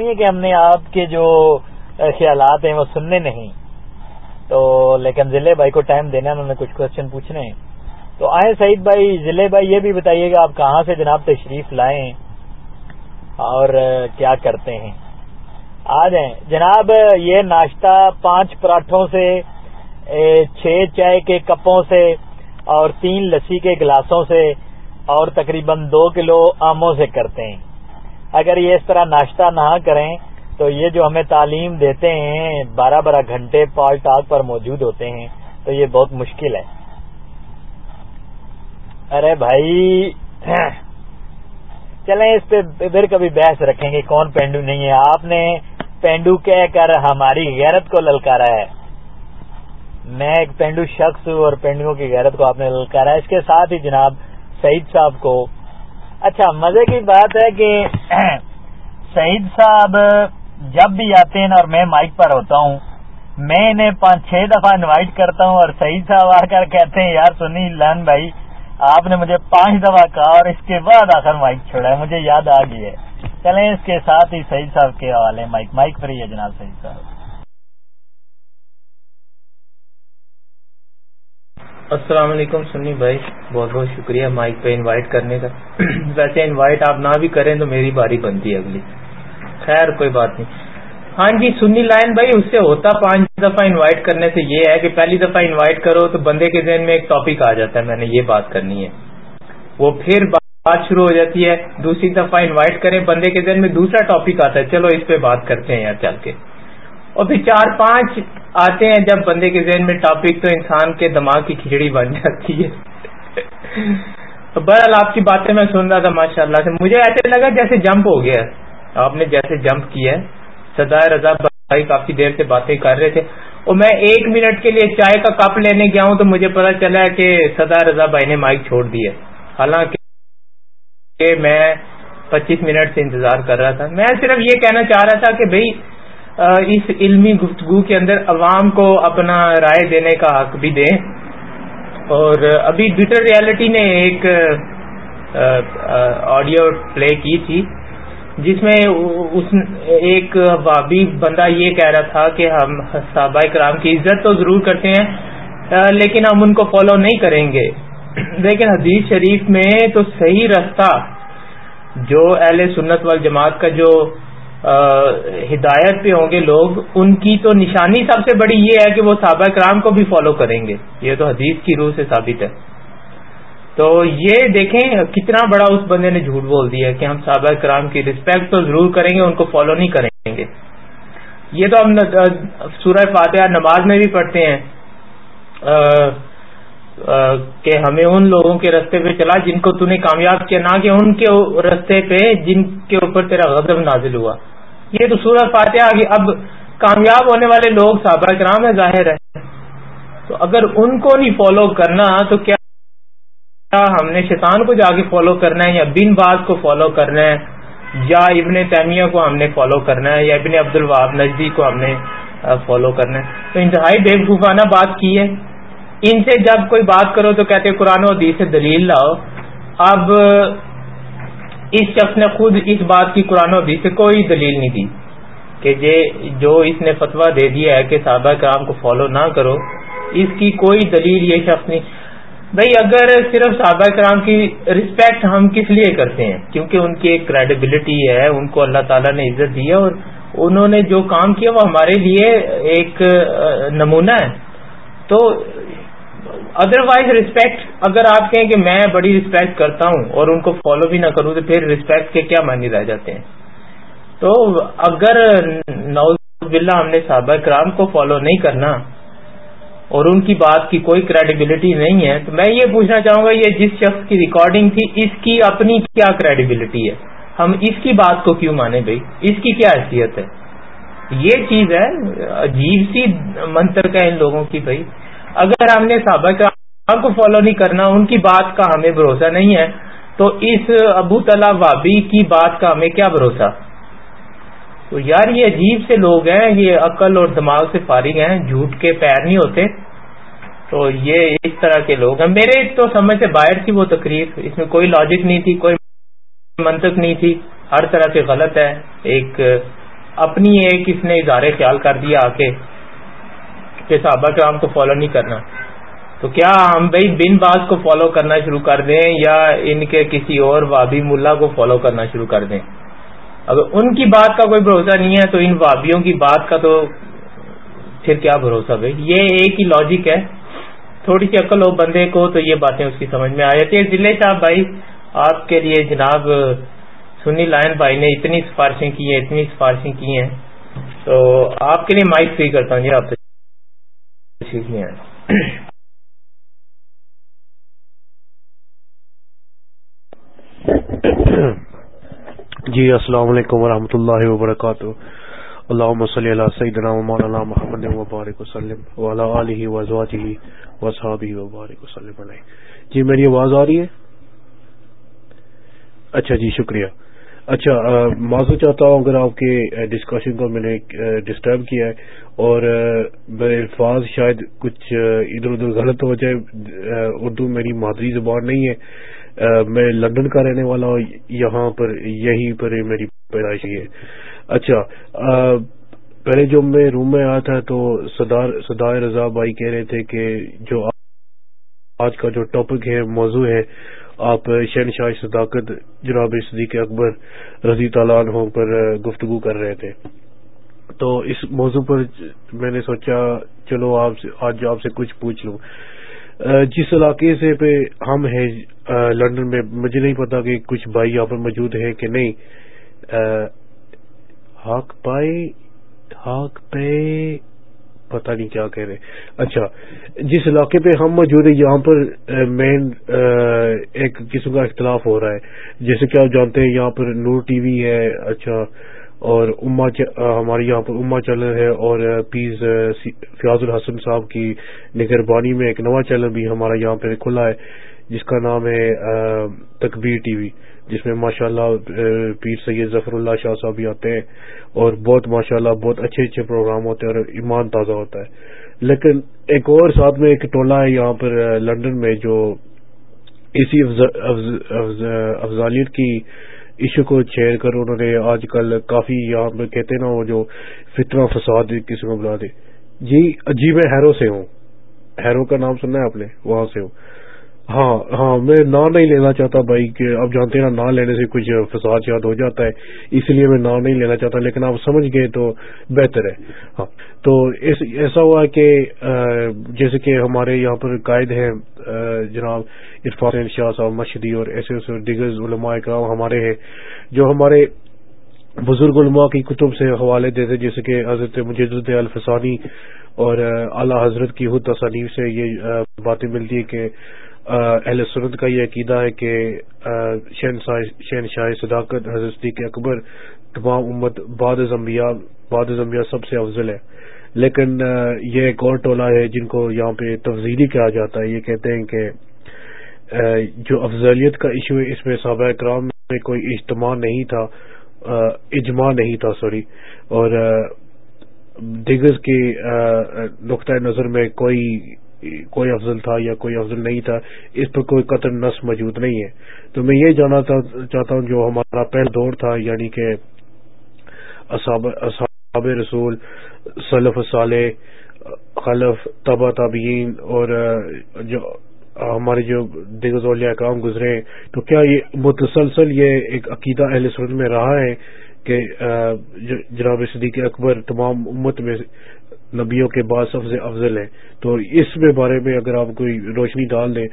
کہ ہم نے آپ کے جو خیالات ہیں وہ سننے نہیں تو لیکن ضلع بھائی کو ٹائم دینا انہوں نے کچھ کوشچن پوچھنے ہیں تو آئے سعید بھائی ضلع بھائی یہ بھی بتائیے گا آپ کہاں سے جناب تشریف لائے اور کیا کرتے ہیں آ جائیں جناب یہ ناشتہ پانچ پراٹھوں سے چھ چائے کے کپوں سے اور تین لسی کے گلاسوں سے اور تقریباً دو کلو آموں سے کرتے ہیں اگر یہ اس طرح ناشتہ نہ کریں تو یہ جو ہمیں تعلیم دیتے ہیں بارہ بارہ گھنٹے پال ٹاک پر موجود ہوتے ہیں تو یہ بہت مشکل ہے ارے بھائی چلیں اس پہ پھر کبھی بحث رکھیں گے کون پینڈو نہیں ہے آپ نے پینڈو کہہ کر ہماری غیرت کو للکارا ہے میں ایک پینڈو شخص ہوں اور پینڈو کی غیرت کو آپ نے للکارا ہے اس کے ساتھ ہی جناب سعید صاحب کو اچھا مزے کی بات ہے کہ سعید صاحب جب بھی آتے ہیں اور میں مائک پر ہوتا ہوں میں انہیں پانچ چھ دفعہ انوائٹ کرتا ہوں اور سعید صاحب آ کر کہتے ہیں یار سنی لن بھائی آپ نے مجھے پانچ دفعہ کہا اور اس کے بعد آ کر مائک چھوڑا ہے مجھے یاد آ گئی ہے چلیں اس کے ساتھ ہی سعید صاحب کے حوالے مائک مائک فری ہے جناب سعید صاحب السلام علیکم سنی بھائی بہت بہت شکریہ مائک پہ انوائٹ کرنے کا ویسے انوائٹ آپ نہ بھی کریں تو میری باری بنتی ہے اگلی خیر کوئی بات نہیں ہاں جی سنی لائن بھائی اس سے ہوتا پانچ دفعہ انوائٹ کرنے سے یہ ہے کہ پہلی دفعہ انوائٹ کرو تو بندے کے ذہن میں ایک ٹاپک آ جاتا ہے میں نے یہ بات کرنی ہے وہ پھر بات شروع ہو جاتی ہے دوسری دفعہ انوائٹ کریں بندے کے ذہن میں دوسرا ٹاپک آتا ہے چلو اس پہ بات کرتے ہیں یار چل کے اور پھر چار پانچ آتے ہیں جب بندے کے ذہن میں ٹاپک تو انسان کے دماغ کی کھچڑی بن جاتی ہے بہرحال آپ کی باتیں میں سن رہا تھا ماشاء اللہ سے مجھے ایسے لگا جیسے جمپ ہو گیا آپ نے جیسے جمپ کیا ہے سدائے رضا بھائی کافی دیر سے باتیں کر رہے تھے اور میں ایک منٹ کے لیے چائے کا کپ لینے گیا ہوں تو مجھے پتا چلا ہے کہ سدا رضا بھائی نے مائک چھوڑ دیا حالانکہ میں پچیس منٹ سے انتظار کر رہا تھا میں صرف یہ کہنا چاہ رہا تھا کہ بھائی اس علمی گفتگو کے اندر عوام کو اپنا رائے دینے کا حق بھی دیں اور ابھی ڈیٹر ریالٹی نے ایک آڈیو پلے کی تھی جس میں اس ایک بابی بندہ یہ کہہ رہا تھا کہ ہم صحابہ کرام کی عزت تو ضرور کرتے ہیں لیکن ہم ان کو فالو نہیں کریں گے لیکن حدیث شریف میں تو صحیح رستہ جو اہل سنت وال جماعت کا جو ہدایت پہ ہوں گے لوگ ان کی تو نشانی سب سے بڑی یہ ہے کہ وہ صحابہ کرام کو بھی فالو کریں گے یہ تو حدیث کی روح سے ثابت ہے تو یہ دیکھیں کتنا بڑا اس بندے نے جھوٹ بول دیا کہ ہم صحابہ کرام کی رسپیکٹ تو ضرور کریں گے ان کو فالو نہیں کریں گے یہ تو ہم سورہ فاتحہ نماز میں بھی پڑھتے ہیں کہ ہمیں ان لوگوں کے رستے پہ چلا جن کو تو نے کامیاب کیا نہ کہ ان کے رستے پہ جن کے اوپر تیرا غضب نازل ہوا یہ تو فاتحہ کی اب کامیاب ہونے والے لوگ صحابہ کرام میں ظاہر ہے تو اگر ان کو نہیں فالو کرنا تو کیا ہم نے شیطان کو جا کے فالو کرنا ہے یا بن باز کو فالو کرنا ہے یا ابن تیمیہ کو ہم نے فالو کرنا ہے یا ابن عبد الواب نجدی کو ہم نے فالو کرنا ہے تو انتہائی بےخوفانہ بات کی ہے ان سے جب کوئی بات کرو تو کہتے قرآن و حدیث سے دلیل لاؤ اب اس شخص نے خود اس بات کی قرآن و بھی سے کوئی دلیل نہیں دی کہ جو اس نے فتویٰ دے دیا ہے کہ صحابہ کرام کو فالو نہ کرو اس کی کوئی دلیل یہ شخص نہیں بھائی اگر صرف صحابہ کرام کی رسپیکٹ ہم کس لیے کرتے ہیں کیونکہ ان کی ایک کریڈیبلٹی ہے ان کو اللہ تعالیٰ نے عزت دی ہے اور انہوں نے جو کام کیا وہ ہمارے لیے ایک نمونہ ہے تو ادر وائز ریسپیکٹ اگر آپ کہیں کہ میں بڑی رسپیکٹ کرتا ہوں اور ان کو فالو بھی نہ کروں تو پھر رسپیکٹ کے کیا مانے رہ جاتے ہیں تو اگر نوز عبداللہ ہم نے صحابہ کرام کو فالو نہیں کرنا اور ان کی بات کی کوئی کریڈیبلٹی نہیں ہے تو میں یہ پوچھنا چاہوں گا یہ جس شخص کی ریکارڈنگ تھی اس کی اپنی کیا کریڈیبلٹی ہے ہم اس کی بات کو کیوں مانے بھائی اس کی کیا حیثیت ہے یہ چیز ہے عجیب سی منتر کا ان لوگوں کی بھائی اگر ہم نے صحابہ کرام کو فالو نہیں کرنا ان کی بات کا ہمیں بھروسہ نہیں ہے تو اس ابو تلا وابی کی بات کا ہمیں کیا بھروسہ تو یار یہ عجیب سے لوگ ہیں یہ عقل اور دماغ سے فارغ ہیں جھوٹ کے پیر نہیں ہوتے تو یہ اس طرح کے لوگ ہیں میرے تو سمجھ سے باہر تھی وہ تقریر اس میں کوئی لاجک نہیں تھی کوئی منطق نہیں تھی ہر طرح سے غلط ہے ایک اپنی ایک اس نے ادارے خیال کر دیا آ کے کہ صحابہ کرام کو فالو نہیں کرنا تو کیا ہم بھائی بن باز کو فالو کرنا شروع کر دیں یا ان کے کسی اور وابی ملا کو فالو کرنا شروع کر دیں اگر ان کی بات کا کوئی بھروسہ نہیں ہے تو ان وابیوں کی بات کا تو پھر کیا بھروسہ بھائی یہ ایک ہی لاجک ہے تھوڑی سی عقل ہو بندے کو تو یہ باتیں اس کی سمجھ میں آ جاتی ہے دلے صاحب بھائی آپ کے لیے جناب سنی لائن بھائی نے اتنی سفارشیں کی ہیں اتنی سفارشیں کی ہیں تو آپ کے لیے مائک فری کرتا ہوں جی آپ سے decisión. جی السلام علیکم ورحمۃ اللہ وبرکاتہ اللہ صلی اللہ سعید مولانا محمد وبارک وسلم علیہ وضواتی وصحاب وبارک وسلم علیہ جی میری آواز آ رہی ہے اچھا جی شکریہ اچھا چاہتا ہوں اگر آپ کے ڈسکشن کو میں نے ڈسٹرب کیا ہے اور میرے الفاظ شاید کچھ ادھر ادھر غلط ہو جائے اردو میری مادری زبان نہیں ہے میں لندن کا رہنے والا ہوں یہاں پر یہیں پر میری پیدائش ہے اچھا پہلے جو میں روم میں آیا تھا تو سدار رضا بھائی کہہ رہے تھے کہ جو آج کا جو ٹاپک ہے موضوع ہے آپ شہن شاہ صداقت جناب صدیق اکبر رضی تعالیٰ عنہ پر گفتگو کر رہے تھے تو اس موضوع پر میں نے سوچا چلو آپ سے آج آپ سے کچھ پوچھ لوں جس علاقے سے پہ ہم ہیں لندن میں مجھے نہیں پتا کہ کچھ بھائی یہاں پر موجود ہیں کہ نہیں ہاک پائے پتہ نہیں کیا کہہ رہے اچھا جس علاقے پہ ہم موجود ہیں یہاں پر مین ایک قسم کا اختلاف ہو رہا ہے جیسے کہ آپ جانتے ہیں یہاں پر نور ٹی وی ہے اچھا اور اما ہمارے یہاں پر اما چینل ہے اور پیز فیاض الحسن صاحب کی نگربانی میں ایک نواں چینل بھی ہمارا یہاں پہ کھلا ہے جس کا نام ہے تکبیر ٹی وی جس میں ماشاء اللہ پیر سید ظفر اللہ شاہ صاحب بھی آتے ہیں اور بہت ماشاء اللہ بہت اچھے اچھے پروگرام ہوتے ہیں اور ایمان تازہ ہوتا ہے لیکن ایک اور ساتھ میں ایک ٹولہ ہے یہاں پر لندن میں جو اسی افضالیت کی ایشو کو چھیڑ کر انہوں نے آج کل کافی یہاں پہ کہتے نا وہ جو فطرہ فساد کسی کو بلا دے جی عجیب ہیرو سے ہوں ہیرو کا نام سننا ہے آپ نے وہاں سے ہوں ہاں ہاں میں نام نہیں لینا چاہتا بھائی کہ آپ جانتے ہیں نا نام لینے سے کچھ فساد یاد ہو جاتا ہے اس لیے میں نام نہیں لینا چاہتا لیکن آپ سمجھ گئے تو بہتر ہے ہاں تو ایسا ہوا کہ جیسے کہ ہمارے یہاں پر قائد ہیں جناب عرفان شاہ صاحب مشدی اور ایسے ایسے دیگر علماء کرام ہمارے ہیں جو ہمارے بزرگ علماء کی کتب سے حوالے دیتے جیسے کہ حضرت مجد الفسانی اور اعلی حضرت کی حد تصانیف سے یہ باتیں ملتی ہیں کہ اہل سنت کا یہ عقیدہ ہے کہ شہن شاہ صداقت حضرت کے اکبر تمام امت بعد سب سے افضل ہے لیکن یہ ایک اور ٹولہ ہے جن کو یہاں پہ تفضیلی کہا جاتا ہے یہ کہتے ہیں کہ جو افضلیت کا ایشو ہے اس میں سابہ کرام کوئی اجتماع نہیں تھا اجماع نہیں تھا سوری اور دیگر کی نقطۂ نظر میں کوئی کوئی افضل تھا یا کوئی افضل نہیں تھا اس پر کوئی قطر نس موجود نہیں ہے تو میں یہ جاننا چاہتا ہوں جو ہمارا پہلا دور تھا یعنی کہ اصحاب, اصحاب رسول صلف صالح خلف طبع تابعین اور جو ہمارے جو دیگر اولیاء کام گزرے تو کیا یہ متسلسل یہ ایک عقیدہ اہل سنت میں رہا ہے کہ جناب صدیق اکبر تمام امت میں نبیوں کے بعد سب سے افضل ہے تو اس میں بارے میں اگر آپ کوئی روشنی ڈال دیں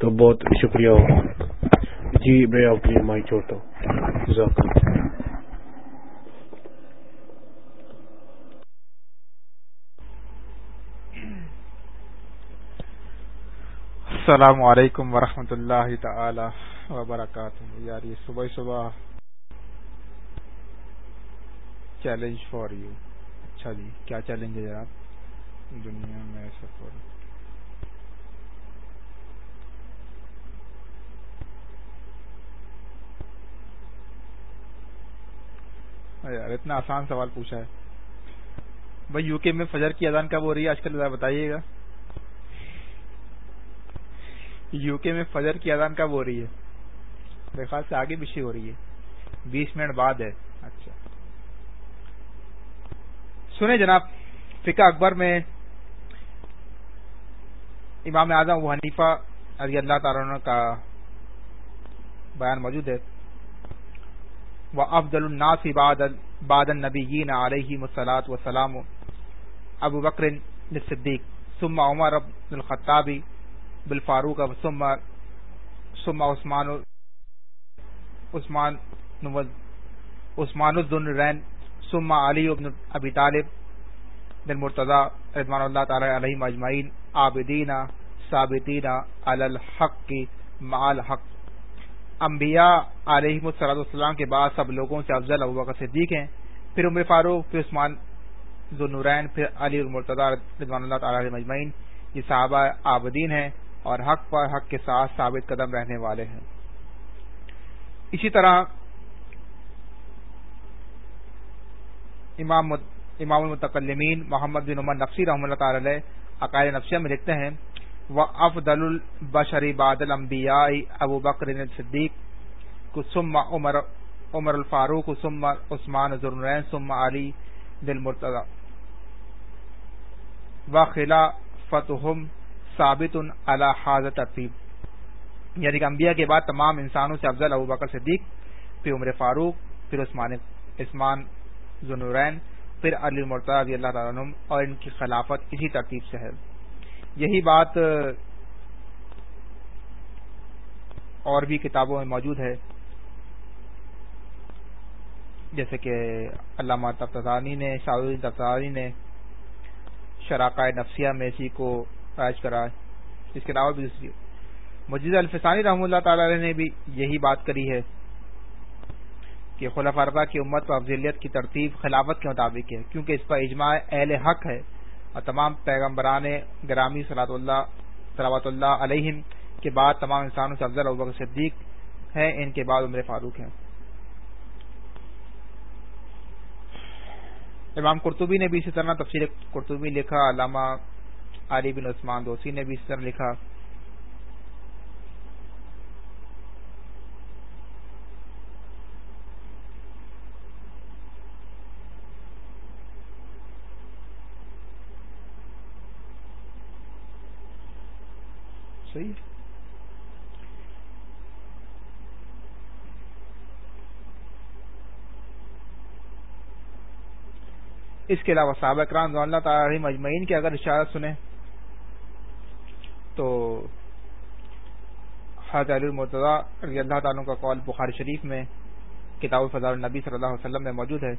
تو بہت شکریہ ہوگا جی میں آپ مائی چھوڑتا ہوں السلام علیکم ورحمۃ اللہ تعالی وبرکاتہ یار یہ صبح صبح چیلنج فار یو اچھا جی کیا چیلنج ہے یار دنیا میں سفر یار اتنا آسان سوال پوچھا ہے بھائی یو کے میں فجر کی اذان کب ہو رہی ہے آج کل بتائیے گا یو کے میں فجر کی اذان کب ہو رہی ہے میرے خیال سے آگے پیچھے ہو رہی ہے بیس منٹ بعد ہے اچھا سنیں جناب فقہ اکبر میں امام اعظم و حنیفہ علی اللہ تعالیٰ کا بیان موجود ہے وہ افضل الناس بعد النبیین علیہ مسلاط وسلام ابو بکر صدیق ثم عمر ابن الخطابی بالفاروق ثم ثم عثمان عثمان عثمان الدن رین ثم علی ابن ابی طالب بن مرتضی رضوان اللہ تعالی علیہ مجمعین عابدین ثابتین علی الحق کی مع الحق انبیاء علیہ الصلوۃ والسلام کے بعد سب لوگوں سے افضل ابوبکر صدیق ہیں پھر عمر فاروق پھر عثمان ذنورین پھر علی المرتضی رضوان اللہ تعالی علیہ مجمعین یہ صحابہ عابدین ہیں اور حق پر حق کے ساتھ ثابت قدم رہنے والے ہیں اسی طرح امام المتقلمین محمد بن عمر نفسی رحمۃ اللہ علیہ عقائد نفسیہ میں لکھتے ہیں و افضل البشر بعد الانبیاء ابو بکر صدیق ثم ثم عمر عمر الفاروق عثمان علی و خلا و صابت ثابت الا حاضت عطیب یعنی کہ انبیاء کے بعد تمام انسانوں سے افضل ابو بکر صدیق پھر عمر فاروق پھر عثمان زنورین پھر علی رضی اللہ تعالیٰ عنہ اور ان کی خلافت اسی ترتیب سے ہے یہی بات اور بھی کتابوں میں موجود ہے جیسے کہ علامہ تفتانی نے شاہ تفتانی نے شراکۂ میں اسی کو رائج کرا اس کے علاوہ بھی مجید الفسانی رحمۃ اللہ تعالی نے بھی یہی بات کری ہے کہ خلاف اربا کی امت و افضلیت کی ترتیب خلافت کے مطابق ہے کیونکہ اس پر اجماع اہل حق ہے اور تمام پیغمبران گرامی صلاح اللہ راوت اللہ علیہ کے بعد تمام انسانوں سے افضل الب صدیق ہیں ان کے بعد عمر فاروق ہیں امام قرطبی نے بھی اسی طرح قرطبی لکھا علامہ علی بن عثمان دوسی نے بھی اسی طرح لکھا صحیح اس کے علاوہ صحابہ اللہ تعالیٰ مجمعین کے اگر اشارت سنیں تو حضرت علی المتضیٰ رضی اللہ تعالیٰ کا قول بخاری شریف میں کتاب الفار النبی صلی اللہ علیہ وسلم میں موجود ہے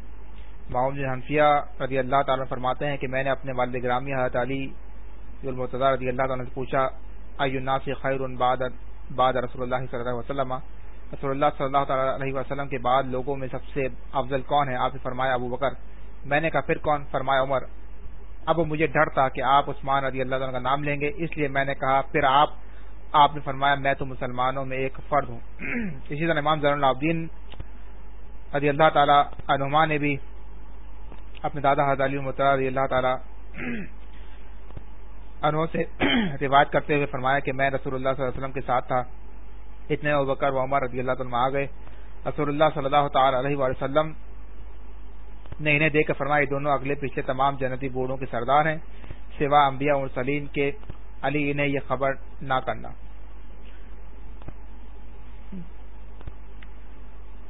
معاون حنفیہ رضی اللہ تعالیٰ فرماتے ہیں کہ میں نے اپنے والد گرامی حضرت علی المتدا رضی اللہ تعالیٰ سے پوچھا بعد الناس خیر صلی اللہ علیہ علیہ وسلم رسول اللہ اللہ صلی وسلم کے بعد لوگوں میں سب سے افضل کون ہے آپ نے فرمایا ابو بکر میں نے کہا پھر کون فرمایا عمر اب مجھے ڈر تھا کہ آپ عثمان رضی اللہ تعالیٰ کا نام لیں گے اس لیے میں نے کہا پھر آپ آپ نے فرمایا میں تو مسلمانوں میں ایک فرد ہوں اسی طرح امام زین اللہء الدین اللہ تعالی عنما نے بھی اپنے دادا علی رضی اللہ تعالی انہوں سے روایت کرتے ہوئے فرمایا کہ میں رسول اللہ صلی اللہ علیہ وسلم کے ساتھ تھا اتنے ابکر و عمر رضی اللہ تعالیٰ آ گئے رسول اللہ صلی اللہ تعالی علیہ وسلم نے انہیں دیکھ کر فرمایا دونوں اگلے پچھلے تمام جنتی بوڑھوں کے سردار ہیں سوا انبیاء اور سلیم کے علی انہیں یہ خبر نہ کرنا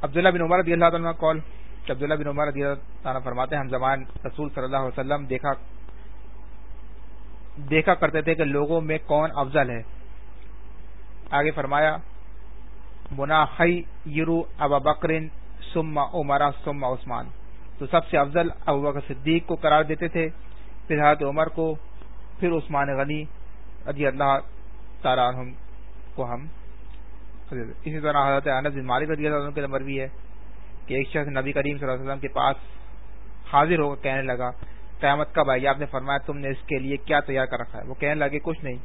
عبداللہ بن عمر رضی اللہ تعالیٰ کال عبداللہ بن عمر رضی اللہ تعالیٰ فرماتے ہیں ہم زمان رسول صلی اللہ علیہ وسلم دیکھا دیکھا کرتے تھے کہ لوگوں میں کون افضل ہے آگے فرمایا مناخی یرو ابا بکرین سما عمرا سما عثمان تو سب سے افضل ابو بکر صدیق کو قرار دیتے تھے پھر حضرت عمر کو پھر عثمان غنی رضی اللہ تعالیٰ عنہ کو ہم اسی طرح حضرت انس بن مالک رضی اللہ عنہ کے نمبر بھی ہے کہ ایک شخص نبی کریم صلی اللہ علیہ وسلم کے پاس حاضر ہو کہنے لگا قیامت کب گی آپ نے فرمایا تم نے اس کے لیے کیا تیار کر رکھا ہے وہ کہنے لگے کچھ نہیں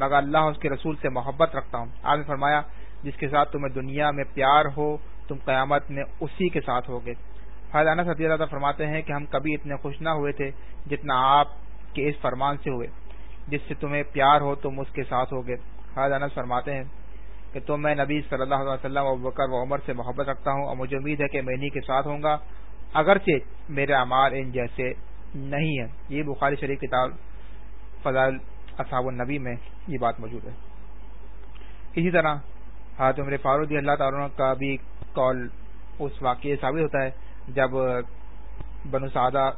مگر اللہ اس کے رسول سے محبت رکھتا ہوں آپ نے فرمایا جس کے ساتھ تمہیں دنیا میں پیار ہو تم قیامت میں اسی کے ساتھ ہوگے اللہ فرماتے ہیں کہ ہم کبھی اتنے خوش نہ ہوئے تھے جتنا آپ کے اس فرمان سے ہوئے جس سے تمہیں پیار ہو تم اس کے ساتھ ہوگے انس فرماتے ہیں کہ تم میں نبی صلی اللہ علیہ وسلم و بکر و عمر سے محبت رکھتا ہوں اور مجھے امید ہے کہ میں انہیں کے ساتھ ہوں گا اگرچہ میرے امار ان جیسے نہیں ہے یہ بخاری شریف کتاب اصحاب النبی میں یہ بات موجود ہے اسی طرح حضرت عمر فاروق اللہ تعالیٰ کا بھی کال اس واقعے ثابت ہوتا ہے جب بنو سعدہ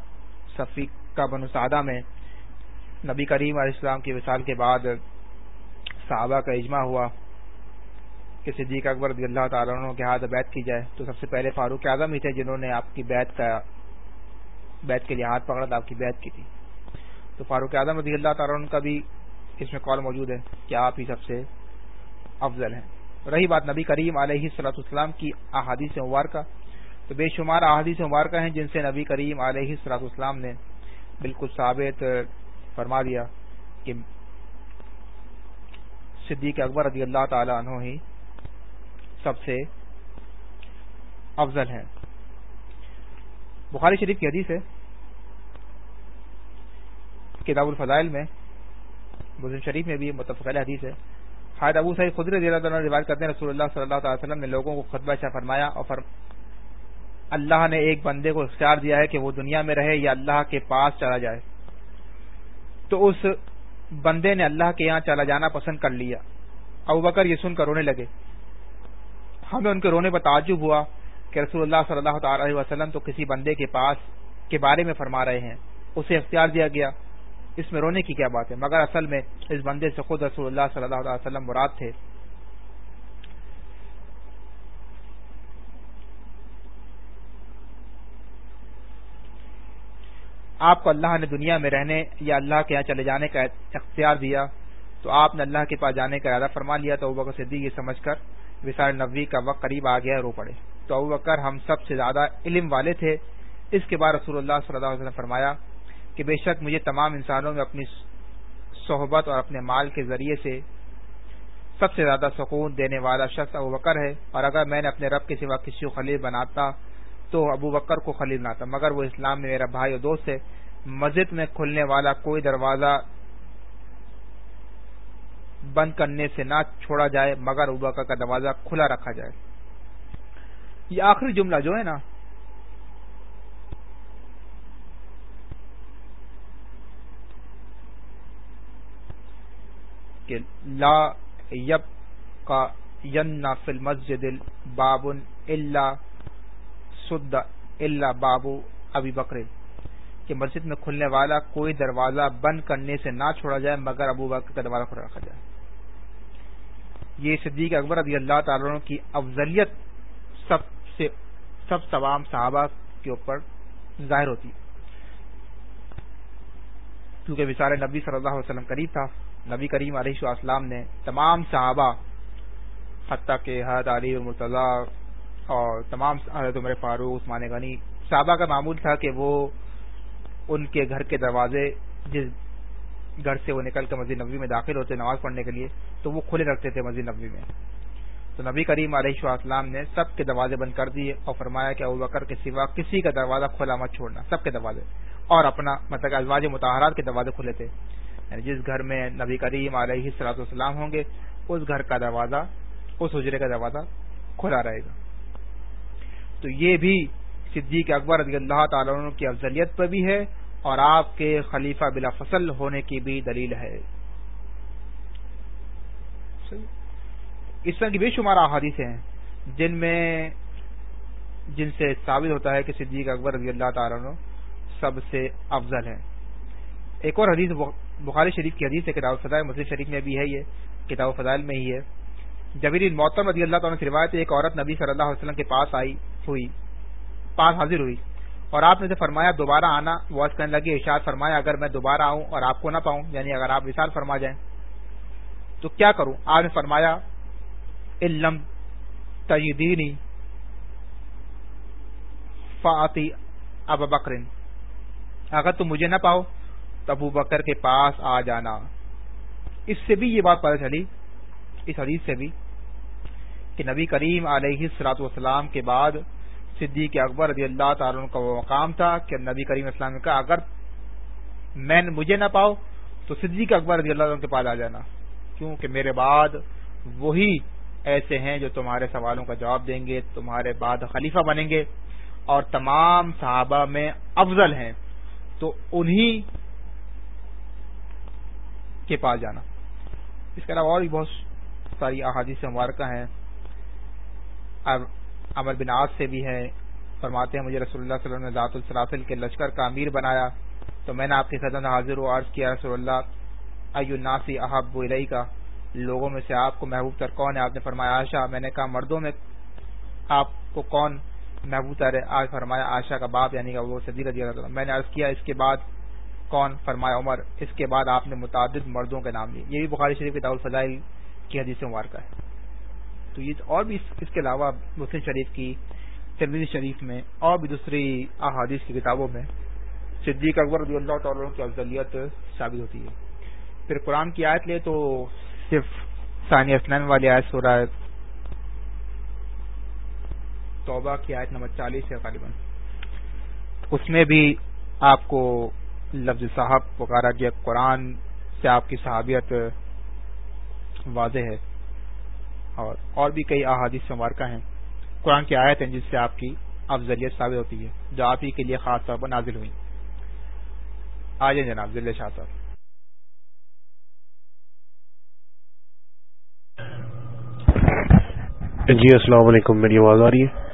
کا بنو سعدہ میں نبی کریم علیہ السلام کی وصال کے بعد صحابہ کا اجماع ہوا کہ صدیق اکبر رضی اللہ تعالیٰ کے ہاتھ بیت کی جائے تو سب سے پہلے فاروق اعظم ہی تھے جنہوں نے آپ کی بیت کا بیت کے لیے ہاتھ پکڑا تھا آپ کی بیت کی تھی تو فاروق اعظم رضی اللہ تعالیٰ ان کا بھی اس میں کال موجود ہے کہ آپ ہی سب سے افضل ہیں رہی بات نبی کریم علیہ سلاط السلام کی احادیث سے تو بے شمار احادیث مبارکہ ہیں جن سے نبی کریم علیہ سلاط السلام نے بالکل ثابت فرما دیا کہ صدیق اکبر رضی اللہ تعالی عنہ ہی سب سے افضل ہیں بخاری شریف کی حدیث ہے کتاب الفضائل میں مسلم شریف میں بھی متفق حدیث ہے حید ابو سعید خدر ضلع روایت کرتے ہیں رسول اللہ صلی اللہ تعالی وسلم نے لوگوں کو خطبہ شاہ فرمایا اور فرم... اللہ نے ایک بندے کو اختیار دیا ہے کہ وہ دنیا میں رہے یا اللہ کے پاس چلا جائے تو اس بندے نے اللہ کے یہاں چلا جانا پسند کر لیا ابو بکر یہ سن کر رونے لگے ہمیں ان کے رونے پر تعجب ہوا کہ رسول اللہ صلی اللہ تعالی وسلم تو کسی بندے کے پاس کے بارے میں فرما رہے ہیں اسے اختیار دیا گیا اس میں رونے کی کیا بات ہے مگر اصل میں اس بندے سے خود رسول اللہ صلی اللہ علیہ وسلم مراد تھے آپ کو اللہ نے دنیا میں رہنے یا اللہ کے یہاں چلے جانے کا اختیار دیا تو آپ نے اللہ کے پاس جانے کا ارادہ فرما لیا تو وہ بک یہ سمجھ کر وسال نبوی کا وقت قریب آ گیا رو پڑے تو ابوبکر ہم سب سے زیادہ علم والے تھے اس کے بعد رسول اللہ صلی اللہ علیہ نے فرمایا کہ بے شک مجھے تمام انسانوں میں اپنی صحبت اور اپنے مال کے ذریعے سے سب سے زیادہ سکون دینے والا شخص ابو بکر ہے اور اگر میں نے اپنے رب کے سوا کسی کو خلیل بناتا تو ابو بکر کو خلیل بناتا مگر وہ اسلام میں میرا بھائی اور دوست ہے مسجد میں کھلنے والا کوئی دروازہ بند کرنے سے نہ چھوڑا جائے مگر ابو بکر کا دروازہ کھلا رکھا جائے یہ آخری جملہ جو ہے نا لا یب کا فل مسجد بابن اللہ سد اللہ بابو ابی بکر کہ مسجد میں کھلنے والا کوئی دروازہ بند کرنے سے نہ چھوڑا جائے مگر ابو بکر کا دروازہ کھلا رکھا جائے یہ صدیق اکبر رضی اللہ تعالیٰ کی افضلیت سب سے سب تمام صحابہ کے اوپر ظاہر ہوتی کیونکہ وشار نبی صلی اللہ علیہ وسلم قریب تھا نبی کریم علیہ السلام نے تمام صحابہ حتیٰ کہ حد علی مرتضیٰ اور تمام حضرت عمر فاروق عثمان غنی صحابہ کا معمول تھا کہ وہ ان کے گھر کے دروازے جس گھر سے وہ نکل کے مسجد نبوی میں داخل ہوتے نماز پڑھنے کے لیے تو وہ کھلے رکھتے تھے مسجد نبوی میں تو نبی کریم علیہ السلام نے سب کے دروازے بند کر دیے اور فرمایا کہ وہ کے سوا کسی کا دروازہ کھلا مت چھوڑنا سب کے دروازے اور اپنا مطلب ازواج متحرات کے دروازے کھلے تھے یعنی جس گھر میں نبی کریم علیہ والسلام ہوں گے اس گھر کا دروازہ اس اجرے کا دروازہ کھلا رہے گا تو یہ بھی صدیق اکبر رضی اللہ تعالیٰ عنہ کی افضلیت پر بھی ہے اور آپ کے خلیفہ بلا فصل ہونے کی بھی دلیل ہے صحیح اس طرح کی بے شمار احادیث ہیں جن میں جن سے ثابت ہوتا ہے کہ صدیق اکبر رضی اللہ تعالیٰ عنہ سب سے افضل ہیں ایک اور حدیث بخاری شریف کی حدیث ہے کتاب مسلم شریف میں بھی ہے یہ کتاب فضائل میں ہی ہے جبیر محتم رضی اللہ تعالیٰ کی روایت ایک عورت نبی صلی اللہ علیہ وسلم کے پاس آئی ہوئی پاس حاضر ہوئی اور آپ نے فرمایا دوبارہ آنا وہ کرنے کہنے لگی اشار فرمایا اگر میں دوبارہ آؤں اور آپ کو نہ پاؤں یعنی اگر آپ وشال فرما جائیں تو کیا کروں آپ نے فرمایا علم فاتی اب بکر اگر تم مجھے نہ پاؤ تو ابو بکر کے پاس آ جانا اس سے بھی یہ بات پتہ چلی اس حدیث سے بھی کہ نبی کریم علیہ سلاط وسلام کے بعد صدیق اکبر رضی اللہ تعالیٰ کا وہ مقام تھا کہ نبی کریم اسلام کا اگر میں مجھے نہ پاؤ تو صدیق اکبر رضی اللہ کے پاس آ جانا کیونکہ میرے بعد وہی ایسے ہیں جو تمہارے سوالوں کا جواب دیں گے تمہارے بعد خلیفہ بنیں گے اور تمام صحابہ میں افضل ہیں تو انہی کے پاس جانا اس کے علاوہ اور بھی بہت ساری احادیث مبارکہ ہیں امر بناس سے بھی ہیں فرماتے ہیں مجھے رسول اللہ صلی اللہ علیہ ذات السلاسل کے لشکر کا امیر بنایا تو میں نے آپ کے سزا حاضر و عرض کیا رسول اللہ ایو ناسی احب الی کا لوگوں میں سے آپ کو محبوب تر کون ہے آپ نے فرمایا آشا میں نے کہا مردوں میں آپ کو کون محبوب تر ہے آج فرمایا آشا کا باپ یعنی کہ وہ رضی اللہ میں نے عرض کیا اس کے بعد کون فرمایا عمر اس کے بعد آپ نے متعدد مردوں کے نام لیے یہ بھی بخاری شریف داول فضائل کی حدیث مبارکہ کا ہے تو یہ اور بھی اس کے علاوہ مسلم شریف کی ترمیز شریف میں اور بھی دوسری احادیث کی کتابوں میں صدیق اکبر رضی اللہ تعالیٰ کی افضلیت ثابت ہوتی ہے پھر قرآن کی آیت لے تو صرف ثانیہ اسلم والی آیت توبہ کی آیت نمبر چالیس ہے غالباً اس میں بھی آپ کو لفظ صاحب وغیرہ قرآن سے آپ کی صحابیت واضح ہے اور اور بھی کئی احادیث مبارکہ ہیں قرآن کی آیت ہیں جس سے آپ کی افضلیت ثابت ہوتی ہے جو آپ ہی کے لیے خاص طور پر نازل ہوئی آ جائیں جناب ضلع شاہ صاحب جی السلام علیکم میری آواز آ رہی ہے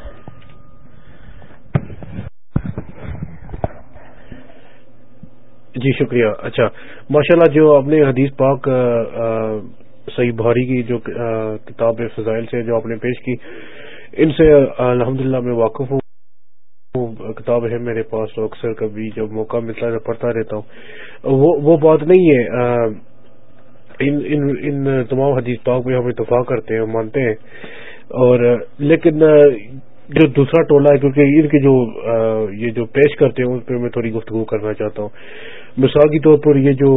جی شکریہ اچھا ماشاءاللہ جو آپ نے حدیث پاک صحیح بھاری کی جو کتاب فضائل سے جو آپ نے پیش کی ان سے الحمدللہ میں واقف ہوں کتاب ہے میرے پاس تو اکثر کبھی جب موقع ملتا ہے پڑھتا رہتا ہوں وہ بات نہیں ہے ان ان, ان تمام حدیث پاک میں ہم اتفاق کرتے ہیں مانتے ہیں اور لیکن جو دوسرا ٹولہ ہے کیونکہ ان کے جو یہ جو پیش کرتے ہیں اس پہ میں تھوڑی گفتگو کرنا چاہتا ہوں مثال کے طور پر یہ جو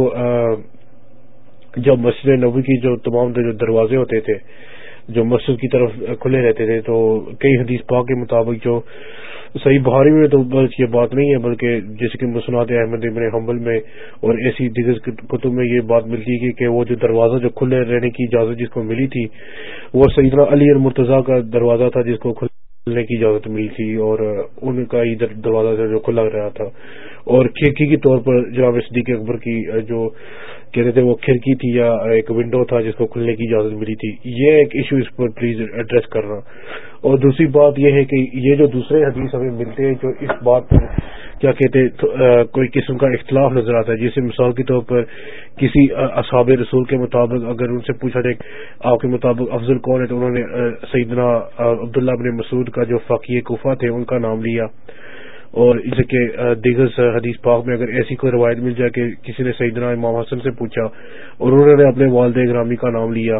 جب مسجد نبی کی جو تمام جو دروازے ہوتے تھے جو مسجد کی طرف کھلے رہتے تھے تو کئی حدیث پاک کے مطابق جو صحیح بہاری میں تو بس یہ بات نہیں ہے بلکہ جیسے کہ مسنات احمد ابن حمل میں اور ایسی دیگر کتب میں یہ بات ملتی ہے کہ وہ جو دروازہ جو کھلے رہنے کی اجازت جس کو ملی تھی وہ سیدنا علی المرتضیٰ کا دروازہ تھا جس کو کھلنے کی اجازت ملی تھی اور ان کا دروازہ جو کھلا رہا تھا اور کھڑکی کے طور پر جناب صدیق اکبر کی جو کہتے تھے وہ کھڑکی تھی یا ایک ونڈو تھا جس کو کھلنے کی اجازت ملی تھی یہ ایک ایشو اس پر پلیز ایڈریس کرنا اور دوسری بات یہ ہے کہ یہ جو دوسرے حدیث ہمیں ملتے ہیں جو اس بات پر کیا کہتے کوئی قسم کا اختلاف نظر آتا ہے جیسے مثال کے طور پر کسی اصحاب رسول کے مطابق اگر ان سے پوچھا جائے آپ کے مطابق افضل کون ہے تو انہوں نے سیدنا عبداللہ بن مسعود کا جو فاقی کوفہ تھے ان کا نام لیا اور اس کہ دیگر حدیث پاک میں اگر ایسی کوئی روایت مل جائے کہ کسی نے سیدنا امام حسن سے پوچھا اور انہوں نے اپنے والد گرامی کا نام لیا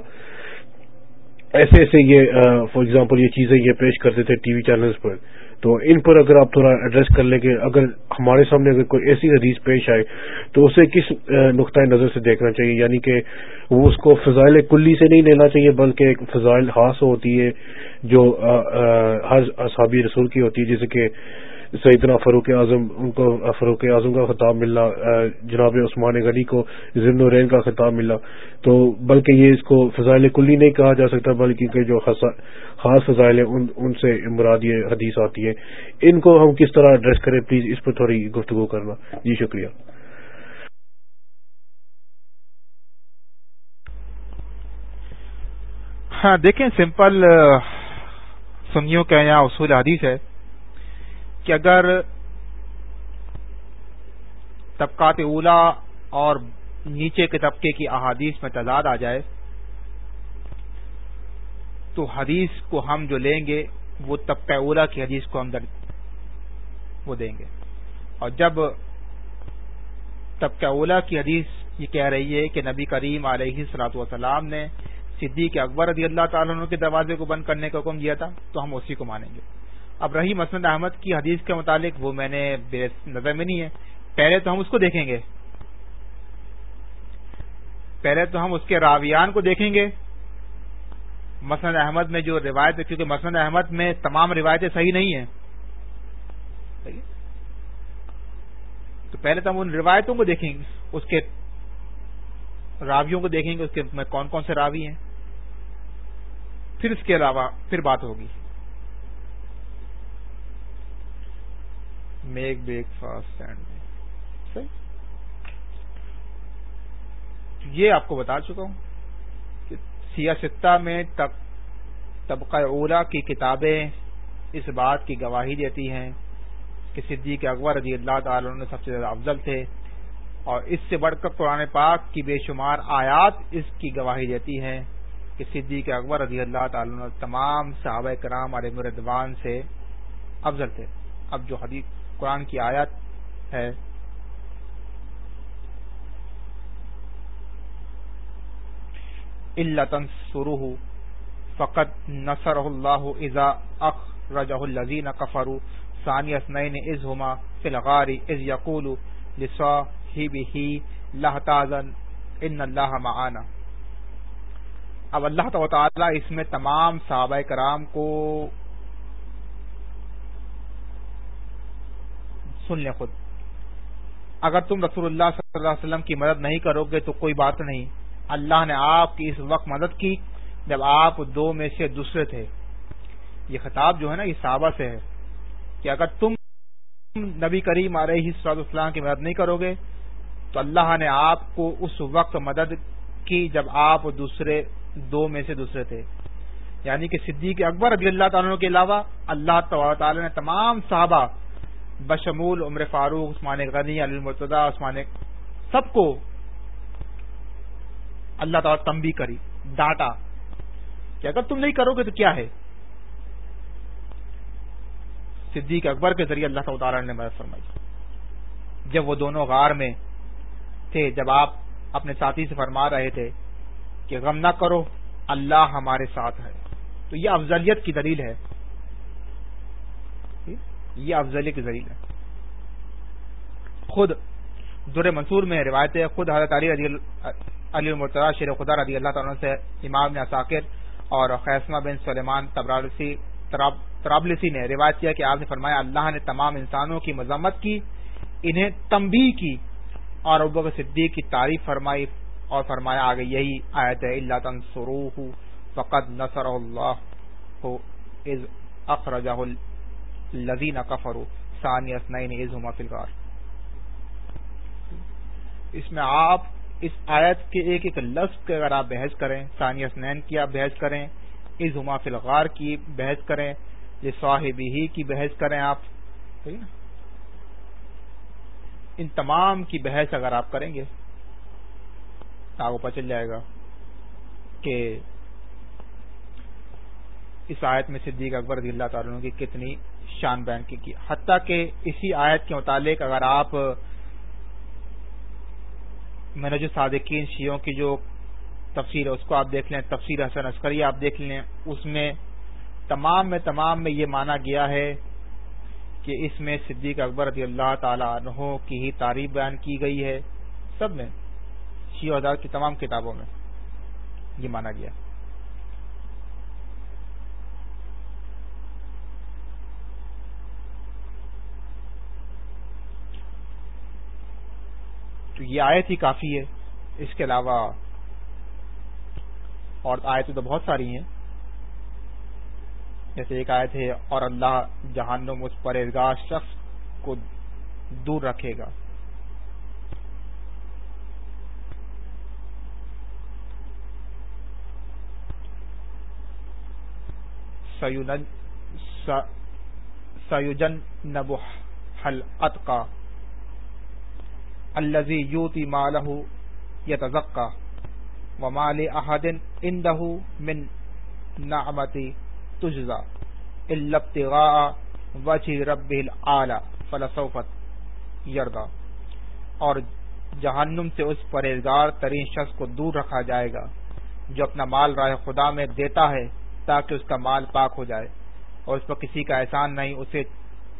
ایسے ایسے یہ فار ایگزامپل یہ چیزیں یہ پیش کرتے تھے ٹی وی چینلز پر تو ان پر اگر آپ تھوڑا ایڈریس کر لیں کہ اگر ہمارے سامنے اگر کوئی ایسی حدیث پیش آئے تو اسے کس نقطۂ نظر سے دیکھنا چاہیے یعنی کہ وہ اس کو فضائل کلی سے نہیں لینا چاہیے بلکہ ایک فضائل خاص ہوتی ہے جو ہر اصحابی رسول کی ہوتی ہے جیسے کہ سیدنا فاروق اعظم ان کو فروق اعظم کا خطاب ملنا جناب عثمان غنی کو ضمن الرین کا خطاب ملنا تو بلکہ یہ اس کو فضائل کلی نہیں کہا جا سکتا بلکہ جو خاص فضائل ہیں ان سے یہ حدیث آتی ہے ان کو ہم کس طرح ایڈریس کریں پلیز اس پر تھوڑی گفتگو کرنا جی شکریہ ہاں دیکھیں سمپل سنیوں اصول حدیث ہے کہ اگر طبقات اولا اور نیچے کے طبقے کی احادیث میں تضاد آ جائے تو حدیث کو ہم جو لیں گے وہ طبقہ اولا کی حدیث کو ہم وہ دیں گے اور جب طبقہ اولا کی حدیث یہ کہہ رہی ہے کہ نبی کریم علیہ صلاح وسلام نے صدیق اکبر رضی اللہ تعالیٰ عنہ کے دروازے کو بند کرنے کا حکم دیا تھا تو ہم اسی کو مانیں گے اب رہی مسند احمد کی حدیث کے متعلق وہ میں نے نظر میں نہیں ہے پہلے تو ہم اس کو دیکھیں گے پہلے تو ہم اس کے راویان کو دیکھیں گے مسند احمد میں جو روایت ہے کیونکہ مسند احمد میں تمام روایتیں صحیح نہیں ہیں تو پہلے تو ہم ان روایتوں کو دیکھیں گے اس کے راویوں کو دیکھیں گے اس کے کون کون سے راوی ہیں پھر اس کے علاوہ پھر بات ہوگی میک بریک فاسٹ میں یہ آپ کو بتا چکا ہوں کہ سیاستہ میں طبقہ اولا کی کتابیں اس بات کی گواہی دیتی ہیں کہ صدیق اکبر رضی اللہ تعالی نے سب سے زیادہ افضل تھے اور اس سے بڑھ کر قرآن پاک کی بے شمار آیات اس کی گواہی دیتی ہیں کہ صدیق اکبر رضی اللہ تعالی تمام صحابہ کرام علیہ مردوان سے افضل تھے اب جو حدیث قرآن کی آیات ہے علطن سرو فقط نصر اللہ ازا اخ رج الزین کفرو ثانی اسنین از ہما فلغاری از یقول ان اللہ معانا اب اللہ تعالی اس میں تمام صحابہ کرام کو سن لیں خود اگر تم رسول اللہ صلی اللہ علیہ وسلم کی مدد نہیں کرو گے تو کوئی بات نہیں اللہ نے آپ کی اس وقت مدد کی جب آپ دو میں سے دوسرے تھے یہ خطاب جو ہے نا یہ صحابہ سے ہے کہ اگر تم نبی کریم آ رہی السلام کی مدد نہیں کرو گے تو اللہ نے آپ کو اس وقت مدد کی جب آپ دوسرے دو میں سے دوسرے تھے یعنی کہ صدیق اکبر رضی اللہ تعالیٰ کے علاوہ اللہ تعالی تعالیٰ نے تمام صحابہ بشمول عمر فاروق عثمان غنی علی المرتضی عثمان سب کو اللہ تعالیٰ تمبی کری ڈانٹا کہ اگر تم نہیں کرو گے تو کیا ہے صدیق اکبر کے ذریعے اللہ تعالیٰ نے مدد فرمائی جب وہ دونوں غار میں تھے جب آپ اپنے ساتھی سے فرما رہے تھے کہ غم نہ کرو اللہ ہمارے ساتھ ہے تو یہ افضلیت کی دلیل ہے یہ افضل خود منصور میں روایت ہے خود حضرت علی علی مطالعہ شیر خدا رضی اللہ تعالیٰ سے امام نے ثاکر اور خیسمہ بن سلیمان تبرالسی ترابلسی نے روایت کیا کہ آپ نے فرمایا اللہ نے تمام انسانوں کی مذمت کی انہیں تمبی کی اور ابو صدیق کی تعریف فرمائی اور فرمایا آگے یہی آیت ہے اللہ تنسرو فقط نثر لذی نقفرو سانیہ فلغار اس میں آپ اس آیت کے ایک ایک لفظ کے اگر آپ بحث کریں ثانی اسنین کی آپ بحث کریں از ہما فلغار کی بحث کریں یہ صاحب کی بحث کریں آپ ان تمام کی بحث اگر آپ کریں گے تو کو پتہ چل جائے گا کہ اس آیت میں صدیق اکبر رضی اللہ تعالیٰ کی کتنی شان بیان کی حتیٰ کہ اسی آیت کے متعلق اگر آپ میں نے جو صادقین شیعوں کی جو تفسیر ہے اس کو آپ دیکھ لیں تفسیر حسن عسکری آپ دیکھ لیں اس میں تمام میں تمام میں یہ مانا گیا ہے کہ اس میں صدیق اکبر رضی اللہ تعالی عنہ کی ہی تعریف بیان کی گئی ہے سب میں شیو ادار کی تمام کتابوں میں یہ مانا گیا تو یہ آیت ہی کافی ہے اس کے علاوہ اور آیتیں تو بہت ساری ہیں جیسے ایک آیت ہے اور اللہ جہانم اس پرزگاہ شخص کو دور رکھے گا سیوجن نبو حل ات کا الزی یوتی مالہ یا و مال اندہ من نعمتی تجزا رب فلسوفت اور جہنم سے اس پرہزگار ترین شخص کو دور رکھا جائے گا جو اپنا مال رائے خدا میں دیتا ہے تاکہ اس کا مال پاک ہو جائے اور اس پر کسی کا احسان نہیں اسے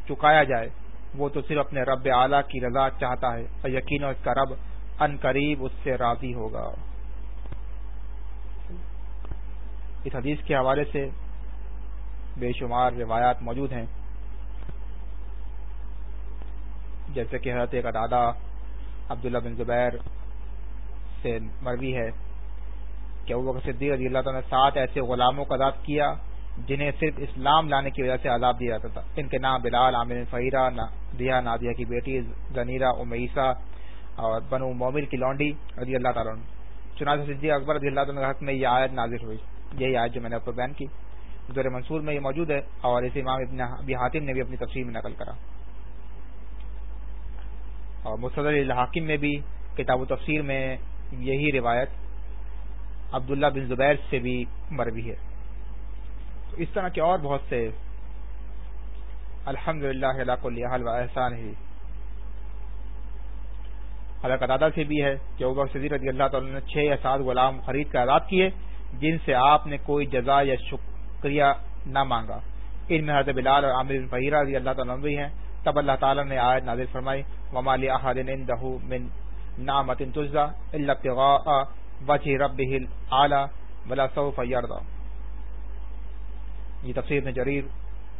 چکایا جائے وہ تو صرف اپنے رب اعلیٰ کی رضا چاہتا ہے اور یقین اس کا رب ان قریب اس سے راضی ہوگا اس حدیث کے حوالے سے بے شمار روایات موجود ہیں جیسے کہ حضرت کا دادا عبداللہ بن زبیر سے مروی ہے کہ وہ صدیق رضی اللہ تعالیٰ نے سات ایسے غلاموں کا ذات کیا جنہیں صرف اسلام لانے کی وجہ سے عذاب دیا جاتا تھا ان کے نام بلال عامر فہیرہ دیا نادیہ کی بیٹی زنیرہ امیسا اور بنو مومر کی لونڈی رضی اللہ تعالیٰ صدیق اکبر رضی اللہ تعالیٰ حق میں یہ آیت نازل ہوئی یہی آیت جو میں نے آپ کو بیان کی دور منصور میں یہ موجود ہے اور اسے امام ابن ابی حاتم نے بھی اپنی تفصیل میں نقل کرا اور مستدر الحاکم میں بھی کتاب و تفسیر میں یہی روایت عبداللہ بن زبیر سے بھی مروی ہے اس طرح کے اور بہت سے الحمد للہ احسان ہی حضرت سے بھی ہے کہ رضی اللہ نے چھ یا سات غلام خرید کر آزاد کیے جن سے آپ نے کوئی جزا یا شکریہ نہ مانگا ان میں حضرت بلال اور عامر بن رضی اللہ تعالیٰ بھی ہیں تب اللہ تعالیٰ نے آیت نازر فرمائی ومال احدین نام تجزہ وجہ رب ولا سوف بلاسا یہ تفسیر میں جریر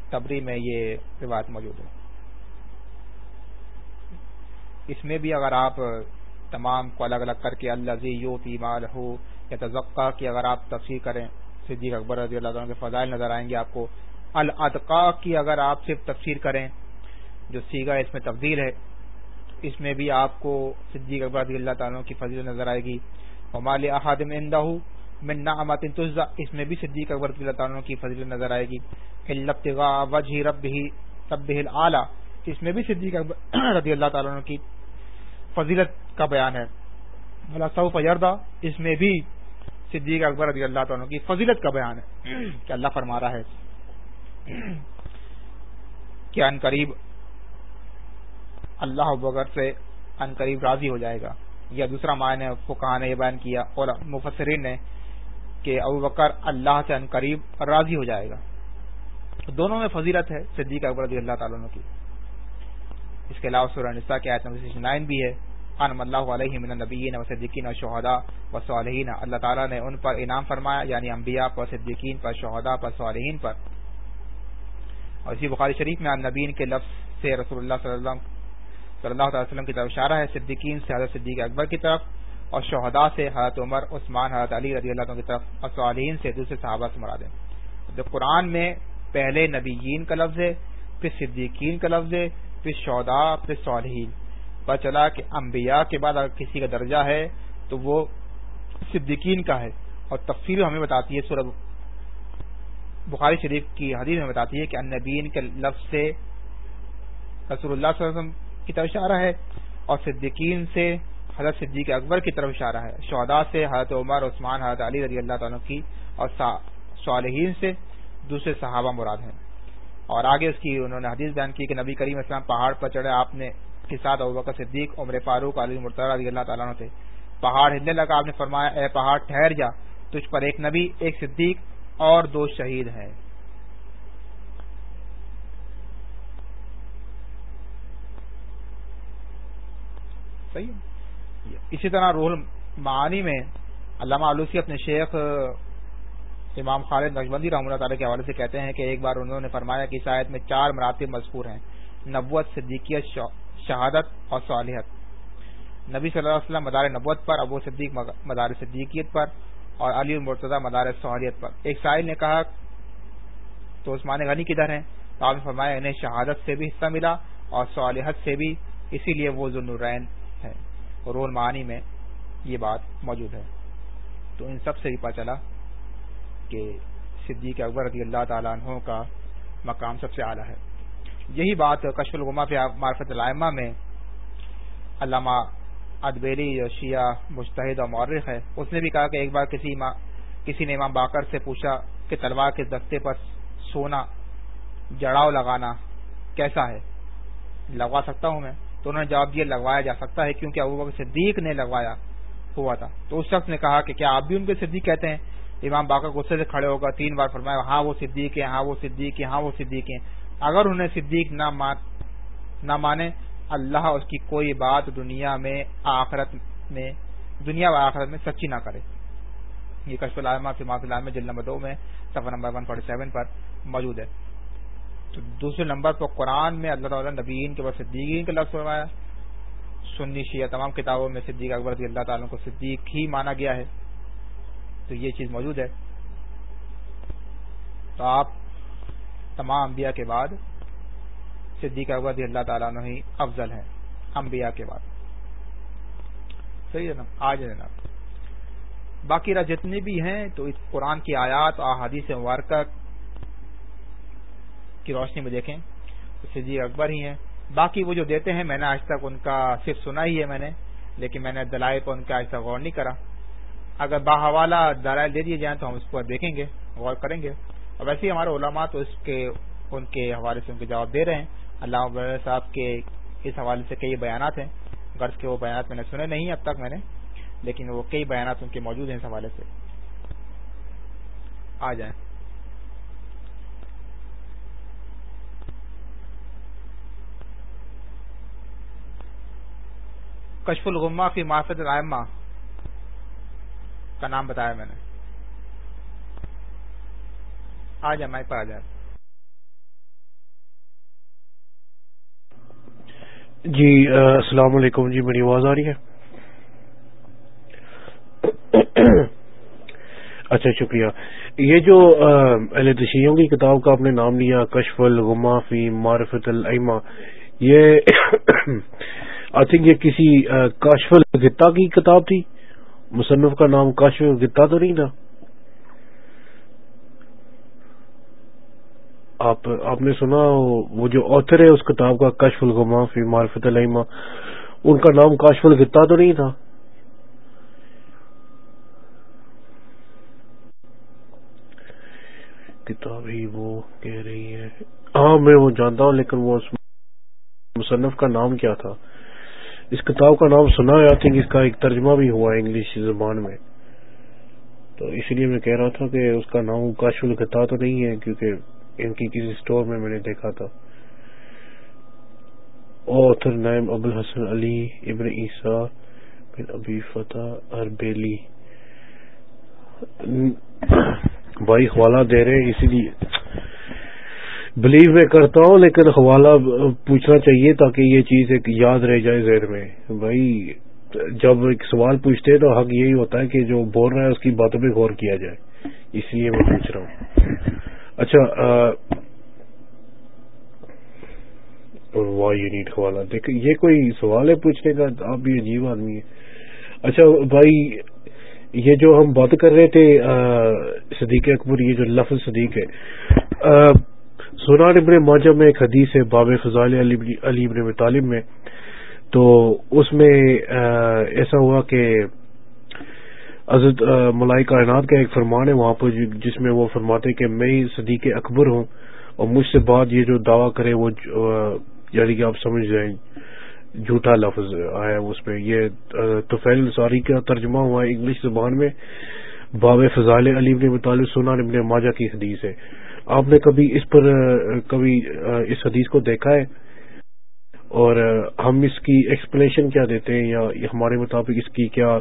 تبری میں یہ روایت موجود ہے اس میں بھی اگر آپ تمام کو الگ الگ کر کے اللہ زی یو تی مال ہو یا تذکا کی اگر آپ تفسیر کریں صدیق اکبر رضی اللہ عنہ کے فضائل نظر آئیں گے آپ کو الادقا کی اگر آپ صرف تفسیر کریں جو سیگا اس میں تبدیل ہے اس میں بھی آپ کو صدیق اکبر رضی اللہ تعالیٰ کی فضیل نظر آئے گی اور احادم اندہ من نعمت تجزا اس میں بھی صدیق اکبر رضی اللہ عنہ کی فضیلت نظر آئے گی الابتغاء وجه ربه ربه الاعلى اس میں بھی صدیق اکبر رضی اللہ تعالی عنہ کی فضیلت کا بیان ہے ولا سوف يرضى اس میں بھی صدیق اکبر رضی اللہ تعالی عنہ کی فضیلت کا بیان ہے کہ اللہ فرما رہا ہے کہ ان قریب اللہ بغیر سے ان قریب راضی ہو جائے گا یا دوسرا معنی فقہ نے یہ بیان کیا اور مفسرین نے کہ ابو بکر اللہ سے انقریب راضی ہو جائے گا دونوں میں فضیلت ہے صدیق اکبر رضی اللہ تعالیٰ کی اس کے علاوہ سورہ نساء کی آیت نمبر 69 بھی ہے انم اللہ علیہ من نبیین و صدیقین و شہدا و صالحین اللہ تعالیٰ نے ان پر انعام فرمایا یعنی انبیاء پر صدیقین پر شہدا پر صالحین پر اور اسی بخاری شریف میں نبین کے لفظ سے رسول اللہ صلی اللہ صلی اللہ علیہ وسلم کی طرف اشارہ ہے صدیقین سے حضرت صدیق اکبر کی طرف اور شہداء سے حضرت عمر عثمان حضرت علی رضی اللہ کی طرف اور صالحین سے دوسرے صحابہ سے مراد ہیں جو قرآن میں پہلے نبیین کا لفظ ہے پھر صدیقین کا لفظ ہے پھر پھر شہداء صالحین پتا چلا کہ انبیاء کے بعد اگر کسی کا درجہ ہے تو وہ صدیقین کا ہے اور تفسیر ہمیں بتاتی ہے بخاری شریف کی حدیث ہمیں بتاتی ہے کہ کے لفظ سے رسول اللہ صلی اللہ علیہ وسلم کی طرف اشارہ ہے اور صدیقین سے حضرت صدیق اکبر کی طرف اشارہ ہے شہدا سے حضرت عمر عثمان حضرت علی رضی اللہ تعالیٰ کی اور صالحین سے دوسرے صحابہ مراد ہیں اور آگے اس کی انہوں نے حدیث بیان کی کہ نبی کریم اسلام پہاڑ پر چڑھے آپ نے کے ساتھ صدیق عمر فاروق علی مرتضی رضی اللہ تعالیٰ تھے پہاڑ ہلنے لگا آپ نے فرمایا اے پہاڑ ٹھہر جا تجھ پر ایک نبی ایک صدیق اور دو شہید ہیں صحیح اسی طرح روح معانی میں علامہ آلوسی اپنے شیخ امام خالد نقشبندی رحمۃ اللہ تعالیٰ کے حوالے سے کہتے ہیں کہ ایک بار انہوں نے فرمایا کہ شاید میں چار مراتب مذکور ہیں نبوت صدیقیت شہادت اور صالحت نبی صلی اللہ علیہ وسلم مدار نبوت پر ابو صدیق مدار صدیقیت پر اور علی المرتضی مدار صولیت پر ایک سائل نے کہا تو عثمان غنی کدھر ہیں تعلق نے فرمایا انہیں شہادت سے بھی حصہ ملا اور صالحت سے بھی اسی لیے وہ ظلم ہیں رول معانی میں یہ بات موجود ہے تو ان سب سے بھی پتہ چلا کہ صدیق اکبر رضی اللہ تعالیٰ عنہ کا مقام سب سے اعلیٰ ہے یہی بات کشف الغما پہ معرفت علائم میں علامہ ادبیری شیعہ مشتحد اور مورخ ہے اس نے بھی کہا کہ ایک بار کسی کسی نے امام باقر سے پوچھا کہ تلوار کے دستے پر سونا جڑاؤ لگانا کیسا ہے لگوا سکتا ہوں میں تو انہوں نے جواب دیا لگوایا جا سکتا ہے کیونکہ ابو بکر صدیق نے لگوایا ہوا تھا تو اس شخص نے کہا کہ کیا آپ بھی ان کے صدیق کہتے ہیں امام باقا غصے سے کھڑے ہوگا تین بار فرمایا ہاں وہ صدیق ہاں وہ صدیق ہے ہاں اگر انہیں صدیق نہ مانے اللہ اس کی کوئی بات دنیا میں آخرت میں دنیا و آخرت میں سچی نہ کرے یہ کشف نمبر دو میں سفر نمبر سیون پر موجود ہے تو دوسرے نمبر پر قرآن میں اللہ تعالیٰ نبی کے بعد صدیقی کا لفظ فرمایا سنی شیعہ تمام کتابوں میں صدیق اکبر رضی اللہ تعالیٰ کو صدیق ہی مانا گیا ہے تو یہ چیز موجود ہے تو آپ تمام انبیاء کے بعد صدیق اکبر رضی اللہ تعالیٰ ہی افضل ہیں انبیاء کے بعد صحیح ہے آ آج نا باقی را جتنے بھی ہیں تو اس قرآن کی آیات اور حادیث مبارکہ کی روشنی میں دیکھیں جی اکبر ہی ہیں باقی وہ جو دیتے ہیں میں نے آج تک ان کا صرف سنا ہی ہے میں نے لیکن میں نے دلائل پر ان کا آج تک غور نہیں کرا اگر با حوالہ دے دیے جائیں تو ہم اس پر دیکھیں گے غور کریں گے اور ویسے ہی ہمارے علماء تو اس کے ان کے حوالے سے ان کے جواب دے رہے ہیں علامہ صاحب کے اس حوالے سے کئی بیانات ہیں غرض کے وہ بیانات میں نے سنے نہیں اب تک میں نے لیکن وہ کئی بیانات ان کے موجود ہیں اس حوالے سے آ جائیں کشف الغمہ فی معافت الائمہ کا نام بتایا میں نے آ جی، آ مائک پر جی السلام علیکم جی میری آواز آ رہی ہے اچھا شکریہ یہ جو الدشیوں کی کتاب کا آپ نے نام لیا کشف الغما فی معرفت الما یہ آئی تھنک یہ کسی کاشف الگتا کی کتاب تھی مصنف کا نام کاشف تو نہیں تھا آپ آپ نے سنا وہ جو آتھر ہے اس کتاب کا کشف الغما فی معرفت علمہ ان کا نام کاشف الگتا تو نہیں تھا کتاب ہی وہ کہہ رہی ہے ہاں میں وہ جانتا ہوں لیکن وہ اس مصنف کا نام کیا تھا اس کتاب کا نام سنا ہے آئی اس کا ایک ترجمہ بھی ہوا انگلش زبان میں تو اس لیے میں کہہ رہا تھا کہ اس کا نام کاش الگا تو نہیں ہے کیونکہ ان کی کسی اسٹور میں میں نے دیکھا تھا اوتھر ابو الحسن علی ابن عیسیٰ بن ابی فتح اربیلی بھائی حوالہ دے رہے اسی لیے بلیو میں کرتا ہوں لیکن حوالہ پوچھنا چاہیے تاکہ یہ چیز ایک یاد رہ جائے زیر میں بھائی جب ایک سوال پوچھتے تو حق یہی ہوتا ہے کہ جو بول رہا ہے اس کی باتوں پہ غور کیا جائے اس لیے میں پوچھ رہا ہوں اچھا حوالہ دیکھ یہ کوئی سوال ہے پوچھنے کا آپ بھی عجیب آدمی ہے اچھا بھائی یہ جو ہم بات کر رہے تھے صدیق اکبر یہ جو لفظ صدیق ہے سونان ابن ماجہ میں ایک حدیث ہے باب خزال علی ابن طالب میں تو اس میں ایسا ہوا کہ عزد ملائی کائنات کا ایک فرمان ہے وہاں پر جس میں وہ فرماتے کہ میں صدیق اکبر ہوں اور مجھ سے بعد یہ جو دعویٰ کرے وہ یعنی کہ آپ سمجھ جائیں جھوٹا لفظ آیا اس میں یہ توفیل ساری کا ترجمہ ہوا انگلش زبان میں باب فضال علی ابن نے سنان ابن ماجہ کی حدیث ہے آپ نے کبھی اس پر کبھی اس حدیث کو دیکھا ہے اور ہم اس کی ایکسپلینیشن کیا دیتے ہیں یا ہمارے مطابق اس کی کیا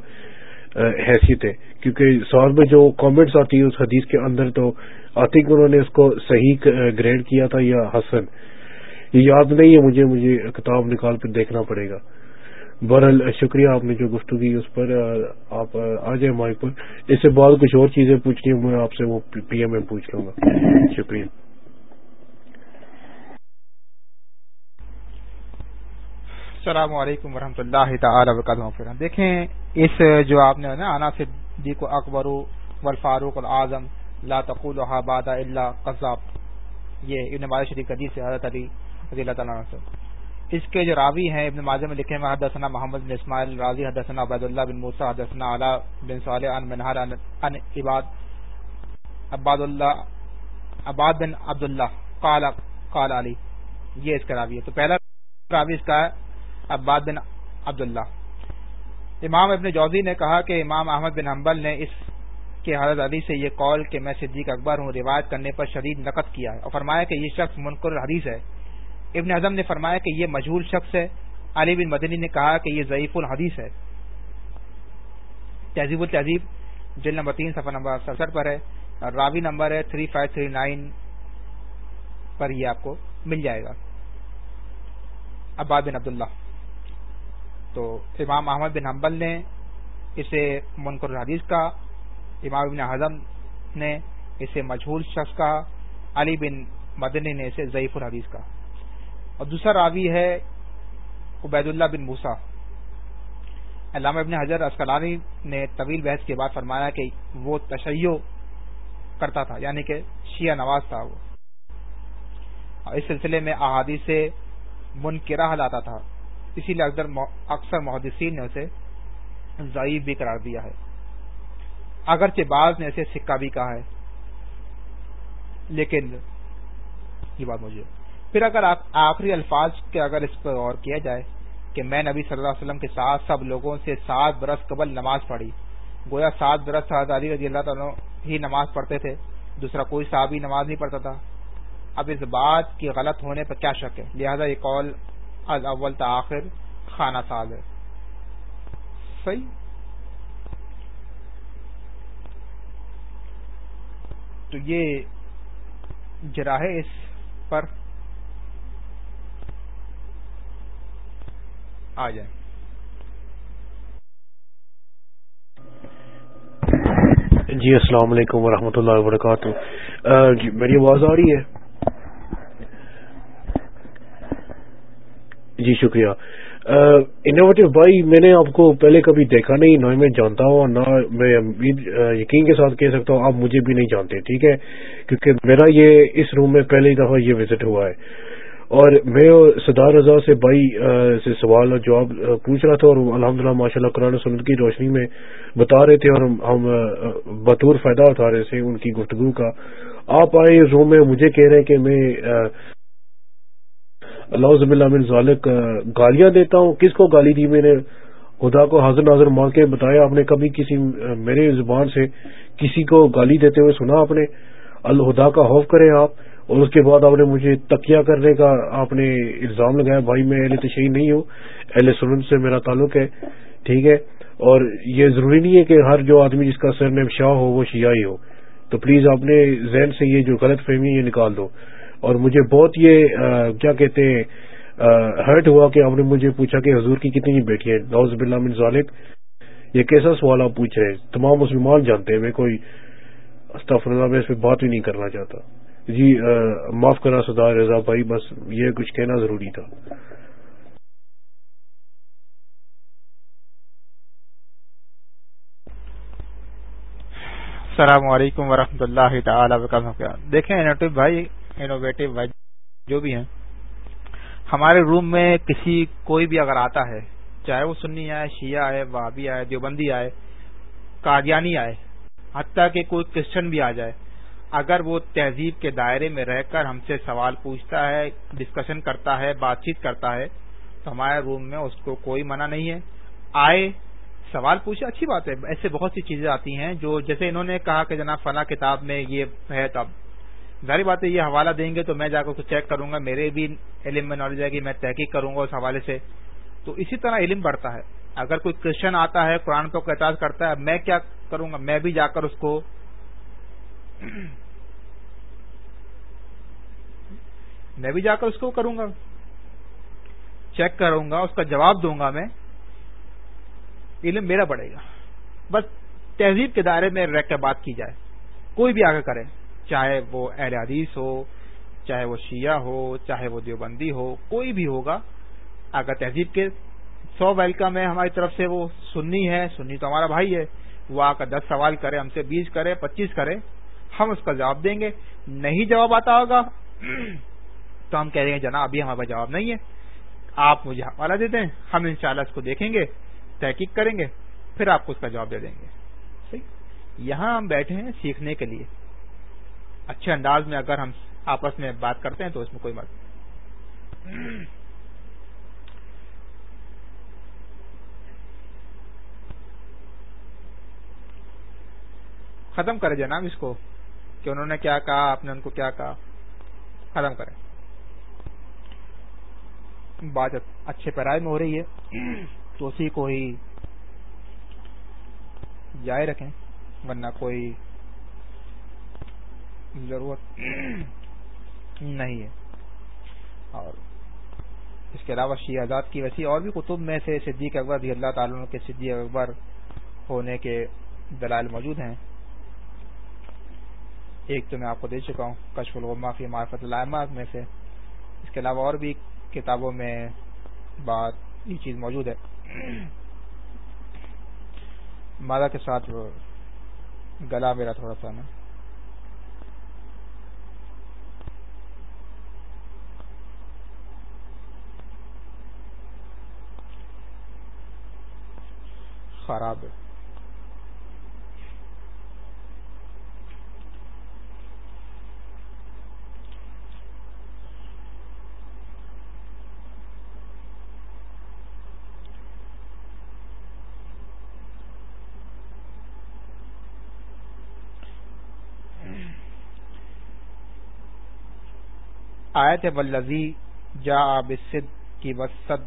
حیثیت ہے کیونکہ سوال میں جو کامنٹس آتی ہیں اس حدیث کے اندر تو کہ انہوں نے اس کو صحیح گریڈ کیا تھا یا حسن یہ یاد نہیں ہے مجھے مجھے کتاب نکال کر دیکھنا پڑے گا بہرحال شکریہ آپ نے جو گفتگو کی اس پر آپ آ جائیں مائک پر اس سے بعد کچھ اور چیزیں پوچھنی ہیں میں آپ سے وہ پی ایم پوچھ لوں گا شکریہ السلام علیکم ورحمۃ اللہ تعالیٰ وبرکاتہ دیکھیں اس جو آپ نے آنا کو اکبر و فاروق العظم لاتقول اللہ قذاب یہ نواز شریف سے حضرت علی رضی اللہ تعالیٰ سے اس کے جو راوی ہیں ابن ماضی میں لکھے ہیں حدثنا محمد بن اسماعیل راضی حدثنا عبید اللہ بن موسا علا بن صالح منہار عباد عباد عباد اللہ بن قال قال علی یہ اس کا راوی ہے تو پہلا راوی اس کا ہے عباد بن امام ابن جوزی نے کہا کہ امام احمد بن حنبل نے اس کے حضرت علی سے یہ قول کہ میں صدیق اکبر ہوں روایت کرنے پر شدید نقد کیا ہے اور فرمایا کہ یہ شخص منکر حدیث ہے ابن اعظم نے فرمایا کہ یہ مجہول شخص ہے علی بن مدنی نے کہا کہ یہ ضعیف الحدیث ہے تہذیب التہذیب جل نمبر تین سفر نمبر سڑسٹھ پر ہے اور راوی نمبر ہے تھری فائیو تھری نائن پر یہ آپ کو مل جائے گا عباد بن عبداللہ تو امام احمد بن حنبل نے اسے منقر الحدیث کا امام ابن اعظم نے اسے مجہول شخص کا علی بن مدنی نے اسے ضعیف الحدیث کا اور دوسرا راوی ہے عبید اللہ بن موسا علامہ ابن حضر اسکلانی نے طویل بحث کے بعد فرمایا کہ وہ تشیع کرتا تھا یعنی کہ شیعہ نواز تھا وہ اور اس سلسلے میں احادی سے منقرا لاتا تھا اسی لیے اکثر محدثین نے اسے ضعیف بھی قرار دیا ہے اگرچہ بعض نے اسے سکہ بھی کہا ہے لیکن یہ بات پھر اگر آپ آخری الفاظ کے اگر اس پر غور کیا جائے کہ میں نبی صلی اللہ علیہ وسلم کے ساتھ سب لوگوں سے سات برس قبل نماز پڑھی گویا سات برس ہزار رضی اللہ تعالیٰ ہی نماز پڑھتے تھے دوسرا کوئی صحابی نماز نہیں پڑھتا تھا اب اس بات کے غلط ہونے پر کیا شک ہے لہذا یہ قول از اول آخر خانہ ساز ہے صحیح تو یہ جراح اس پر آ جائیں جی السلام علیکم ورحمۃ اللہ وبرکاتہ جی، میری آواز آ رہی ہے جی شکریہ انوویٹو بھائی میں نے آپ کو پہلے کبھی دیکھا نہیں نہ میں جانتا ہوں اور نہ میں یقین کے ساتھ کہہ سکتا ہوں آپ مجھے بھی نہیں جانتے ٹھیک ہے کیونکہ میرا یہ اس روم میں پہلی دفعہ یہ وزٹ ہوا ہے اور میں سدار رضا سے بھائی سے سوال اور جواب پوچھ رہا تھا اور الحمد للہ ماشاء اللہ قرآن سنت کی روشنی میں بتا رہے تھے اور ہم بطور فائدہ اٹھا رہے تھے ان کی گفتگو کا آپ آئے روم میں مجھے کہہ رہے کہ میں اللّہ اللہ من ذالق گالیاں دیتا ہوں کس کو گالی دی میں نے خدا کو حاضر ناظر مان کے بتایا آپ نے کبھی کسی میرے زبان سے کسی کو گالی دیتے ہوئے سنا آپ نے الہدا کا خوف کریں آپ اور اس کے بعد آپ نے مجھے تکیا کرنے کا آپ نے الزام لگایا بھائی میں اہل تشہیر نہیں ہوں اہل سنن سے میرا تعلق ہے ٹھیک ہے اور یہ ضروری نہیں ہے کہ ہر جو آدمی جس کا سر نیم شاہ ہو وہ شیعہ ہی ہو تو پلیز آپ نے ذہن سے یہ جو غلط فہمی یہ نکال دو اور مجھے بہت یہ کیا کہتے ہیں ہرٹ ہوا کہ آپ نے مجھے پوچھا کہ حضور کی کتنی بیٹی ہیں نوز بلّہ من ثالب یہ کیسا سوال آپ پوچھ رہے ہیں تمام مسلمان جانتے ہیں میں کوئی اللہ میں اس پہ بات بھی نہیں کرنا چاہتا جی معاف کرنا رضا بھائی بس یہ کچھ کہنا ضروری تھا السلام علیکم ورحمۃ اللہ تعالیٰ وبرکاتہ دیکھیں بھائی بھائی انوویٹو جو بھی ہیں ہمارے روم میں کسی کوئی بھی اگر آتا ہے چاہے وہ سنی آئے شیعہ آئے وابی آئے دیوبندی آئے قادیانی آئے حتیٰ کہ کوئی کرسچن بھی آ جائے اگر وہ تہذیب کے دائرے میں رہ کر ہم سے سوال پوچھتا ہے ڈسکشن کرتا ہے بات چیت کرتا ہے تو ہمارے روم میں اس کو کوئی منع نہیں ہے آئے سوال پوچھے اچھی بات ہے ایسے بہت سی چیزیں آتی ہیں جو جیسے انہوں نے کہا کہ جناب فلاں کتاب میں یہ ہے تب ظاہر بات ہے یہ حوالہ دیں گے تو میں جا کر اس چیک کروں گا میرے بھی علم میں نالج ہے کہ میں تحقیق کروں گا اس حوالے سے تو اسی طرح علم بڑھتا ہے اگر کوئی کرسچن آتا ہے قرآن کو اعتراض کرتا ہے میں کیا کروں گا میں بھی جا کر اس کو میں بھی جا کر اس کو کروں گا چیک کروں گا اس کا جواب دوں گا میں علم میرا بڑھے گا بس تہذیب کے دائرے میں رہ کر بات کی جائے کوئی بھی آگے کرے چاہے وہ اہل حدیث ہو چاہے وہ شیعہ ہو چاہے وہ دیوبندی ہو کوئی بھی ہوگا اگر تہذیب کے سو ویلکم ہے ہماری طرف سے وہ سنی ہے سنی تو ہمارا بھائی ہے وہ آ کر دس سوال کرے ہم سے بیس کرے پچیس کرے ہم اس کا جواب دیں گے نہیں جواب آتا ہوگا تو ہم کہہ دیں گے جناب ابھی ہمارا جواب نہیں ہے آپ مجھے حوالہ دے دیں ہم انشاءاللہ اس کو دیکھیں گے تحقیق کریں گے پھر آپ کو اس کا جواب دے دیں گے یہاں ہم بیٹھے ہیں سیکھنے کے لیے اچھے انداز میں اگر ہم آپس میں بات کرتے ہیں تو اس میں کوئی مدد نہیں ختم کرے جناب اس کو کہ انہوں نے کیا کہا آپ نے ان کو کیا کہا ختم کریں بات اچھے پیرائے میں ہو رہی ہے تو اسی کو ہی جائے رکھیں ورنہ کوئی ضرورت نہیں ہے اور اس کے علاوہ شیعہ آزاد کی ویسی اور بھی کتب میں سے صدیق اکبر رضی اللہ تعالیٰ کے صدیق اکبر ہونے کے دلائل موجود ہیں ایک تو میں آپ کو دے چکا ہوں کش فی معرفت لائمارک میں سے اس کے علاوہ اور بھی کتابوں میں بات یہ چیز موجود ہے مادہ کے ساتھ گلا میرا تھوڑا سا نا خراب ہے آیت ولزی جا بصد کی وسد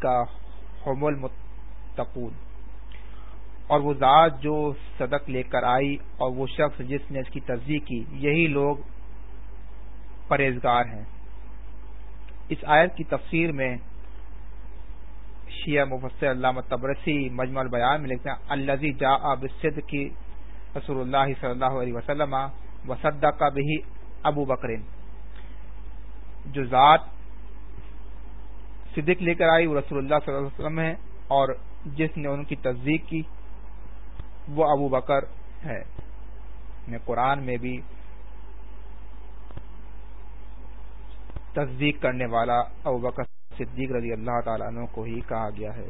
کا اور وہ ذات جو صدق لے کر آئی اور وہ شخص جس نے اس کی تصدیق کی یہی لوگ پرہیزگار ہیں اس آیت کی تفسیر میں شیعہ علامہ تبرسی مجمع البیان میں لکھتے ہیں الزی جا جاصد کی رسول اللہ صلی اللہ علیہ وسلم وسد کا بھی ابو بکرین جو ذات صدق لے کر آئی وہ رسول اللہ صلی اللہ علیہ وسلم ہے اور جس نے ان کی تصدیق کی وہ ابو بکر ہے میں قرآن میں بھی تصدیق کرنے والا ابو بکر صدیق رضی اللہ تعالیٰ عنہ کو ہی کہا گیا ہے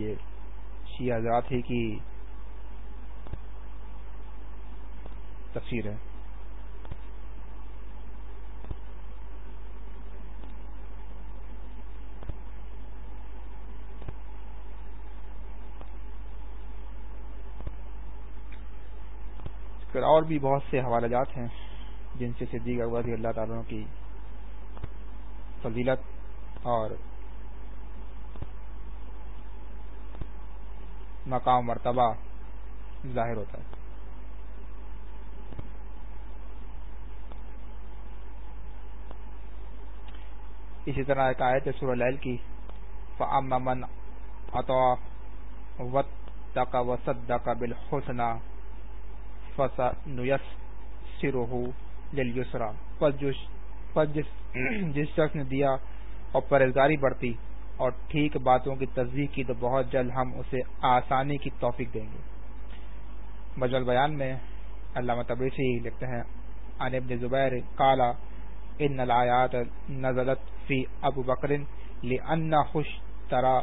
یہ کی آزاد ہے کی تفسیر ہے اور بھی بہت سے حوالہ جات ہیں جن سے صدیق اکبر اللہ تعالیٰ کی فضیلت اور مقام مرتبہ ظاہر ہوتا ہے اسی طرح ایک آیت سورہ لیل کی وس دکا بل پس جس شخص نے دیا اور پرہزگاری بڑھتی اور ٹھیک باتوں کی تصدیق کی تو بہت جلد ہم اسے آسانی کی توفیق دیں گے مجل بیان میں علامہ تبریسی لکھتے ہیں عن ابن زبیر قال ان الایات نزلت فی ابو بکر لئن خوش ترا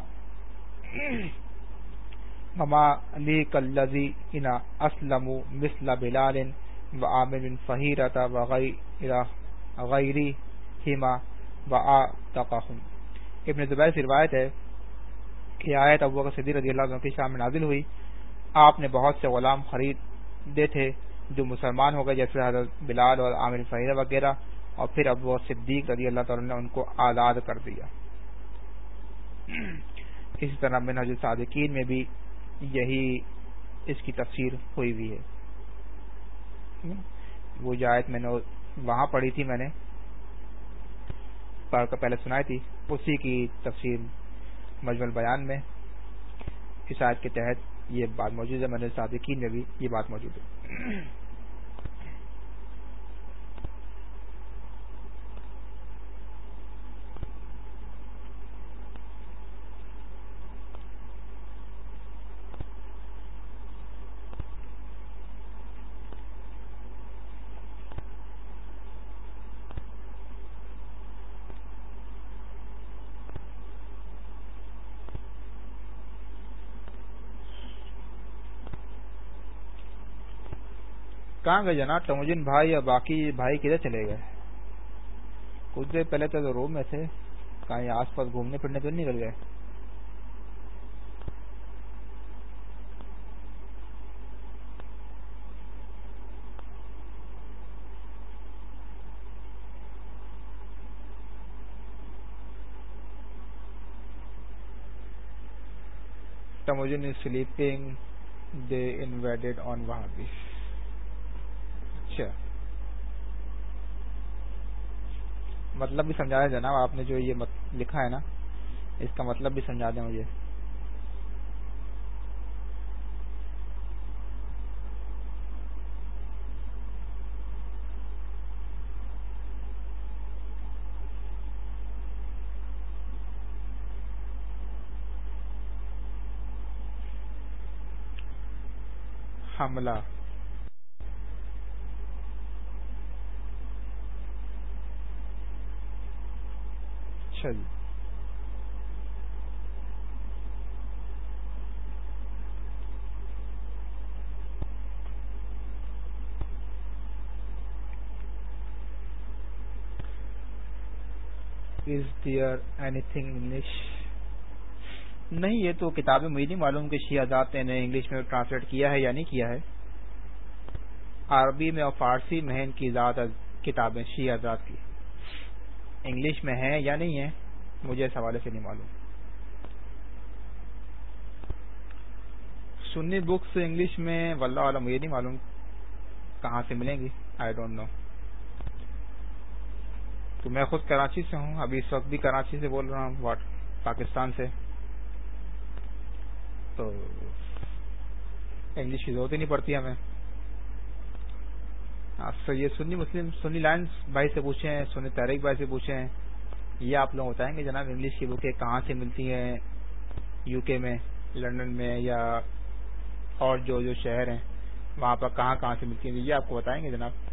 مما لیک اللذی انا اسلمو مثل بلال و آمن فہیرت و غیری ہما و آتقہم ابن زبیر سے روایت ہے کہ آیت ابو کا صدیق رضی اللہ عنہ کی شام میں نازل ہوئی آپ نے بہت سے غلام خرید دے تھے جو مسلمان ہو گئے جیسے حضرت بلال اور عامر فہیرہ وغیرہ اور پھر ابو صدیق رضی اللہ تعالی نے ان کو آزاد کر دیا اسی طرح میں نجر صادقین میں بھی یہی اس کی تفسیر ہوئی ہوئی ہے وہ جو آیت میں نے وہاں پڑھی تھی میں نے پہلے سنائی تھی اسی کی تفصیل مجمل بیان میں اس آیت کے تحت یہ بات موجود ہے میں نے صادقین میں بھی یہ بات موجود ہے کہاں گئے جناب ٹموجن بھائی اور باقی بھائی کدھر چلے گئے کچھ دیر پہلے تو روم میں تھے کہیں آس پاس گھومنے پھرنے تو نکل گئے ٹموجن از سلیپنگ دے آن انہ اچھا۔ مطلب بھی سمجھا جناب آپ نے جو یہ لکھا ہے نا اس کا مطلب بھی سمجھا دیں مجھے حملہ اینی تھنگ انگلش نہیں یہ تو کتابیں مجھے نہیں معلوم کہ شیعہ آزاد نے انگلش میں ٹرانسلیٹ کیا ہے یا نہیں کیا ہے عربی میں اور فارسی میں ان کی زیادہ کتابیں شیعہ آزاد کی انگلش میں ہیں یا نہیں ہے مجھے اس حوالے سے نہیں معلوم سنی بکس انگلش میں عالم مجھے نہیں معلوم کہاں سے ملیں گی آئی ڈونٹ نو تو میں خود کراچی سے ہوں ابھی اس وقت بھی کراچی سے بول رہا ہوں واٹ پاکستان سے تو انگلش کی ضرورت ہی نہیں پڑتی ہمیں یہ سنی مسلم سنی لائنس بھائی سے پوچھے ہیں سنی تحریک بھائی سے پوچھے ہیں یہ آپ لوگ بتائیں گے جناب انگلش کی بکیں کہاں سے ملتی ہیں یو کے میں لنڈن میں یا اور جو جو شہر ہیں وہاں پر کہاں کہاں سے ملتی ہیں یہ آپ کو بتائیں گے جناب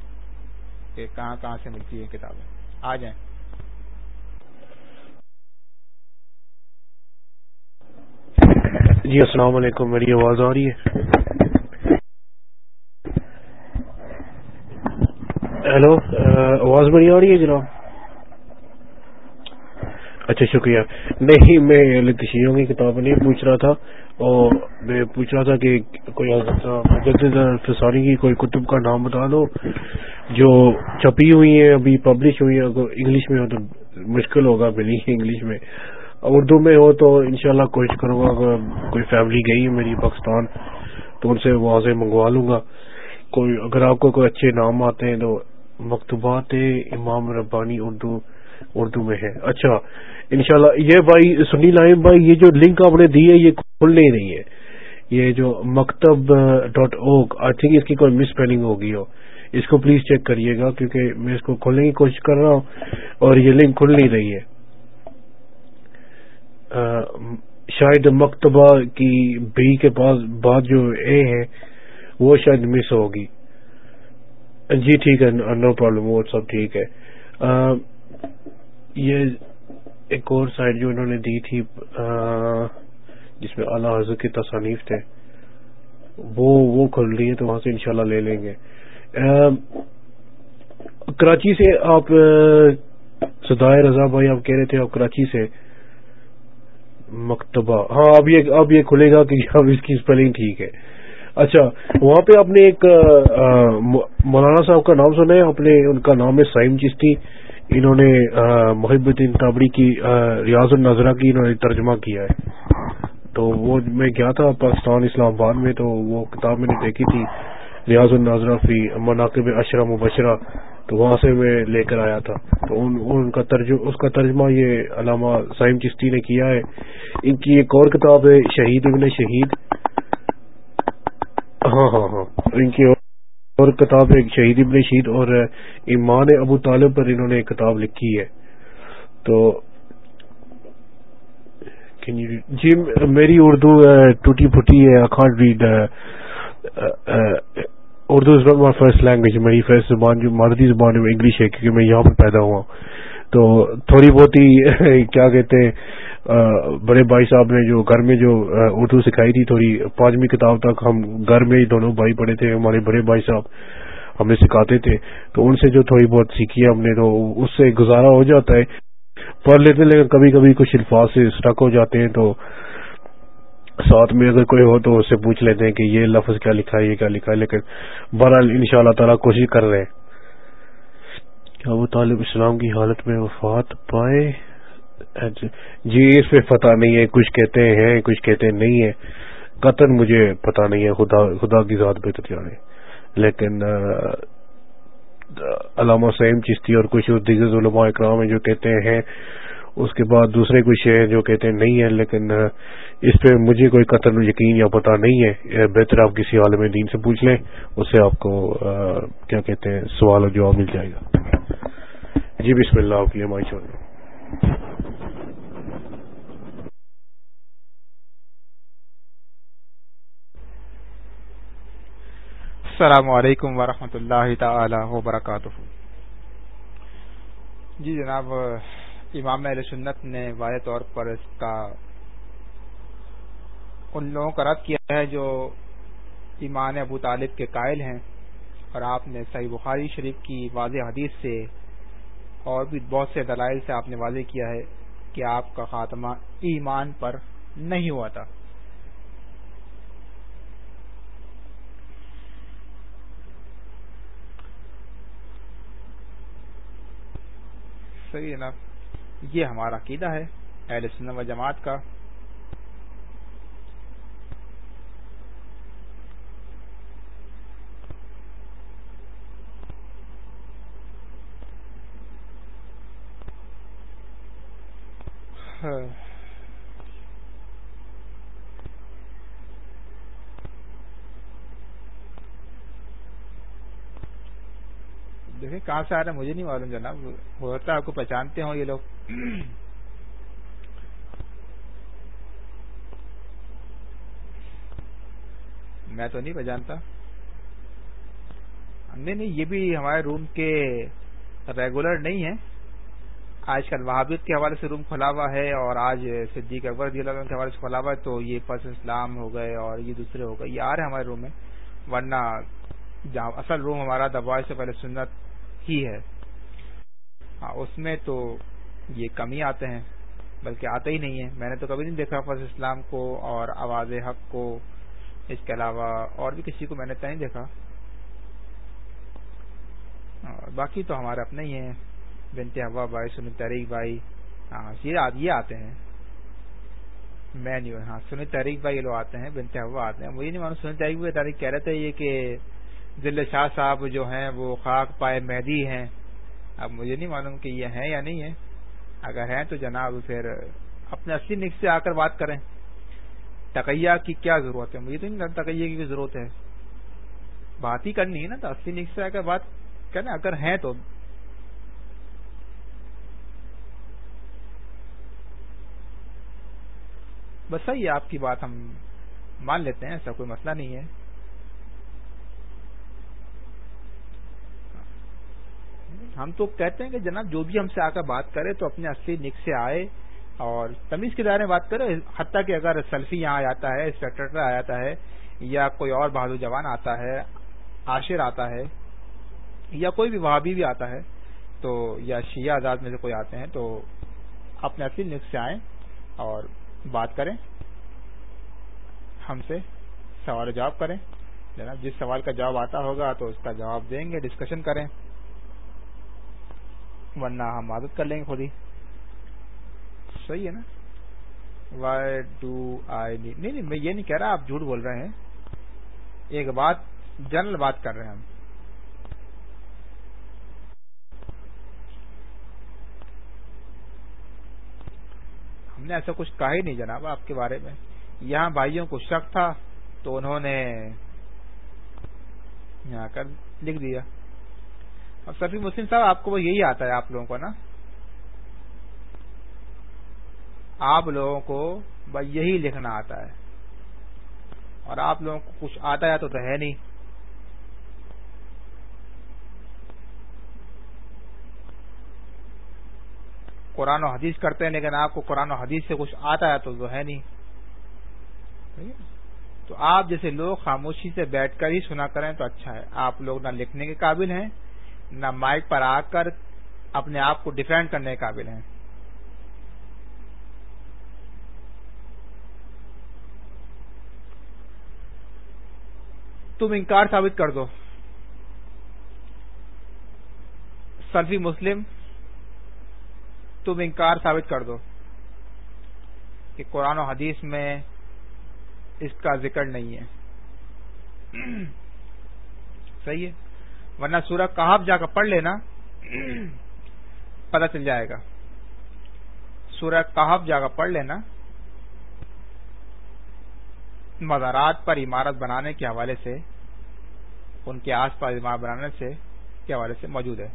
کہ کہاں کہاں سے ملتی ہیں کتابیں آ جائیں جی السلام علیکم میری آواز آ رہی ہے ہیلو آواز بڑی آ رہی ہے جناب اچھا شکریہ نہیں میں علی یعنی کی کتاب نہیں پوچھ رہا تھا اور میں پوچھ رہا تھا کہ کوئی حضرت کی کوئی کتب کا نام بتا دو جو چھپی ہوئی ہیں ابھی پبلش ہوئی اگر انگلش میں ہو تو مشکل ہوگا ملی انگلش میں اردو میں ہو تو انشاءاللہ کوشش کروں گا اگر کوئی فیملی گئی ہے میری پاکستان تو ان سے واضح منگوا لوں گا کوئی اگر آپ کو کوئی اچھے نام آتے ہیں تو مکتوبات امام ربانی اردو اردو میں ہے اچھا انشاءاللہ یہ بھائی سنی لائم بھائی یہ جو لنک آپ نے دی ہے یہ کھل نہیں رہی ہے یہ جو Maktab dot ok I think اس کی کوئی مس اسپیلنگ ہوگی ہو اس کو پلیز چیک کریے گا کیونکہ میں اس کو کھولنے کی کوشش کر رہا ہوں اور یہ لنک کھل نہیں رہی ہے شاید مکتبہ کی بی کے پاس بعد جو اے ہے وہ شاید مس ہوگی جی ٹھیک ہے نو پرابلم وہ سب ٹھیک ہے یہ ایک اور سائڈ جو انہوں نے دی تھی جس میں اعلیٰ حضرت کی تصانیف تھے وہ کھل رہی ہے تو وہاں سے انشاءاللہ لے لیں گے کراچی سے آپ سدائے رضا بھائی آپ کہہ رہے تھے آپ کراچی سے مکتبہ ہاں اب یہ اب یہ کھلے گا کہ اب اس کی اسپیلنگ ٹھیک ہے اچھا وہاں پہ آپ نے ایک مولانا صاحب کا نام سنا ہے آپ نے ان کا نام ہے سائم چشتی انہوں نے محب الدین تابڑی کی ریاض النظرہ کی انہوں نے ترجمہ کیا ہے تو وہ میں گیا تھا پاکستان اسلام آباد میں تو وہ کتاب میں نے دیکھی تھی ریاض فی مناقب اشرم مبشرہ تو وہاں سے میں لے کر آیا تھا تو ان, ان کا ترجمہ یہ علامہ سائم چشتی نے کیا ہے ان کی ایک اور کتاب ہے شہید شہید ابن ہاں ہاں ہاں ان کی اور کتاب ہے شہید ابن شہید اور ایمان ابو طالب پر انہوں نے ایک کتاب لکھی ہے تو جی میری اردو ٹوٹی پھوٹی ہے Urdu is not my first language میری فرسٹ زبان جو مادری زبان ہے انگلش ہے کیونکہ میں یہاں پر پیدا ہوا تو تھوڑی بہت ہی کیا کہتے ہیں بڑے بھائی صاحب نے جو گھر میں جو اردو سکھائی تھی تھوڑی پانچویں کتاب تک ہم گھر میں ہی دونوں بھائی پڑھے تھے ہمارے بڑے بھائی صاحب ہمیں سکھاتے تھے تو ان سے جو تھوڑی بہت سیکھی ہم نے تو اس سے گزارا ہو جاتا ہے پڑھ لیتے لیکن کبھی کبھی کچھ الفاظ سے اسٹک ہو جاتے ہیں تو ساتھ میں اگر کوئی ہو تو اس سے پوچھ لیتے ہیں کہ یہ لفظ کیا لکھا ہے یہ کیا لکھا ہے لیکن بہرحال ان شاء اللہ تعالیٰ کوشش کر رہے ہیں کیا وہ طالب اسلام کی حالت میں وفات پائے جی اس پہ پتہ نہیں ہے کچھ کہتے ہیں کچھ کہتے نہیں ہے قطن مجھے پتہ نہیں ہے خدا خدا کی ذات بہتر جانے لیکن علامہ سیم چشتی اور کچھ دیگر علماء اکرام ہیں جو کہتے ہیں اس کے بعد دوسرے کوئی کچھ جو کہتے ہیں نہیں ہے لیکن اس پہ مجھے کوئی قطر یقین یا پتہ نہیں ہے بہتر آپ کسی عالم دین سے پوچھ لیں اس سے آپ کو کیا کہتے ہیں سوال اور جواب مل جائے گا جی بسم اللہ آپ بہت السلام علیکم ورحمۃ اللہ تعالی وبرکاتہ جی جناب امام اہل سنت نے واضح طور پر اس کا ان لوگوں کا رد کیا ہے جو ایمان ابو طالب کے قائل ہیں اور آپ نے صحیح بخاری شریف کی واضح حدیث سے اور بھی بہت سے دلائل سے آپ نے واضح کیا ہے کہ آپ کا خاتمہ ایمان پر نہیں ہوا تھا صحیح ہے نا یہ ہمارا عقیدہ ہے اہل سن و جماعت کا ہاں۔ دیکھیں کہاں سے آ رہے ہیں مجھے نہیں معلوم جناب ہوتا ہے آپ کو پہچانتے ہوں یہ لوگ میں تو نہیں پہچانتا نہیں نہیں یہ بھی ہمارے روم کے ریگولر نہیں ہیں آج کل وہابیت کے حوالے سے روم کھلا ہوا ہے اور آج صدیق اکبر اللہ کے حوالے سے کھلا ہوا ہے تو یہ پس اسلام ہو گئے اور یہ دوسرے ہو گئے یہ آ رہے ہیں ہمارے روم میں ورنہ اصل روم ہمارا سے پہلے سنت ہی ہے ہاں، اس میں تو یہ کمی آتے ہیں بلکہ آتے ہی نہیں ہے میں نے تو کبھی نہیں دیکھا فض اسلام کو اور آواز حق کو اس کے علاوہ اور بھی کسی کو میں نے نہیں دیکھا باقی تو ہمارے اپنے ہی ہیں بنتے ہوا بھائی سنی تحریک بھائی ہاں یہ آتے ہیں میں نہیں ہاں سنیل تحریک بھائی یہ لوگ آتے ہیں بنتے ہوا آتے ہیں مجھے نہیں معلوم تحریک بھائی تاریخ کہ ذل شاہ صاحب جو ہیں وہ خاک پائے مہدی ہیں اب مجھے نہیں معلوم کہ یہ ہیں یا نہیں ہیں اگر ہیں تو جناب پھر اپنے اصلی نک سے آ کر بات کریں تقیا کی کیا ضرورت ہے مجھے تو نہیں تقیہ کی بھی ضرورت ہے بات ہی کرنی ہے نا تو اصلی نک سے آ کر بات کریں اگر ہیں تو بس صحیح ہے آپ کی بات ہم مان لیتے ہیں ایسا کوئی مسئلہ نہیں ہے ہم تو کہتے ہیں کہ جناب جو بھی ہم سے آ کر بات کرے تو اپنے اصلی نک سے آئے اور تمیز کے دائرے میں بات کرے حتیٰ کہ اگر سیلفی یہاں آ جاتا ہے اسپیکٹر آ جاتا ہے یا کوئی اور بہادر جوان آتا ہے عاشر آتا ہے یا کوئی بھی وہابی بھی آتا ہے تو یا شیعہ آزاد میں سے کوئی آتے ہیں تو اپنے اصلی نک سے آئیں اور بات کریں ہم سے سوال جواب کریں جناب جس سوال کا جواب آتا ہوگا تو اس کا جواب دیں گے ڈسکشن کریں ورنہ ہم عادت کر لیں گے خود ہی صحیح ہے نا وائی ڈو آئی نیڈ نہیں نہیں میں یہ نہیں کہہ رہا آپ جھوٹ بول رہے ہیں ایک بات جنرل بات کر رہے ہیں ہم ہم نے ایسا کچھ کہا ہی نہیں جناب آپ کے بارے میں یہاں بھائیوں کو شک تھا تو انہوں نے یہاں کر لکھ دیا اور سفی مسلم صاحب آپ کو وہ یہی آتا ہے آپ لوگوں کو نا آپ لوگوں کو بس یہی لکھنا آتا ہے اور آپ لوگوں کو کچھ آتا ہے تو ہے نہیں قرآن و حدیث کرتے ہیں لیکن آپ کو قرآن و حدیث سے کچھ آتا ہے تو وہ ہے نہیں تو آپ جیسے لوگ خاموشی سے بیٹھ کر ہی سنا کریں تو اچھا ہے آپ لوگ نہ لکھنے کے قابل ہیں نہ مائک پر آ کر اپنے آپ کو ڈیفینڈ کرنے قابل ہیں تم انکار ثابت کر دو سلفی مسلم تم انکار ثابت کر دو کہ قرآن و حدیث میں اس کا ذکر نہیں ہے صحیح ہے ورنہ سورہ کہاب جا کر پڑھ لینا پتہ چل جائے گا سورہ کہاب جا کر پڑھ لینا مزارات پر عمارت بنانے کے حوالے سے ان کے آس پاس عمارت بنانے سے کے حوالے سے موجود ہے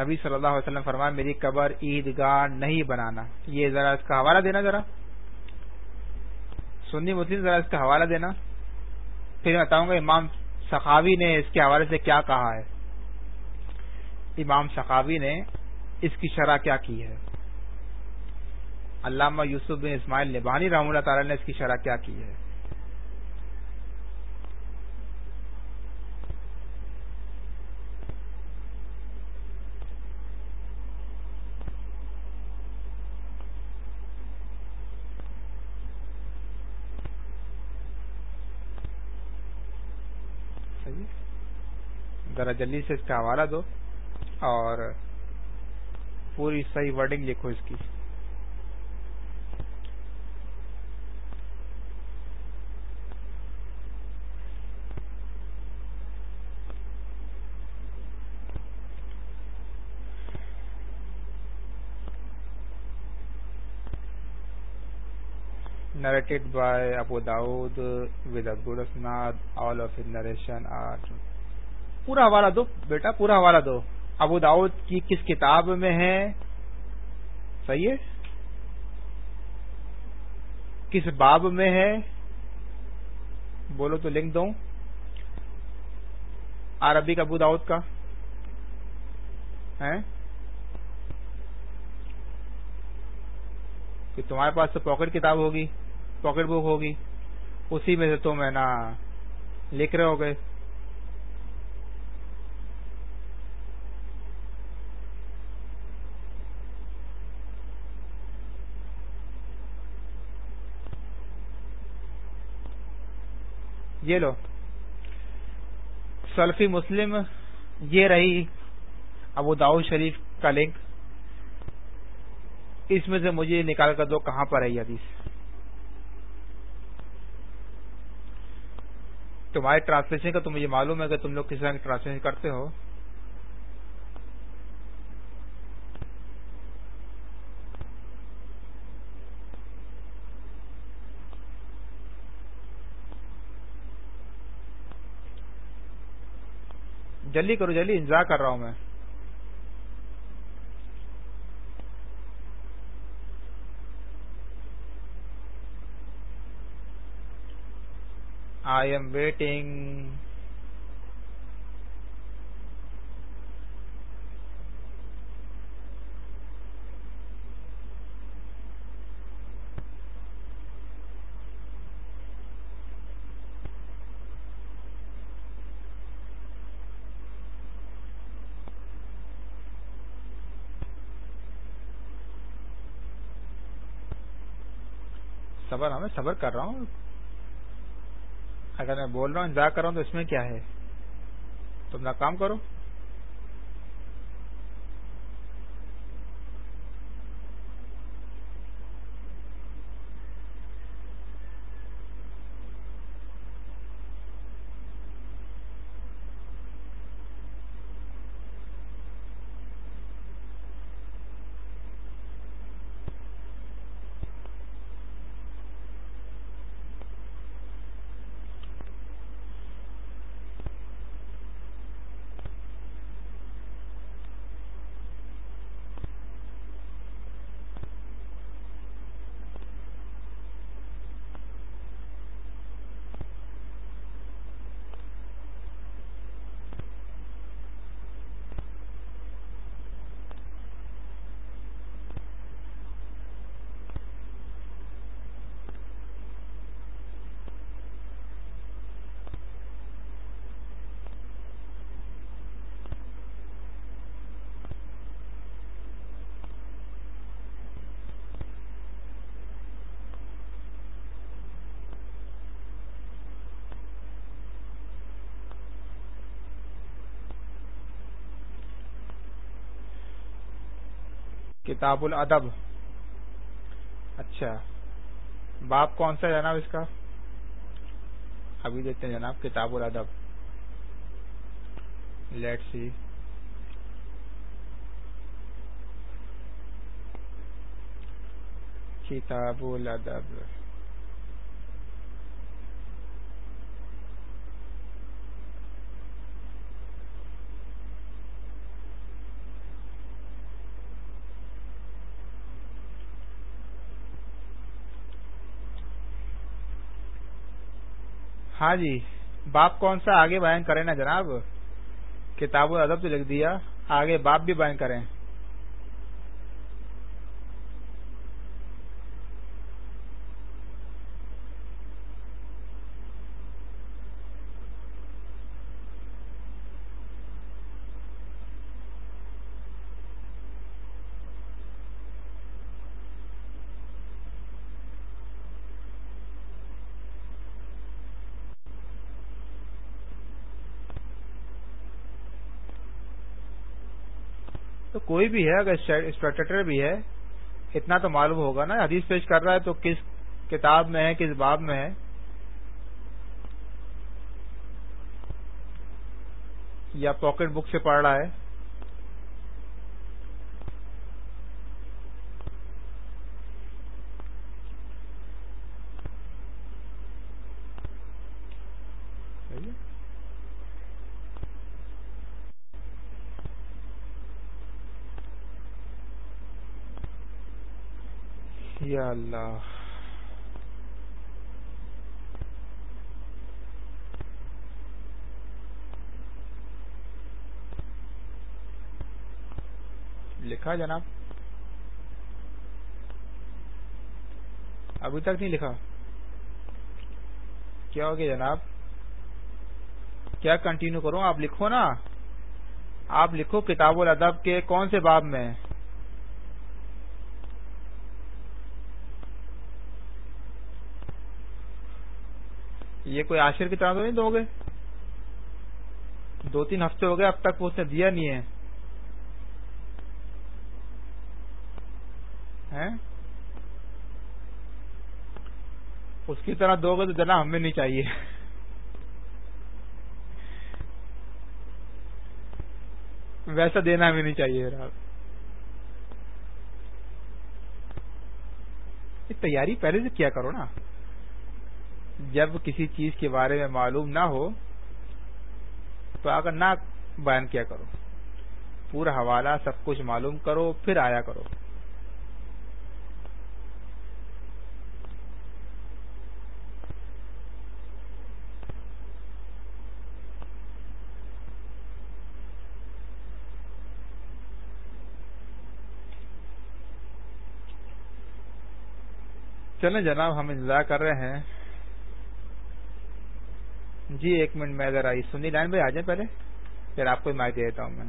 نبی صلی اللہ علیہ وسلم فرمایا میری قبر عید گاہ نہیں بنانا یہ ذرا اس کا حوالہ دینا ذرا سنی مسلم ذرا اس کا حوالہ دینا پھر بتاؤں گا امام سخاوی نے اس کے حوالے سے کیا کہا ہے امام سخاوی نے اس کی شرح کیا کی ہے علامہ یوسف بن اسماعیل نبانی رحم اللہ تعالی نے اس کی شرح کیا کی ہے ذرا جلدی سے اس کا حوالہ دو اور پوری صحیح ورڈنگ لکھو اس کی narrated by Abu Dawood with a good snod all of his narration are پورا حوالہ دو بیٹا پورا حوالہ دو ابو داود کی کس کتاب میں ہے صحیح ہے کس باب میں ہے بولو تو دوں دو کا ابو داؤد کا ہے کہ تمہارے پاس تو پاکٹ کتاب ہوگی پاکٹ بک ہوگی اسی میں سے تم ہے نا لکھ رہے ہو گئے یہ لو سلفی مسلم یہ رہی ابو داؤد شریف کا لنک اس میں سے مجھے نکال کر دو کہاں پر ہے حدیث تمہارے ٹرانسلیشن کا تو مجھے معلوم ہے کہ تم لوگ کس طرح ٹرانسلیشن کرتے ہو جلدی کرو جلدی انتظار کر رہا ہوں میں آئی ایم ویٹنگ صبر میں صبر کر رہا ہوں اگر میں بول رہا ہوں انتظار کر رہا ہوں تو اس میں کیا ہے تم نہ کام کرو کتاب الادب اچھا باپ کون سا جناب اس کا ابھی دیکھتے ہیں جناب کتاب الادب لیٹ سی کتاب الادب ہاں جی باپ کون سا آگے بیان کریں نا جناب کتاب و ادب تو لکھ دیا آگے باپ بھی بیان کریں کوئی بھی ہے اگر اسپیکٹریٹر بھی ہے اتنا تو معلوم ہوگا نا حدیث پیش کر رہا ہے تو کس کتاب میں ہے کس باب میں ہے یا پاکٹ بک سے پڑھ رہا ہے اللہ لکھا جناب ابھی تک نہیں لکھا کیا ہو گیا جناب کیا کنٹینیو کروں آپ لکھو نا آپ لکھو کتاب الادب کے کون سے باب میں یہ کوئی آشر کی طرح تو نہیں دو گے دو تین ہفتے ہو گئے اب تک وہ اس نے دیا نہیں ہے اس کی طرح دو گے تو دینا ہمیں نہیں چاہیے ویسا دینا ہمیں نہیں چاہیے تیاری پہلے سے کیا کرو نا جب کسی چیز کے بارے میں معلوم نہ ہو تو آ کر نہ بیان کیا کرو پورا حوالہ سب کچھ معلوم کرو پھر آیا کرو چلیں جناب ہم انتظار کر رہے ہیں جی ایک منٹ میں ادھر آئی سنی لائن بھائی آ جائیں پہلے پھر آپ کو دے دیتا ہوں میں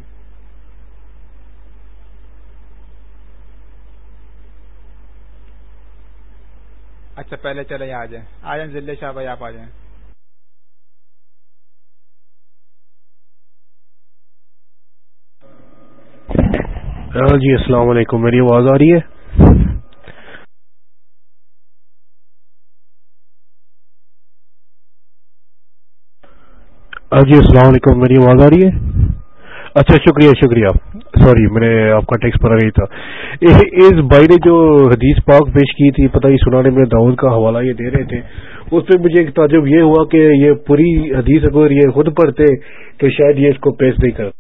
اچھا پہلے چلے آ جائیں آ جائیں ضلع شاہ بھائی آپ آ جائیں ہاں جی السلام علیکم میری آواز آ رہی ہے ہاں جی السلام علیکم میری آواز آ رہی ہے اچھا شکریہ شکریہ سوری میں نے آپ کا ٹیکس نہیں تھا اس بھائی نے جو حدیث پاک پیش کی تھی پتہ ہی سنانے میں داؤد کا حوالہ یہ دے رہے تھے اس میں مجھے ایک تعجب یہ ہوا کہ یہ پوری حدیث اگر یہ خود پڑھتے تو شاید یہ اس کو پیش نہیں کرتے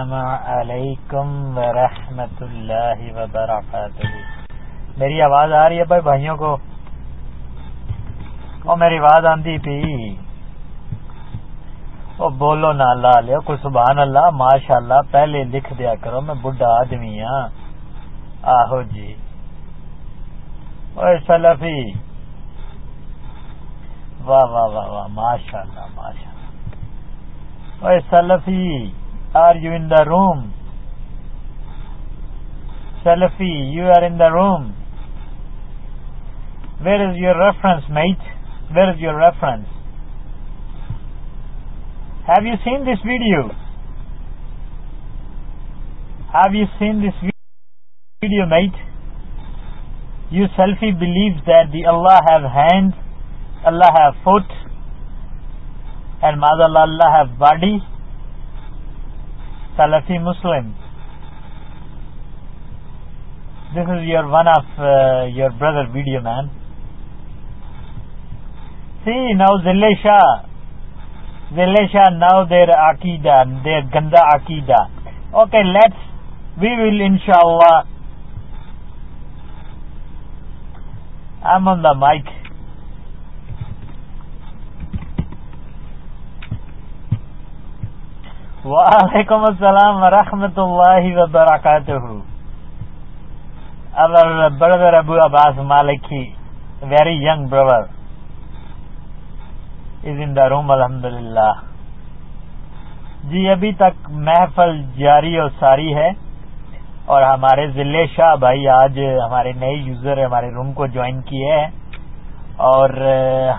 السلام علیکم ورحمۃ اللہ وبرکاتہ میری آواز آ رہی ہے بھائی بھائیوں کو او میری آواز آندھی پی او بولو نا اللہ لے کو سبحان اللہ ماشاء اللہ پہلے لکھ دیا کرو میں بڈھا آدمی ہاں آہو جی اوے سلفی واہ واہ واہ واہ ماشاء اللہ ماشاء اللہ اوے Salafi are you in the room Salafi you are in the room where is your reference mate where is your reference have you seen this video have you seen this video mate you Salafi believe that the Allah have hand اللہ have fit and ماد اللہ اللہ have body لف Muslim this is your one of your brother video man see no شاہ زلے شاہ نو دیر آکیڈا دیر گندا آکیڈا اوکے لیٹ وی ویل انشاء الم دا مائک وعلیکم السلام ورحمۃ اللہ وبرکاتہ ہوں brother Abu Abbas Maliki very young brother room الحمد للہ جی ابھی تک محفل جاری اور ساری ہے اور ہمارے ضلع شاہ بھائی آج ہمارے نئے یوزر ہمارے روم کو جوائن کیے ہیں اور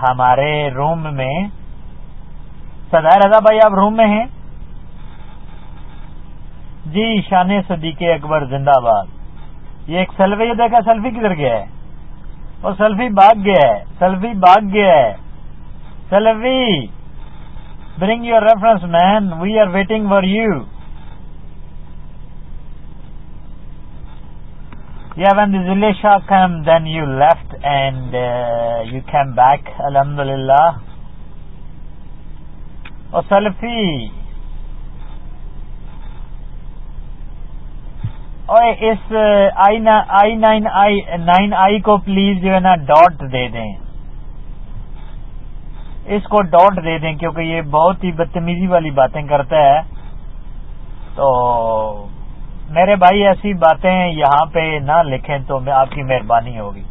ہمارے روم میں سدائے رضا بھائی آپ روم میں ہیں جی شان صدیق اکبر زندہ باد یہ ایک سیلفی ادھر دیکھا سیلفی کدھر گیا ہے اور سیلفی بھاگ گیا ہے سیلفی بھاگ گیا ہے Salafi bring your reference man we are waiting for you you ہینشا came then you left and you came back الحمد للہ اور سیلفی اور اس آئی نائن آئی کو پلیز جو ہے نا ڈاٹ دے دیں اس کو ڈاٹ دے دیں کیونکہ یہ بہت ہی بدتمیزی والی باتیں کرتا ہے تو میرے بھائی ایسی باتیں یہاں پہ نہ لکھیں تو آپ کی مہربانی ہوگی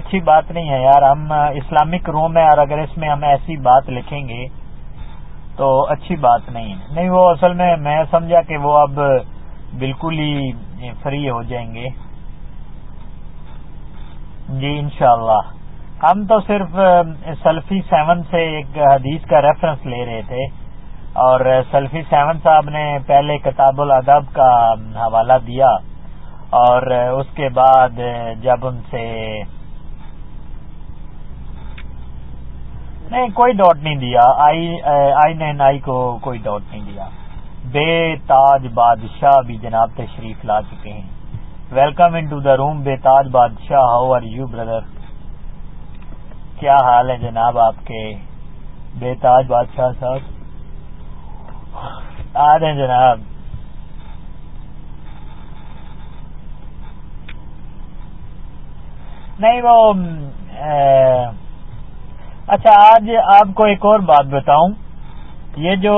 اچھی بات نہیں ہے یار ہم اسلامک روم ہے اور اگر اس میں ہم ایسی بات لکھیں گے تو اچھی بات نہیں نہیں وہ اصل میں میں سمجھا کہ وہ اب بالکل ہی فری ہو جائیں گے جی انشاءاللہ ہم تو صرف سلفی سیون سے ایک حدیث کا ریفرنس لے رہے تھے اور سلفی سیون صاحب نے پہلے کتاب الادب کا حوالہ دیا اور اس کے بعد جب ان سے نہیں کوئی ڈاٹ نہیں دیا آئی نین آئی کو کوئی ڈاٹ نہیں دیا بے تاج بادشاہ بھی جناب تشریف لا چکے ہیں welcome in to the room بے تاج بادشاہ ہاؤ آر یو بردر کیا حال ہے جناب آپ کے بے تاج بادشاہ صاحب آ رہے ہیں جناب نہیں وہ اچھا آج آپ کو ایک اور بات بتاؤں یہ جو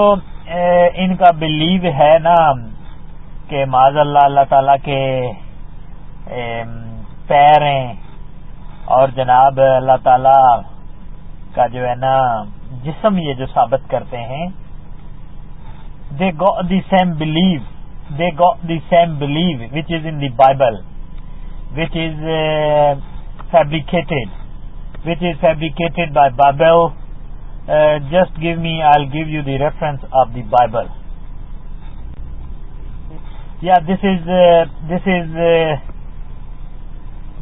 ان کا بلیو ہے نا کہ معذ اللہ اللہ تعالی کے پیر ہیں اور جناب اللہ تعالی کا جو ہے نا جسم یہ جو ثابت کرتے ہیں they they go go the the same believe same believe which is in the Bible which is fabricated which is fabricated by Babel. Uh, I'll give you the reference of the Bible. Yeah, this is uh, uh,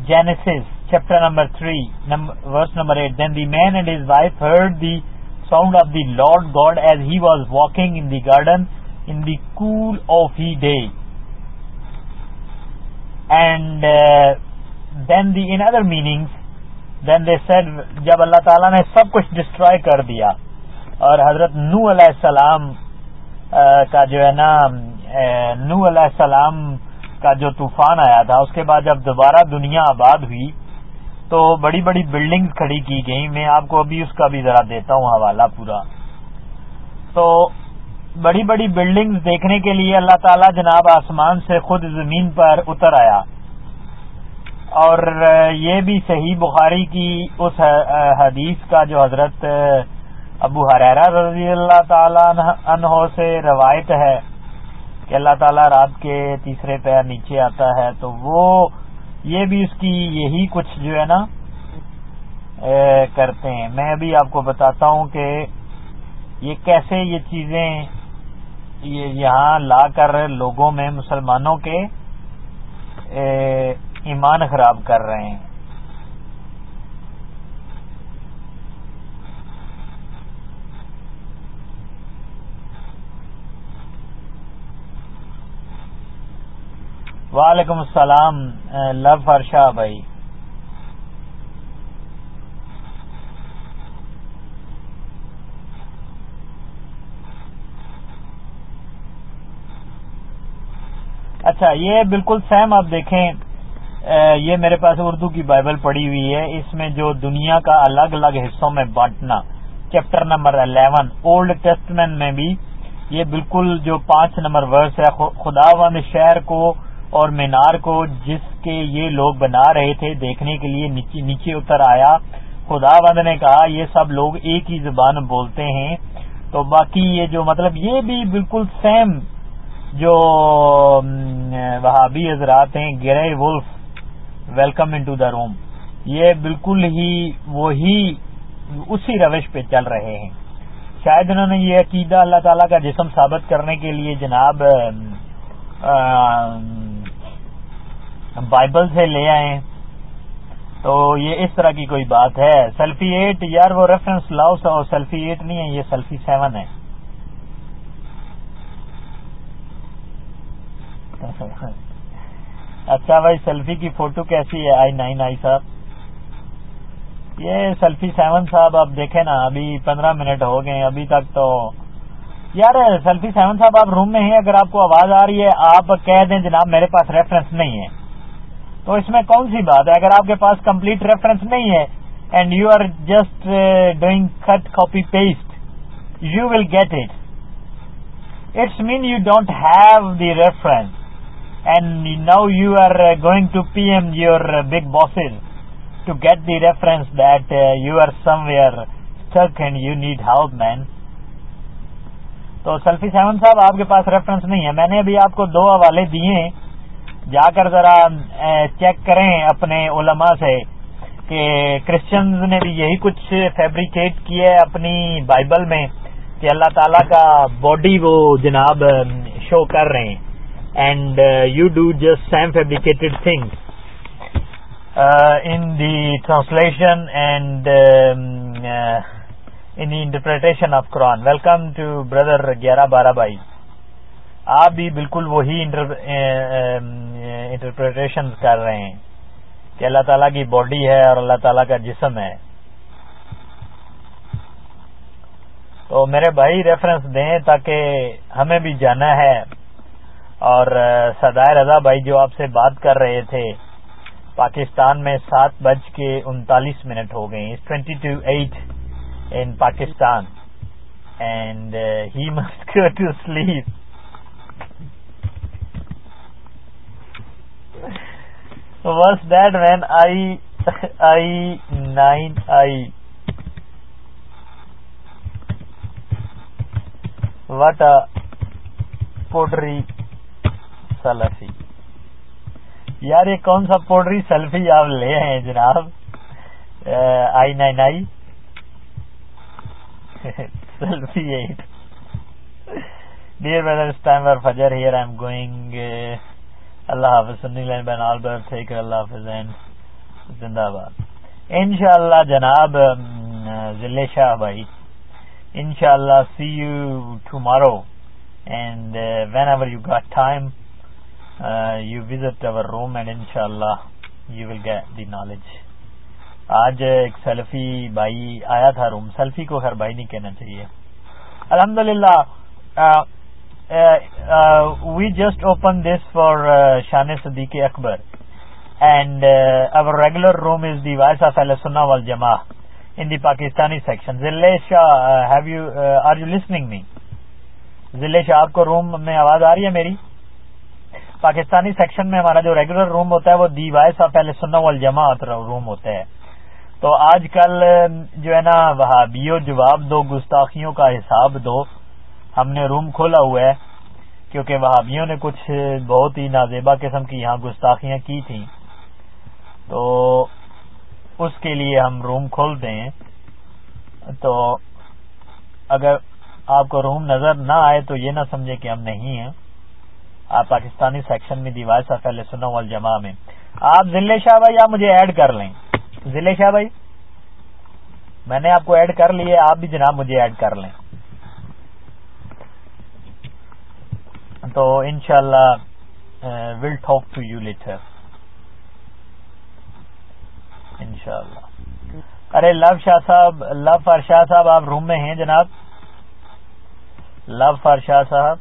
Genesis chapter number 3, verse number 8. Then the man and his wife heard the sound of the Lord God as he was walking in the garden in the cool of the day. And then the in other meanings then they said جب اللہ تعالیٰ نے سب کچھ destroy کر دیا اور حضرت نو علیہ السلام کا جو ہے نا نو علیہ السلام کا جو طوفان آیا تھا اس کے بعد جب دوبارہ دنیا آباد ہوئی تو بڑی بڑی بلڈنگز کھڑی کی گئی میں آپ کو ابھی اس کا بھی ذرا دیتا ہوں حوالہ پورا تو بڑی بڑی بلڈنگز دیکھنے کے لیے اللہ تعالیٰ جناب آسمان سے خود زمین پر اتر آیا اور یہ بھی صحیح بخاری کی اس حدیث کا جو حضرت ابو حرارا رضی اللہ تعالی عنہ سے روایت ہے کہ اللہ تعالیٰ رات کے تیسرے پیر نیچے آتا ہے تو وہ یہ بھی اس کی یہی کچھ جو ہے نا کرتے ہیں میں بھی آپ کو بتاتا ہوں کہ یہ کیسے یہ چیزیں یہاں لا کر لوگوں میں مسلمانوں کے ایمان خراب کر رہے ہیں وعلیکم السلام لو فرشا بھائی اچھا یہ بالکل سیم آپ دیکھیں یہ میرے پاس اردو کی بائبل پڑی ہوئی ہے اس میں جو دنیا کا الگ الگ حصوں میں بانٹنا چیپٹر نمبر 11 اولڈ ٹیسٹمنٹ میں بھی یہ بالکل جو پانچ نمبر ورس ہے خدا وند شہر کو اور مینار کو جس کے یہ لوگ بنا رہے تھے دیکھنے کے لیے نیچے اتر آیا خدا وند نے کہا یہ سب لوگ ایک ہی زبان بولتے ہیں تو باقی یہ جو مطلب یہ بھی بالکل سیم جو وہابی حضرات ہیں grey wolf welcome in to the room یہ بالکل ہی وہی اسی روش پہ چل رہے ہیں شاید انہوں نے یہ عقیدہ اللہ تعالیٰ کا جسم ثابت کرنے کے لیے جناب بائبل سے لے آئے تو یہ اس طرح کی کوئی بات ہے سیلفی ایٹ یار وہ ریفرنس لاؤ اور سیلفی ایٹ نہیں ہے یہ سیلفی سیون ہے اچھا بھائی سیلفی کی فوٹو کیسی ہے آئی نائن آئی صاحب یہ سیلفی سیون صاحب آپ دیکھیں نا ابھی پندرہ منٹ ہو گئے ابھی تک تو یار سیلفی سیون صاحب آپ روم میں ہیں اگر آپ کو آواز آ رہی ہے آپ کہہ دیں جناب میرے پاس ریفرنس نہیں ہے تو اس میں کون سی بات ہے اگر آپ کے پاس کمپلیٹ ریفرنس نہیں ہے and you are just doing cut copy paste you will get it it's man you don't have the reference and now you are uh, going to PM your uh, big bosses to get the reference that that you are somewhere سرک and you need how to Salafi seven صاحب آپ کے پاس reference نہیں ہے میں نے ابھی آپ کو دو حوالے دیے جا کر ذرا چیک کریں اپنے علماء سے کہ کرسچنز نے بھی یہی کچھ فیبریکیٹ کیا ہے اپنی بائبل میں کہ اللہ تعالیٰ کا باڈی وہ جناب شو کر رہے ہیں and you do just same fabricated thing in the translation and in the interpretation of Quran welcome to brother گیارہ بارہ بھائی آپ بھی بالکل وہی انٹرپریٹیشن کر رہے ہیں کہ اللہ تعالیٰ کی باڈی ہے اور اللہ تعالیٰ کا جسم ہے تو میرے بھائی ریفرنس دیں تاکہ ہمیں بھی جانا ہے اور سدائے رضا بھائی جو آپ سے بات کر رہے تھے پاکستان میں سات بج کے انتالیس منٹ ہو گئے twenty two eight in Pakistan and he must go to sleep was that when I I nine I poetry Salafi یار یہ کون سا پوڈری سلفی آپ لے ہیں جناب I nine I Salafi at dear brother time are فجر ہیئر آئی ایم گوئنگ اللہ حافظ سنی لین بین آل آلبرٹ ٹھیک اللہ حافظ زندہ باد ان شاء اللہ جناب ضلع شاہ بھائی ان شاء اللہ see you tomorrow and whenever you got time you visit our room and ان شاء اللہ you will get the knowledge آج ایک سیلفی بھائی آیا تھا روم سیلفی کو ہر بھائی نہیں کہنا چاہیے الحمد للہ we just open this for شان صدیق اکبر and our regular room is the voice of سنا the Pakistani section are you me ضلع شاہ آپ کو روم میں آواز آ رہی ہے میری پاکستانی سیکشن میں ہمارا جو ریگولر روم ہوتا ہے وہ دی وائس سا پہلے سننا وال جمع روم ہوتا ہے تو آج کل جو ہے نا وہابیو جواب دو گستاخیوں کا حساب دو ہم نے روم کھولا ہوا ہے کیونکہ وہابیوں نے کچھ بہت ہی نازیبا قسم کی یہاں گستاخیاں کی تھیں تو اس کے لیے ہم روم کھول دیں تو اگر آپ کو روم نظر نہ آئے تو یہ نہ سمجھے کہ ہم نہیں ہیں آپ پاکستانی سیکشن میں دیوار سا سنا سنو وال میں آپ ضلع شاہ بھائی آپ مجھے ایڈ کر لیں ضلع شاہ بھائی میں نے آپ کو ایڈ کر لیے آپ بھی جناب مجھے ایڈ کر لیں تو ان شاء اللہ will talk to you later ان شاء اللہ ارے لو شاہ صاحب لو فار شاہ صاحب آپ روم میں ہیں جناب لو فار شاہ صاحب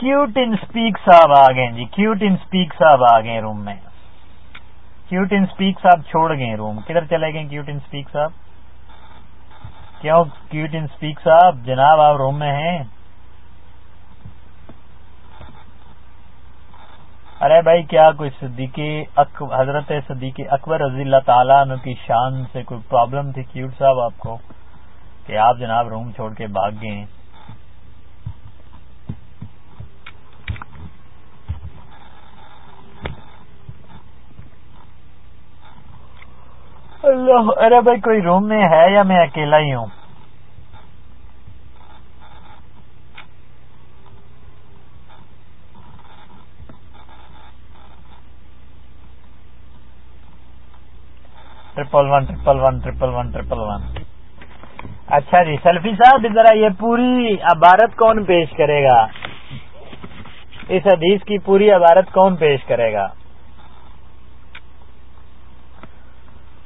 کیوٹ ان اسپیک صاحب آ گئے جی کیوٹ ان صاحب آ گئے روم میں کیوٹ ان صاحب چھوڑ گئے روم کدھر چلے گئے کیوٹ ان صاحب کیوں کیوٹ ان صاحب جناب آپ روم میں ہیں ارے بھائی کیا کوئی صدیق حضرت صدیق اکبر رضی اللہ تعالیٰ عنہ کی شان سے کوئی پرابلم تھی کیوٹ صاحب آپ کو کہ آپ جناب روم چھوڑ کے بھاگ گئے ہیں اللہ ارے بھائی کوئی روم میں ہے یا میں اکیلا ہی ہوں triple one triple one triple one triple one اچھا جی سلفی صاحب ذرا یہ پوری عبارت کون پیش کرے گا اس حدیث کی پوری عبارت کون پیش کرے گا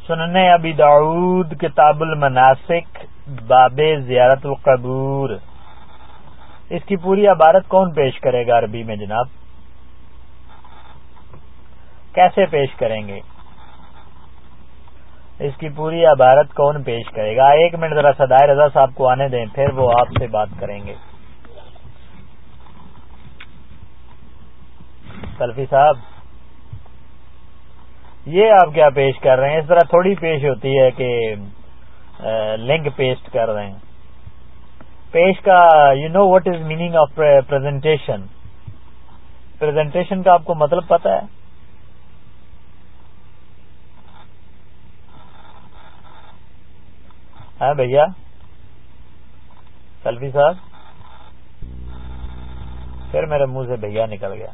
سنن ابی داود کتاب المناسک باب زیارت القبور اس کی پوری عبارت کون پیش کرے گا عربی میں جناب کیسے پیش کریں گے اس کی پوری عبارت کون پیش کرے گا ایک منٹ ذرا سدائے رضا صاحب کو آنے دیں پھر وہ آپ سے بات کریں گے سلفی صاحب یہ آپ کیا پیش کر رہے ہیں اس طرح تھوڑی پیش ہوتی ہے کہ لنک پیسٹ کر رہے ہیں پیش کا you know what is meaning of کا آپ کو مطلب پتا ہے ہاں بھیا سلفی صاحب پھر میرے منہ سے بھیا نکل گیا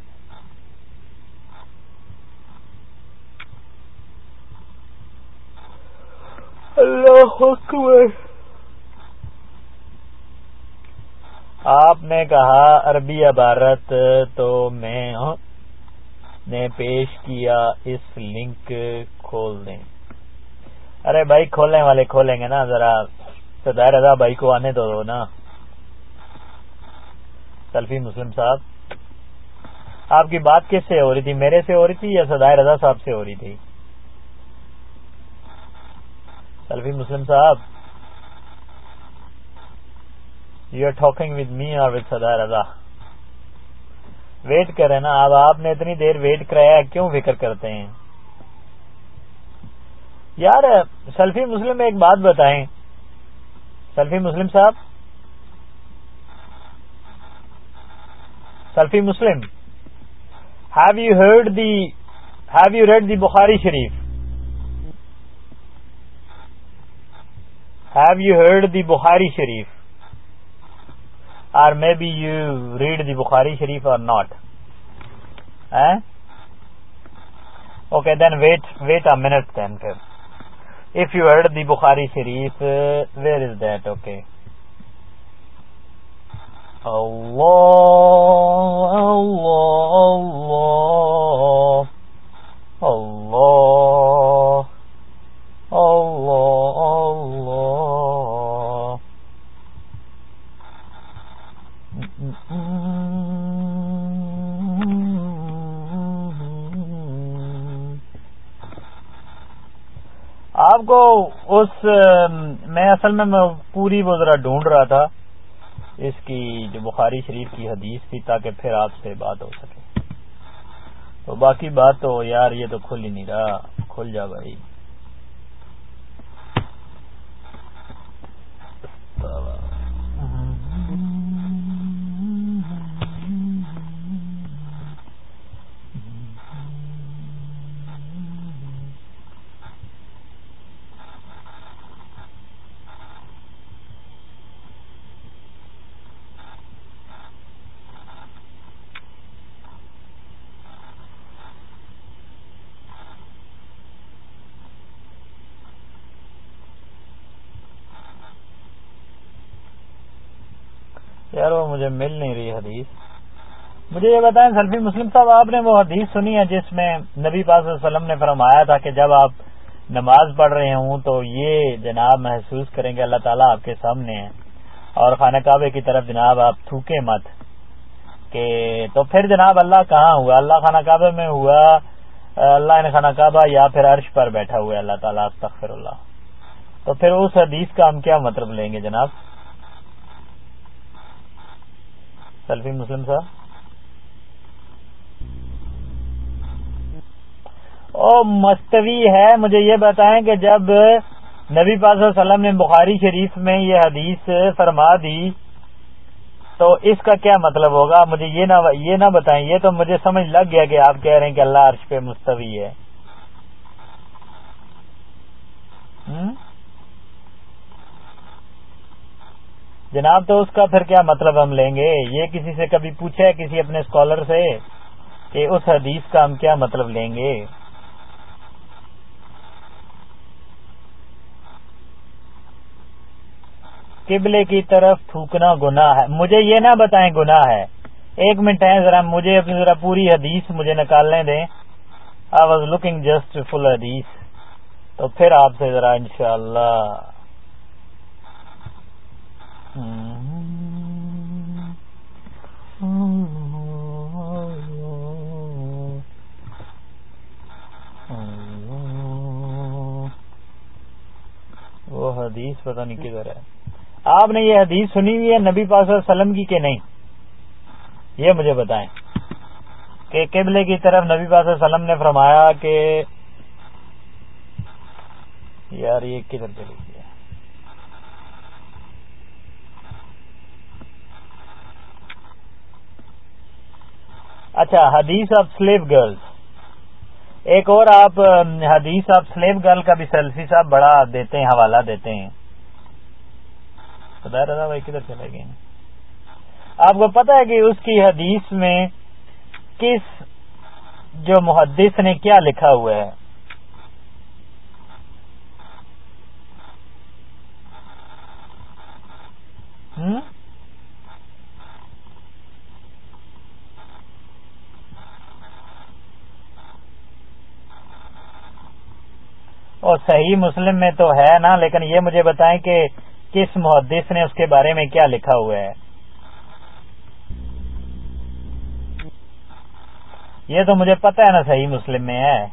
اللہ اکبر آپ نے کہا عربی عبارت تو میں نے پیش کیا اس لنک کھول دیں ارے بھائی کھولنے والے کھولیں گے نا ذرا صدار رضا بھائی کو آنے دو نا سلفی مسلم صاحب آپ کی بات کس سے ہو رہی تھی میرے سے ہو رہی تھی یا سدائے رضا صاحب سے ہو رہی تھی سلفی مسلم صاحب you are talking with me or with Raza wait کرے نا اب آپ نے اتنی دیر ویٹ کرایا کیوں فکر کرتے ہیں یار سلفی مسلم ایک بات بتائیں سلفی مسلم صاحب سلفی مسلم have have you you heard the the read Bukhari Sharif have you had the Bukhari Sharif or maybe you read the Bukhari Sharif or not a okay then wait wait a minute then کی if you had the Bukhari Sharif where is that okay oh میں اصل میں پوری وہ ذرا ڈھونڈ رہا تھا اس کی جو بخاری شریف کی حدیث تھی تاکہ پھر آپ سے بات ہو سکے تو باقی بات تو یار یہ تو کھل ہی نہیں رہا کھل جا بھائی مجھے مل نہیں رہی حدیث مجھے یہ بتائیں سلفی مسلم صاحب آپ نے وہ حدیث سنی ہے جس میں نبی پاس وسلم نے فرمایا تھا کہ جب آپ نماز پڑھ رہے ہوں تو یہ جناب محسوس کریں گے اللہ تعالیٰ آپ کے سامنے ہے اور خانہ کعبے کی طرف جناب آپ تھوکے مت کہ تو پھر جناب اللہ کہاں ہوا اللہ خانہ کعبے میں ہوا اللہ نے خانہ کعبہ یا پھر عرش پر بیٹھا ہوا اللہ تعالیٰ تخر اللہ تو پھر اس حدیث کا ہم کیا مطلب لیں گے جناب سلفی مسلم صاحب او مستوی ہے مجھے یہ بتائیں کہ جب نبی پاک صلی اللہ علیہ وسلم نے بخاری شریف میں یہ حدیث فرما دی تو اس کا کیا مطلب ہوگا یہ مجھے یہ نہ بتائیں یہ تو مجھے سمجھ لگ گیا کہ آپ کہہ رہے ہیں کہ اللہ عرش پہ مستوی ہے جناب تو اس کا پھر کیا مطلب ہم لیں گے یہ کسی سے کبھی پوچھا ہے کسی اپنے اسکالر سے کہ اس حدیث کا ہم کیا مطلب لیں گے قبلے کی طرف تھوکنا گناہ ہے مجھے یہ نہ بتائیں گناہ ہے ایک منٹ ہے ذرا مجھے اپنی ذرا پوری حدیث مجھے نکالنے دیں I was looking just full حدیث تو پھر آپ سے ذرا انشاءاللہ وہ حدیث پتہ نہیں کدھر ہے آپ نے یہ حدیث سنی ہوئی ہے نبی وسلم کی کہ نہیں یہ مجھے بتائیں کہ قبلے کی طرف نبی وسلم نے فرمایا کہ یار یہ کدھر چلی اچھا حدیث آف سلیو گرل ایک اور آپ حدیث آف سلیو گرل کا بھی سیلفی صاحب بڑا دیتے ہیں حوالہ دیتے ہیں بھائی کدھر چلے گئے آپ کو پتا ہے کہ اس کی حدیث میں کس جو محدث نے کیا لکھا ہوا ہے ہوں اور صحیح مسلم میں تو ہے نا لیکن یہ مجھے بتائیں کہ کس محدث نے اس کے بارے میں کیا لکھا ہوا ہے یہ تو مجھے پتہ ہے نا صحیح مسلم میں ہے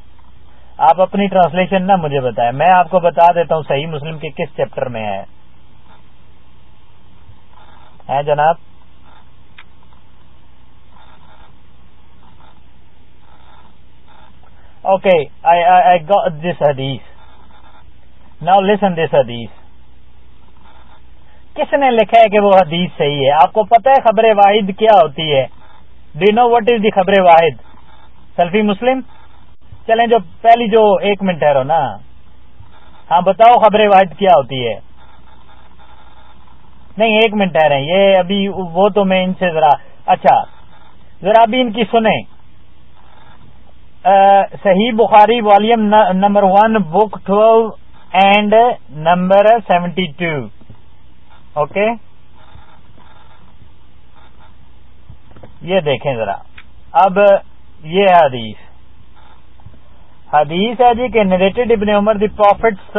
آپ اپنی ٹرانسلیشن نہ مجھے بتائیں میں آپ کو بتا دیتا ہوں صحیح مسلم کے کس چیپٹر میں ہے جناب اوکے آئی دس حدیث Now لسن دس حدیث کس نے لکھا ہے کہ وہ حدیث صحیح ہے آپ کو پتہ ہے خبر واحد کیا ہوتی ہے do know what is the خبر واحد سلفی مسلم چلیں جو پہلی جو ایک منٹ نا ہاں بتاؤ خبر واحد کیا ہوتی ہے نہیں ایک منٹ ٹہرہ یہ ابھی وہ تو میں ان سے ذرا اچھا ذرا ابھی ان کی سنیں صحیح Bukhari volume number one book twelve number seventy two okay یہ دیکھیں ذرا اب یہ حدیث حدیث ہے جی کے narrated prophet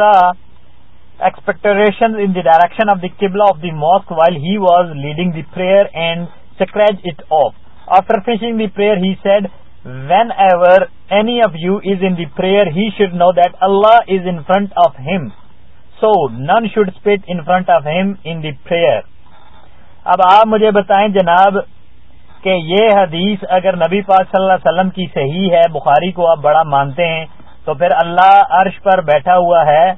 expectoration in the direction of the cable of the mosque while he was leading the prayer and scratch it off after finishing the prayer he said whenever any of you is in prayer he should know that Allah is in front of him so none should spit in front of him in the prayer اب آپ مجھے بتائیں جناب کہ یہ حدیث اگر نبی پاک صلی اللہ علیہ وسلم کی صحیح ہے بخاری کو آپ بڑا مانتے ہیں تو پھر اللہ عرش پر بیٹھا ہوا ہے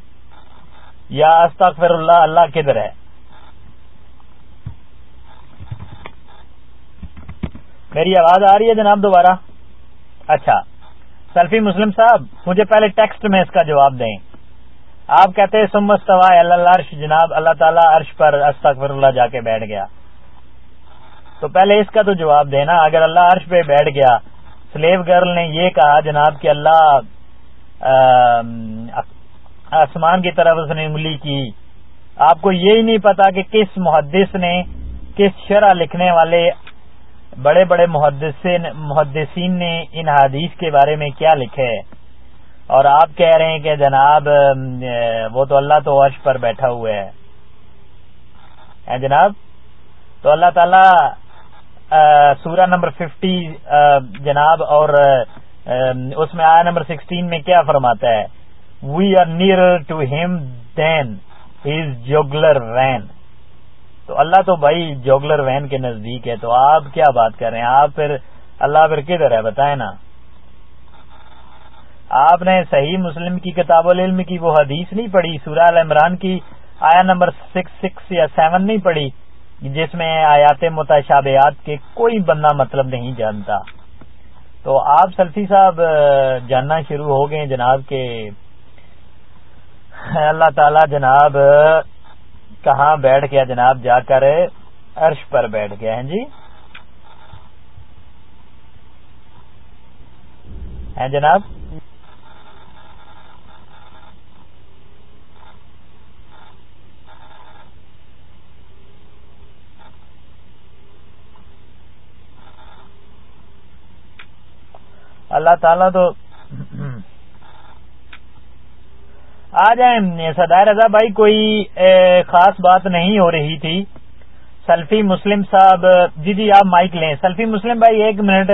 یا آج تک اللہ اللہ کدھر ہے میری آواز آ رہی ہے جناب دوبارہ اچھا سلفی مسلم صاحب مجھے پہلے ٹیکسٹ میں اس کا جواب دیں آپ کہتے ہیں اللہ عرش جناب اللہ تعالیٰ عرش پر استغفر اللہ جا کے بیٹھ گیا تو پہلے اس کا تو جواب دینا اگر اللہ عرش پہ بیٹھ گیا سلیو گرل نے یہ کہا جناب کہ اللہ آسمان کی طرف اس نے انگلی کی آپ کو یہی نہیں پتا کہ کس محدث نے کس شرح لکھنے والے بڑے بڑے محدثین نے ان حدیث کے بارے میں کیا لکھے اور آپ کہہ رہے ہیں کہ جناب وہ تو اللہ تو عرش پر بیٹھا ہوا ہے جناب تو اللہ تعالی سورہ نمبر ففٹی جناب اور اس میں آیا نمبر سکسٹین میں کیا فرماتا ہے we are near to him then jugular vein تو اللہ تو بھائی جوگلر وین کے نزدیک ہے تو آپ کیا بات کر رہے ہیں آپ پھر اللہ پھر کدھر ہے بتائیں نا آپ نے صحیح مسلم کی کتاب العلم کی وہ حدیث نہیں پڑھی سورہ عمران کی آیا نمبر سکس سکس یا سیون نہیں پڑھی جس میں آیات متشابیات کے کوئی بندہ مطلب نہیں جانتا تو آپ سلفی صاحب جاننا شروع ہو گئے جناب کے اللہ تعالی جناب کہاں بیٹھ گیا جناب جا کر عرش پر بیٹھ گیا ہیں جی ہیں جناب اللہ تعالیٰ تو آ جائیں سدائے رضا بھائی کوئی خاص بات نہیں ہو رہی تھی سلفی مسلم صاحب جی جی آپ مائک لیں سلفی مسلم بھائی ایک منٹ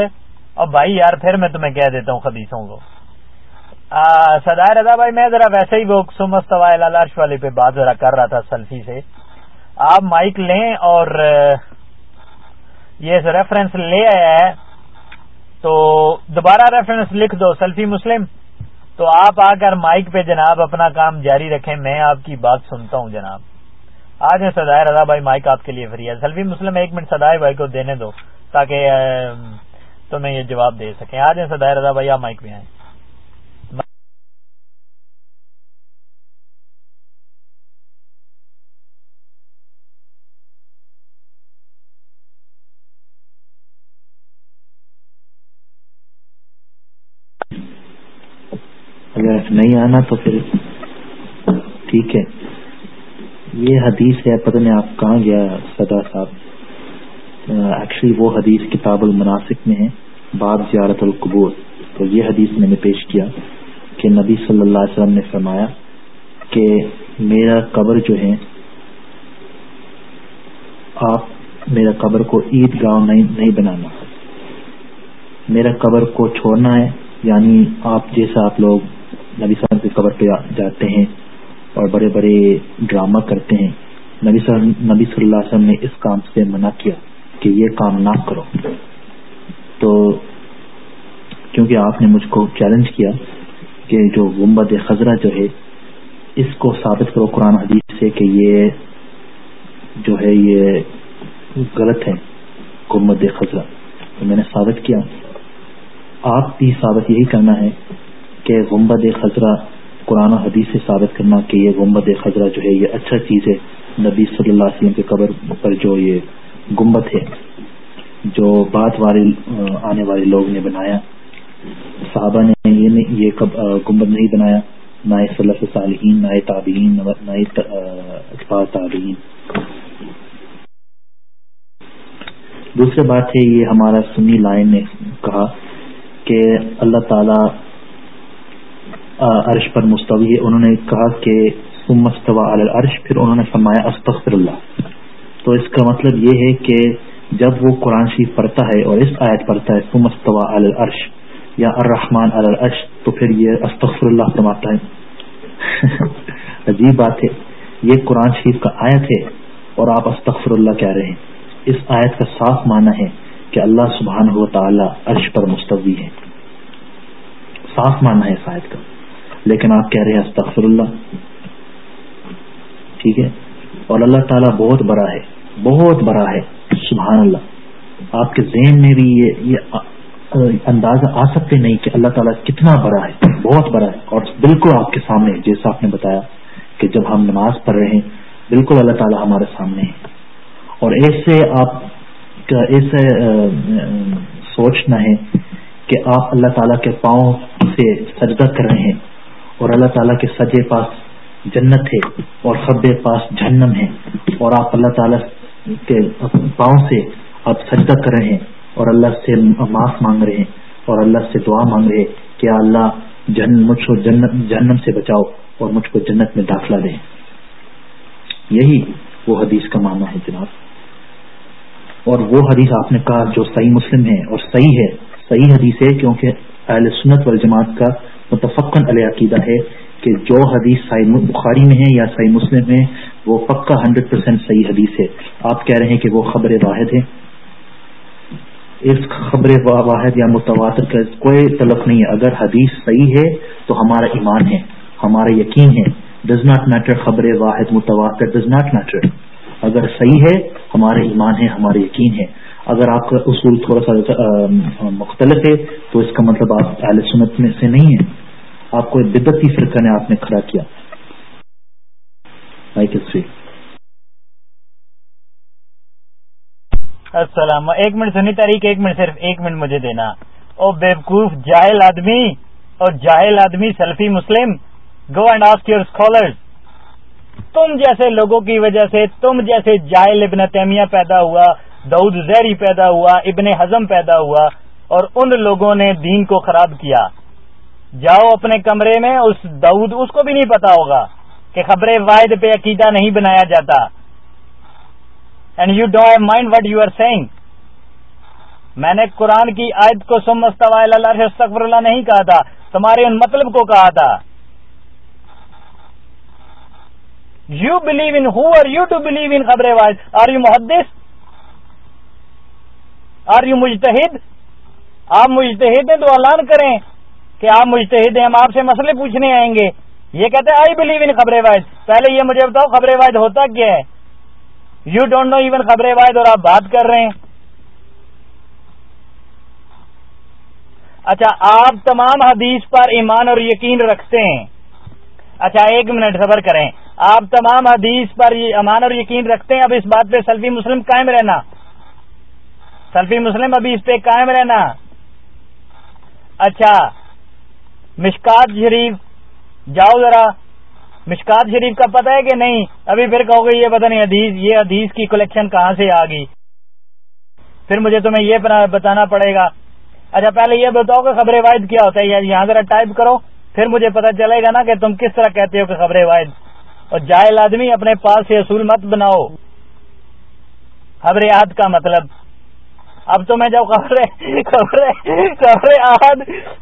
اور بھائی یار پھر میں تمہیں کہہ دیتا ہوں خدیثوں کو سدائے رضا بھائی میں ذرا ویسے ہی وہ سماست والے پہ بات ذرا کر رہا تھا سلفی سے آپ مائک لیں اور یہ ریفرنس لے آیا ہے تو دوبارہ ریفرنس لکھ دو سلفی مسلم تو آپ آ کر مائک پہ جناب اپنا کام جاری رکھیں میں آپ کی بات سنتا ہوں جناب آج جائیں سدائے رضا بھائی مائک آپ کے لیے فری ہے سلفی مسلم ایک منٹ سدائے بھائی کو دینے دو تاکہ تمہیں یہ جواب دے سکیں آج جائیں سدائے رضا بھائی آپ مائک پہ آئیں نہیں آنا تو پھر ٹھیک ہے یہ حدیث ہے پتہ نہیں آپ کہاں گیا سدا صاحب ایکچولی وہ حدیث کتاب المناسب میں ہے باب زیارت القبور تو یہ حدیث میں نے پیش کیا کہ نبی صلی اللہ علیہ وسلم نے فرمایا کہ میرا قبر جو ہے آپ میرا قبر کو عید گاہ نہیں بنانا میرا قبر کو چھوڑنا ہے یعنی آپ جیسا آپ لوگ نبی کی قبر پہ جاتے ہیں اور بڑے بڑے ڈرامہ کرتے ہیں نبی صلی اللہ علیہ وسلم نے اس کام سے منع کیا کہ یہ کام نہ کرو تو کیونکہ آپ نے مجھ کو چیلنج کیا کہ جو غمبد خزرہ جو ہے اس کو ثابت کرو قرآن حدیث سے کہ یہ جو ہے یہ غلط ہے غمبد خزرہ تو میں نے ثابت کیا آپ بھی ثابت یہی کرنا ہے کہ غمبد خزرہ قرآن و حدیث سے ثابت کرنا کہ یہ غمبد خزرہ جو ہے یہ اچھا چیز ہے نبی صلی اللہ علیہ وسلم کے قبر پر جو یہ گنبد ہے جو بات والے آنے والے لوگ نے بنایا صحابہ نے یہ, یہ گنبد نہیں بنایا نہ صلی صالحین نہ تابعین نہ اطفا تابعین دوسری بات ہے یہ ہمارا سنی لائن نے کہا کہ اللہ تعالی عرش پر مستوی ہے انہوں نے کہا کہ پھر انہوں نے فرمایا استخر اللہ تو اس کا مطلب یہ ہے کہ جب وہ قرآن شریف پڑھتا ہے اور اس آیت پڑھتا ہے یا تو پھر یہ استغفر اللہ فرماتا ہے عجیب بات ہے یہ قرآن شریف کا آیت ہے اور آپ استغفر اللہ کہہ رہے ہیں اس آیت کا صاف معنی ہے کہ اللہ سبحانہ و تعالی عرش پر مستوی ہے صاف معنی ہے اس آیت کا لیکن آپ کہہ رہے ہیں استغفر اللہ ٹھیک ہے اور اللہ تعالیٰ بہت بڑا ہے بہت بڑا ہے سبحان اللہ آپ کے ذہن میں بھی یہ یہ اندازہ آ سکتے نہیں کہ اللہ تعالیٰ کتنا بڑا ہے بہت بڑا ہے اور بالکل آپ کے سامنے جیسا آپ نے بتایا کہ جب ہم نماز پڑھ رہے ہیں بالکل اللہ تعالیٰ ہمارے سامنے ہے اور ایسے آپ کا ایسے سوچنا ہے کہ آپ اللہ تعالیٰ کے پاؤں سے سجدہ کر رہے ہیں اور اللہ تعالیٰ کے سجے پاس جنت ہے اور خبے پاس جہنم ہے اور آپ اللہ تعالیٰ کے پاؤں سے آپ سجدہ کر رہے ہیں اور اللہ سے معاف مانگ رہے ہیں اور اللہ سے دعا مانگ رہے ہیں کہ اللہ جن مجھ کو جہنم سے بچاؤ اور مجھ کو جنت میں داخلہ دے یہی وہ حدیث کا معنی ہے جناب اور وہ حدیث آپ نے کہا جو صحیح مسلم ہے اور صحیح ہے صحیح حدیث ہے کیونکہ اہل سنت والجماعت کا متفقن علیہ عقیدہ ہے کہ جو حدیث سائی بخاری میں ہے یا سائی مسلم میں وہ پکا ہنڈریڈ پرسینٹ صحیح حدیث ہے آپ کہہ رہے ہیں کہ وہ خبر واحد ہے اس خبر واحد یا متواتر کا کوئی تلق نہیں ہے اگر حدیث صحیح ہے تو ہمارا ایمان ہے ہمارا یقین ہے ڈز ناٹ میٹر خبر واحد متواتر ڈز ناٹ میٹر اگر صحیح ہے ہمارا ایمان ہے ہمارا یقین ہے اگر آپ کا اصول تھوڑا سا مختلف ہے تو اس کا مطلب آپ اہل سنت میں سے نہیں ہیں آپ کو ایک بدت کی فرقہ آپ نے کھڑا کیا السلام ایک منٹ سنی تاریخ ایک منٹ صرف ایک منٹ مجھے دینا او بیوقوف جاہل آدمی اور جاہل آدمی selfie Muslim go and ask your scholar تم جیسے لوگوں کی وجہ سے تم جیسے جاہل ابن تیمیہ پیدا ہوا دعود زہری پیدا ہوا ابن حزم پیدا ہوا اور ان لوگوں نے دین کو خراب کیا جاؤ اپنے کمرے میں اس دعود اس کو بھی نہیں پتا ہوگا کہ خبر واحد پہ عقیدہ نہیں بنایا جاتا and you do I mind what you are saying میں نے قرآن کی آیت کو سم سقبر اللہ نہیں کہا تھا تمہارے ان مطلب کو کہا تھا you believe in who you to believe in خبریں واحد آر یو محدث آر یو مجتہد آپ مجتہد ہیں تو اعلان کریں کہ آپ مجتہد ہیں ہم آپ سے مسئلے پوچھنے آئیں گے یہ کہتے ہیں آئی بلیو ان خبریں واحد پہلے یہ مجھے بتاؤ خبریں واحد ہوتا کیا ہے یو ڈونٹ نو ایون خبریں واحد اور آپ بات کر رہے ہیں اچھا آپ تمام حدیث پر ایمان اور یقین رکھتے ہیں اچھا ایک منٹ خبر کریں آپ تمام حدیث پر ایمان اور یقین رکھتے ہیں اب اس بات پہ سلفی مسلم قائم رہنا سلفی مسلم ابھی اس پہ قائم رہنا اچھا مشکات شریف جاؤ ذرا مشکات شریف کا پتہ ہے کہ نہیں ابھی پھر کہو گے یہ پتہ نہیں یہ حدیث کی کلیکشن کہاں سے آ گئی پھر مجھے تمہیں یہ بتانا پڑے گا اچھا پہلے یہ بتاؤ کہ خبریں واحد کیا ہوتا ہے یعنی یہاں ذرا ٹائپ کرو پھر مجھے پتا چلے گا نا کہ تم کس طرح کہتے ہو کہ خبریں واحد اور جائل آدمی اپنے پاس سے اصول مت بناؤ خبریں ہاتھ کا مطلب اب تو میں جب خبریں خبریں خبر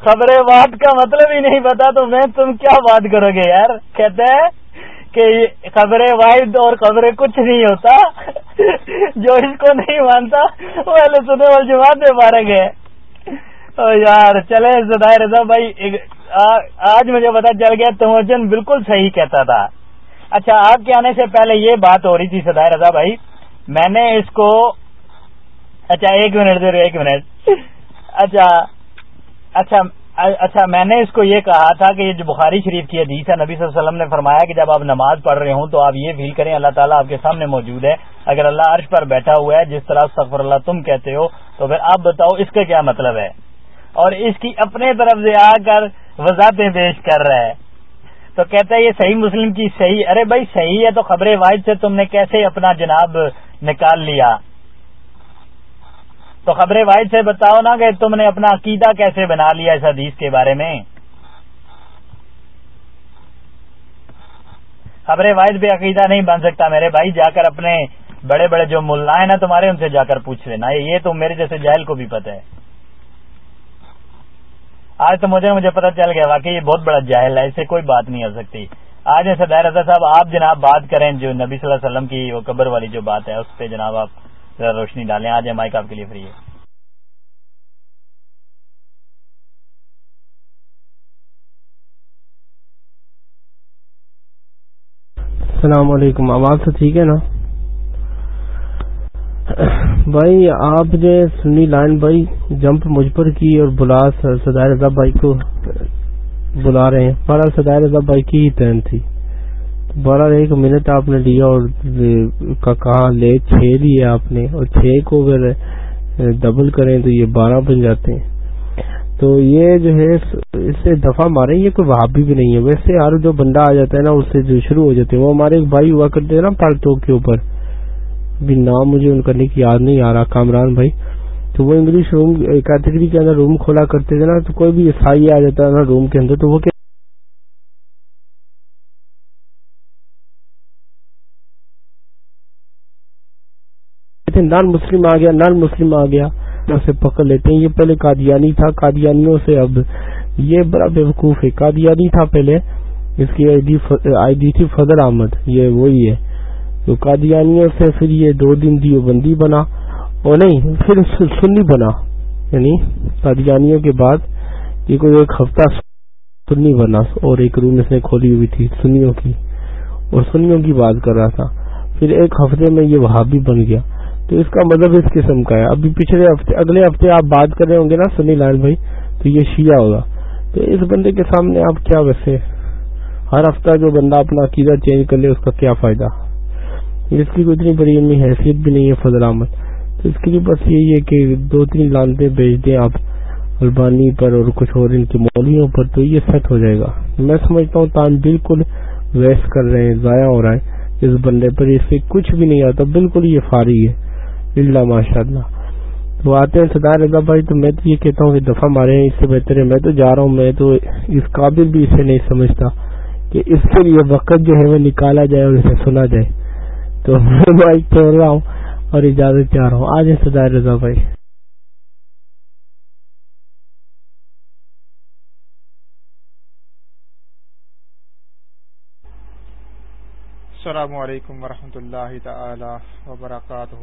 خبر واد کا مطلب ہی نہیں پتا تو میں تم کیا بات کرو گے یار کہتے ہیں کہ خبریں واحد اور خبریں کچھ نہیں ہوتا جو اس کو نہیں مانتا وہ پہلے جماعت میں مارے گئے او یار چلے زدائے رضا بھائی آج مجھے پتا چل گیا تموجن بالکل صحیح کہتا تھا اچھا آپ کے آنے سے پہلے یہ بات ہو رہی تھی سدائے رضا بھائی میں نے اس کو اچھا ایک منٹ دے ایک منٹ اچھا اچھا اچھا میں نے اس کو یہ کہا تھا کہ یہ جو بخاری شریف کی حدیث ہے نبی صلی اللہ علیہ وسلم نے فرمایا کہ جب آپ نماز پڑھ رہے ہوں تو آپ یہ فیل کریں اللہ تعالیٰ آپ کے سامنے موجود ہے اگر اللہ عرش پر بیٹھا ہوا ہے جس طرح سفر اللہ تم کہتے ہو تو پھر آپ بتاؤ اس کا کیا مطلب ہے اور اس کی اپنے طرف سے آ کر وضاحتیں پیش کر رہا ہے تو کہتا ہے یہ صحیح مسلم کی صحیح ارے بھائی صحیح ہے تو خبریں واحد سے تم نے کیسے اپنا جناب نکال لیا تو خبر واحد سے بتاؤ نا کہ تم نے اپنا عقیدہ کیسے بنا لیا اس حدیث کے بارے میں خبر واحد بھی عقیدہ نہیں بن سکتا میرے بھائی جا کر اپنے بڑے بڑے جو ملا ہیں نا تمہارے ان سے جا کر پوچھ لینا یہ تو میرے جیسے جہل کو بھی پتہ ہے آج تو مجھے مجھے پتہ چل گیا واقعی یہ بہت بڑا جاہل ہے سے کوئی بات نہیں ہو سکتی آج ایسے دہرازہ صاحب آپ جناب بات کریں جو نبی صلی اللہ علیہ وسلم کی وہ قبر والی جو بات ہے اس پہ جناب آپ ذرا روشنی ڈالیں آج جائیں مائک آپ کے لیے فری ہے السلام علیکم آواز تو ٹھیک ہے نا بھائی آپ جو سنی لائن بھائی جمپ مجھ پر کی اور بلا سدائے رضا بھائی کو بلا رہے ہیں پر سدائے رضا بھائی کی ہی ٹرین تھی بارہ ایک منٹ آپ نے لیا اور کا لے چھ لیے آپ نے اور چھ کو اگر ڈبل کریں تو یہ بارہ بن جاتے ہیں تو یہ جو ہے اس سے دفعہ مارے یہ کوئی وہابی بھی نہیں ہے ویسے جو بندہ آ جاتا ہے نا اس سے جو شروع ہو جاتے ہیں وہ ہمارے ایک بھائی ہوا کرتے ہیں نا پالتو کے اوپر بھی نام مجھے ان کرنے کی یاد نہیں آ رہا کامران بھائی تو وہ انگلش روم کیٹیگری کے اندر روم کھولا کرتے تھے نا تو کوئی بھی عیسائی آ جاتا ہے نا روم کے اندر تو وہ نان مسلم آ گیا نان مسلم آ گیا اسے پکڑ لیتے ہیں یہ پہلے قادیانی تھا قادیانیوں سے اب یہ بڑا بیوقوف ہے قادیانی تھا پہلے اس کی آئی ڈی تھی فضل احمد یہ وہی ہے تو قادیانیوں سے پھر یہ دو دن دیو بندی بنا اور نہیں پھر سنی بنا یعنی قادیانیوں کے بعد یہ کوئی ایک ہفتہ سنی بنا اور ایک روم اس نے کھولی ہوئی تھی سنیوں کی اور سنیوں کی بات کر رہا تھا پھر ایک ہفتے میں یہ وہاں بھی بن گیا تو اس کا مذہب مطلب اس قسم کا ہے ابھی پچھلے ہفتے اگلے ہفتے آپ بات کر رہے ہوں گے نا سنی لال بھائی تو یہ شیعہ ہوگا تو اس بندے کے سامنے آپ کیا ویسے ہر ہفتہ جو بندہ اپنا عقیدہ چینج کر لے اس کا کیا فائدہ اس کی کوئی اتنی بڑی امی حیثیت بھی نہیں ہے فضل احمد تو اس کے لیے بس یہی ہے کہ دو تین لانتے بھیج بیچ دیں آپ البانی پر اور کچھ اور ان کی مولیوں پر تو یہ سیٹ ہو جائے گا میں سمجھتا ہوں تان بالکل ویسٹ کر رہے ہیں ضائع ہو رہا ہے اس بندے پر اس سے کچھ بھی نہیں آتا بالکل یہ فارغ ہے اللہ ماشاء اللہ تو آتے ہیں سدار رضا بھائی تو میں تو یہ کہتا ہوں کہ دفعہ مارے اس سے بہتر ہے میں تو جا رہا ہوں میں تو اس قابل بھی اسے نہیں سمجھتا کہ اس سے وقت جو ہے وہ نکالا جائے اور اسے سنا جائے تو چھوڑ رہا رہا ہوں ہوں اور اجازت چاہ آج سدار رضا بھائی السلام علیکم ورحمۃ اللہ تعالی وبرکاتہ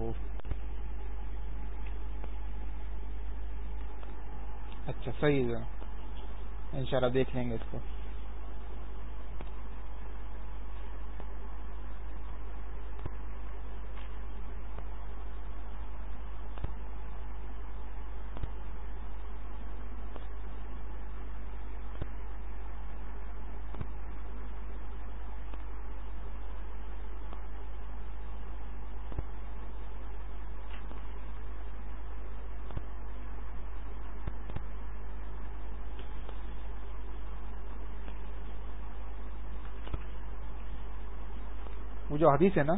اچھا صحیح ہے انشاءاللہ اللہ دیکھ لیں گے اس کو جو حدیث ہے نا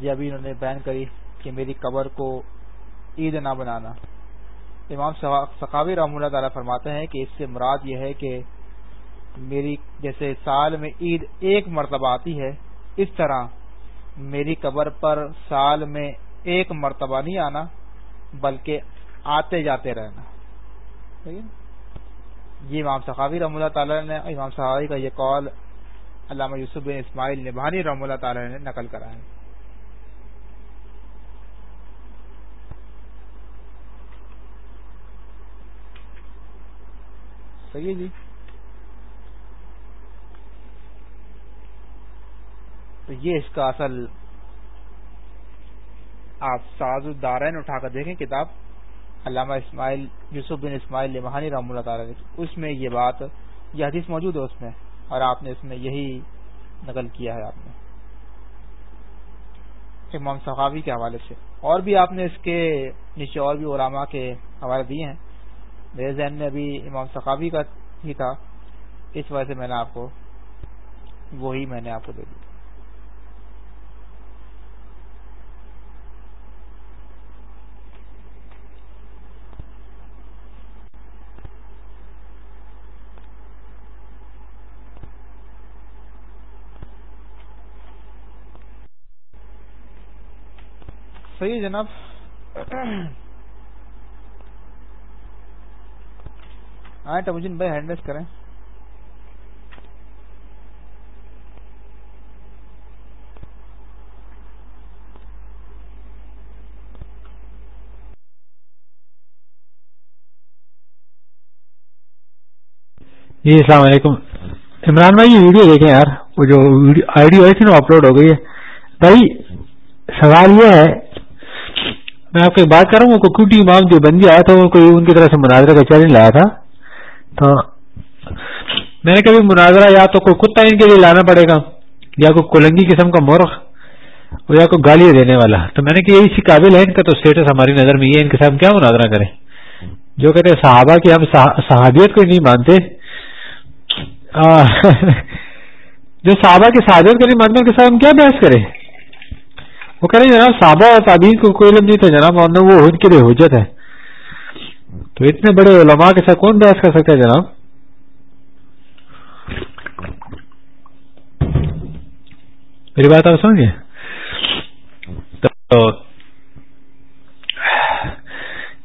جی، ابھی انہوں نے بیان کری کہ میری قبر کو عید نہ بنانا امام رحم اللہ تعالیٰ فرماتے ہیں کہ اس سے مراد یہ ہے کہ میری جیسے سال میں عید ایک مرتبہ آتی ہے اس طرح میری قبر پر سال میں ایک مرتبہ نہیں آنا بلکہ آتے جاتے رہنا یہ جی، امام ثقافی رحم اللہ تعالیٰ نے امام صحابی کا یہ قول علامہ یوسف بن اسماعیل نبھانی رحم اللہ تعالی نے نقل کرا ہے صحیح جی تو یہ اس کا اصل آپ ساز الدارین اٹھا کر دیکھیں کتاب علامہ اسماعیل یوسف بن اسماعیل لمحانی رحم اللہ تعالیٰ اس میں یہ بات یہ حدیث موجود ہے اس میں اور آپ نے اس میں یہی نقل کیا ہے آپ نے امام صحابی کے حوالے سے اور بھی آپ نے اس کے نیچے اور بھی علماء کے حوالے دیے ہیں میرے ذہن میں ابھی امام صحابی کا ہی تھا اس وجہ سے میں نے آپ کو وہی میں نے آپ کو دے دی صحیح جناب ہاں بھائی ہینڈریس کریں جی السلام علیکم عمران بھائی یہ ویڈیو دیکھیں یار وہ جو آئی ڈی آئی تھی نا اپلوڈ ہو گئی ہے بھائی سوال یہ ہے میں آپ کو ایک بات کر رہا ہوں وہی امام جو بندی آیا تھا وہ کوئی ان کی طرف سے مناظرہ کا چیلنج لایا تھا تو میں نے کبھی مناظرہ یا تو کوئی کتا ان کے لیے لانا پڑے گا یا کوئی کلنگی قسم کا مورخ اور یا کوئی گالیاں دینے والا تو میں نے کہا اسی قابل ہے ان کا تو اسٹیٹس ہماری نظر میں یہ ان کے ساتھ کیا مناظرہ کریں جو کہتے ہیں صحابہ کی ہم صحابیت کو نہیں مانتے جو صحابہ کی صحابیت کو نہیں مانتے ان کے ساتھ ہم کیا بحث کریں وہ کہہ رہے جناب صحابہ اور تعبیر کو کوئی علم نہیں تھا جناب اور وہ ان کے لیے حجت ہے تو اتنے بڑے علماء کے ساتھ کون بحث کر سکتا ہے جناب میری بات آپ سمجھے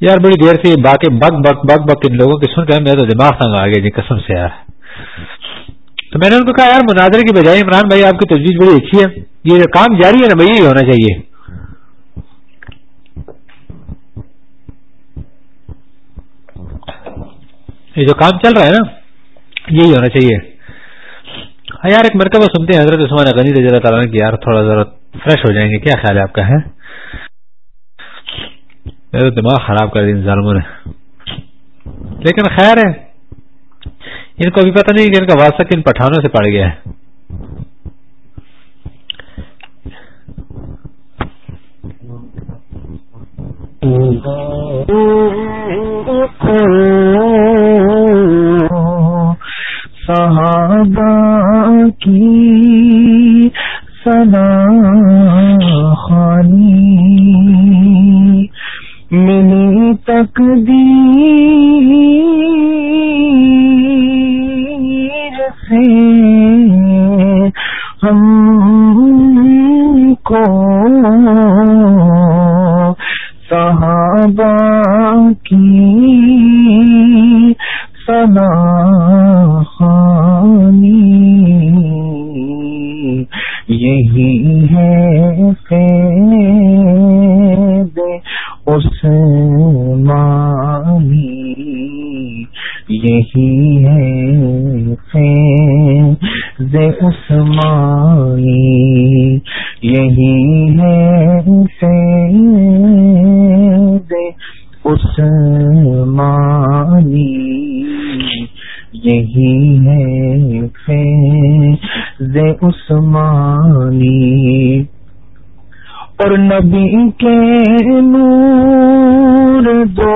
یار بڑی دیر سے باقی بک بک بک بک ان لوگوں کی سن کر میرا تو دماغ تنگ آ گیا جی قسم سے یار تو میں نے ان کو کہا یار مناظر کی بجائے عمران بھائی آپ کی تجویز بڑی اچھی ہے یہ جو کام جاری ہے نا بھائی یہ ہونا چاہیے یہ جو کام چل رہا ہے نا یہی ہونا چاہیے ہاں یار ایک مرتبہ سنتے ہیں حضرت عثمان غنی رضی اللہ تعالیٰ کی یار تھوڑا ذرا فریش ہو جائیں گے کیا خیال ہے آپ کا ہے میرا دماغ خراب کر دیں ظالموں نے لیکن خیر ہے ان کو ابھی پتہ نہیں کہ ان کا واسطہ کن پٹھانوں سے پڑ گیا ہے صحابہ کی سنا خانی ملی تک دی ہم کو صحب کی سنا خانی یہی ہے اس ماں یہی ہے فیض عثمانی یہی ہے فیض عثمانی یہی ہے فیض عثمانی اور نبی کے نور دو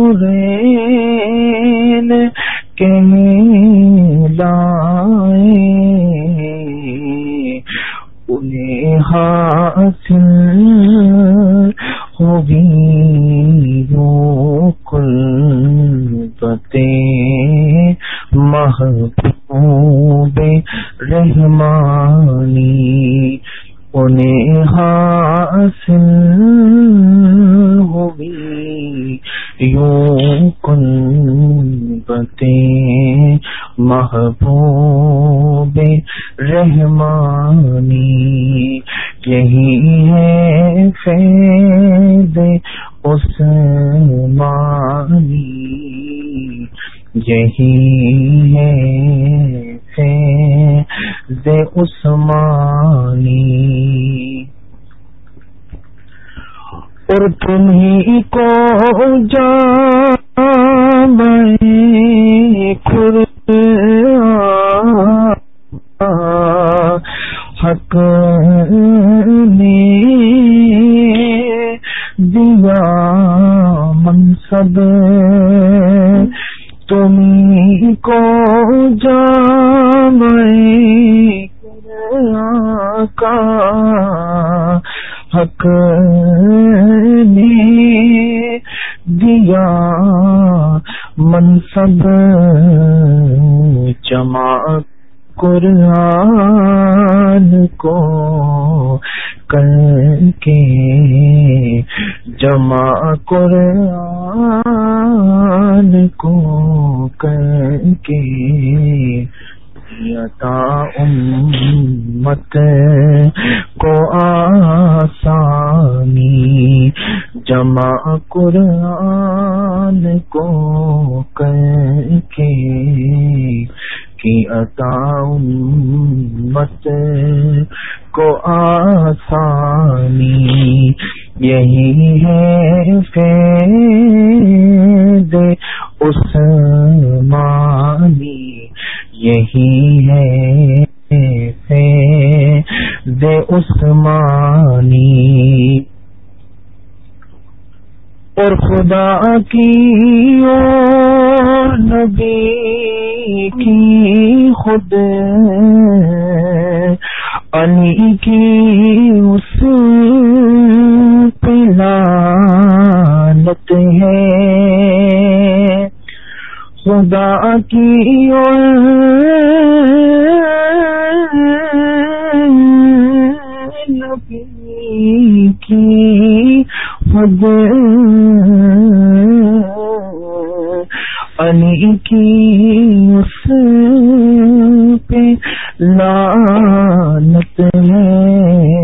انہیں ہاتھ ہوگی وہ خل بتے محت محبوب رحمانی یہی ہے ہے فیض اس مانی اور تمہیں کو جا میں خود حق نے دیا منصب تم کو جام کا حق نے دیا منصب جمع قرآن کو کر کے جمع قرآن کو کر کے امت کو آسانی جمع قرآن کو کر کے کی عطا امت کو آسانی یہی ہے فید اس مانی یہی ہے فید اس مانی اور خدا کی اور نبی کی خود علی کی اس پہ ہے خدا کی اور نبی کی خود علی کی اس پہ لانت ہے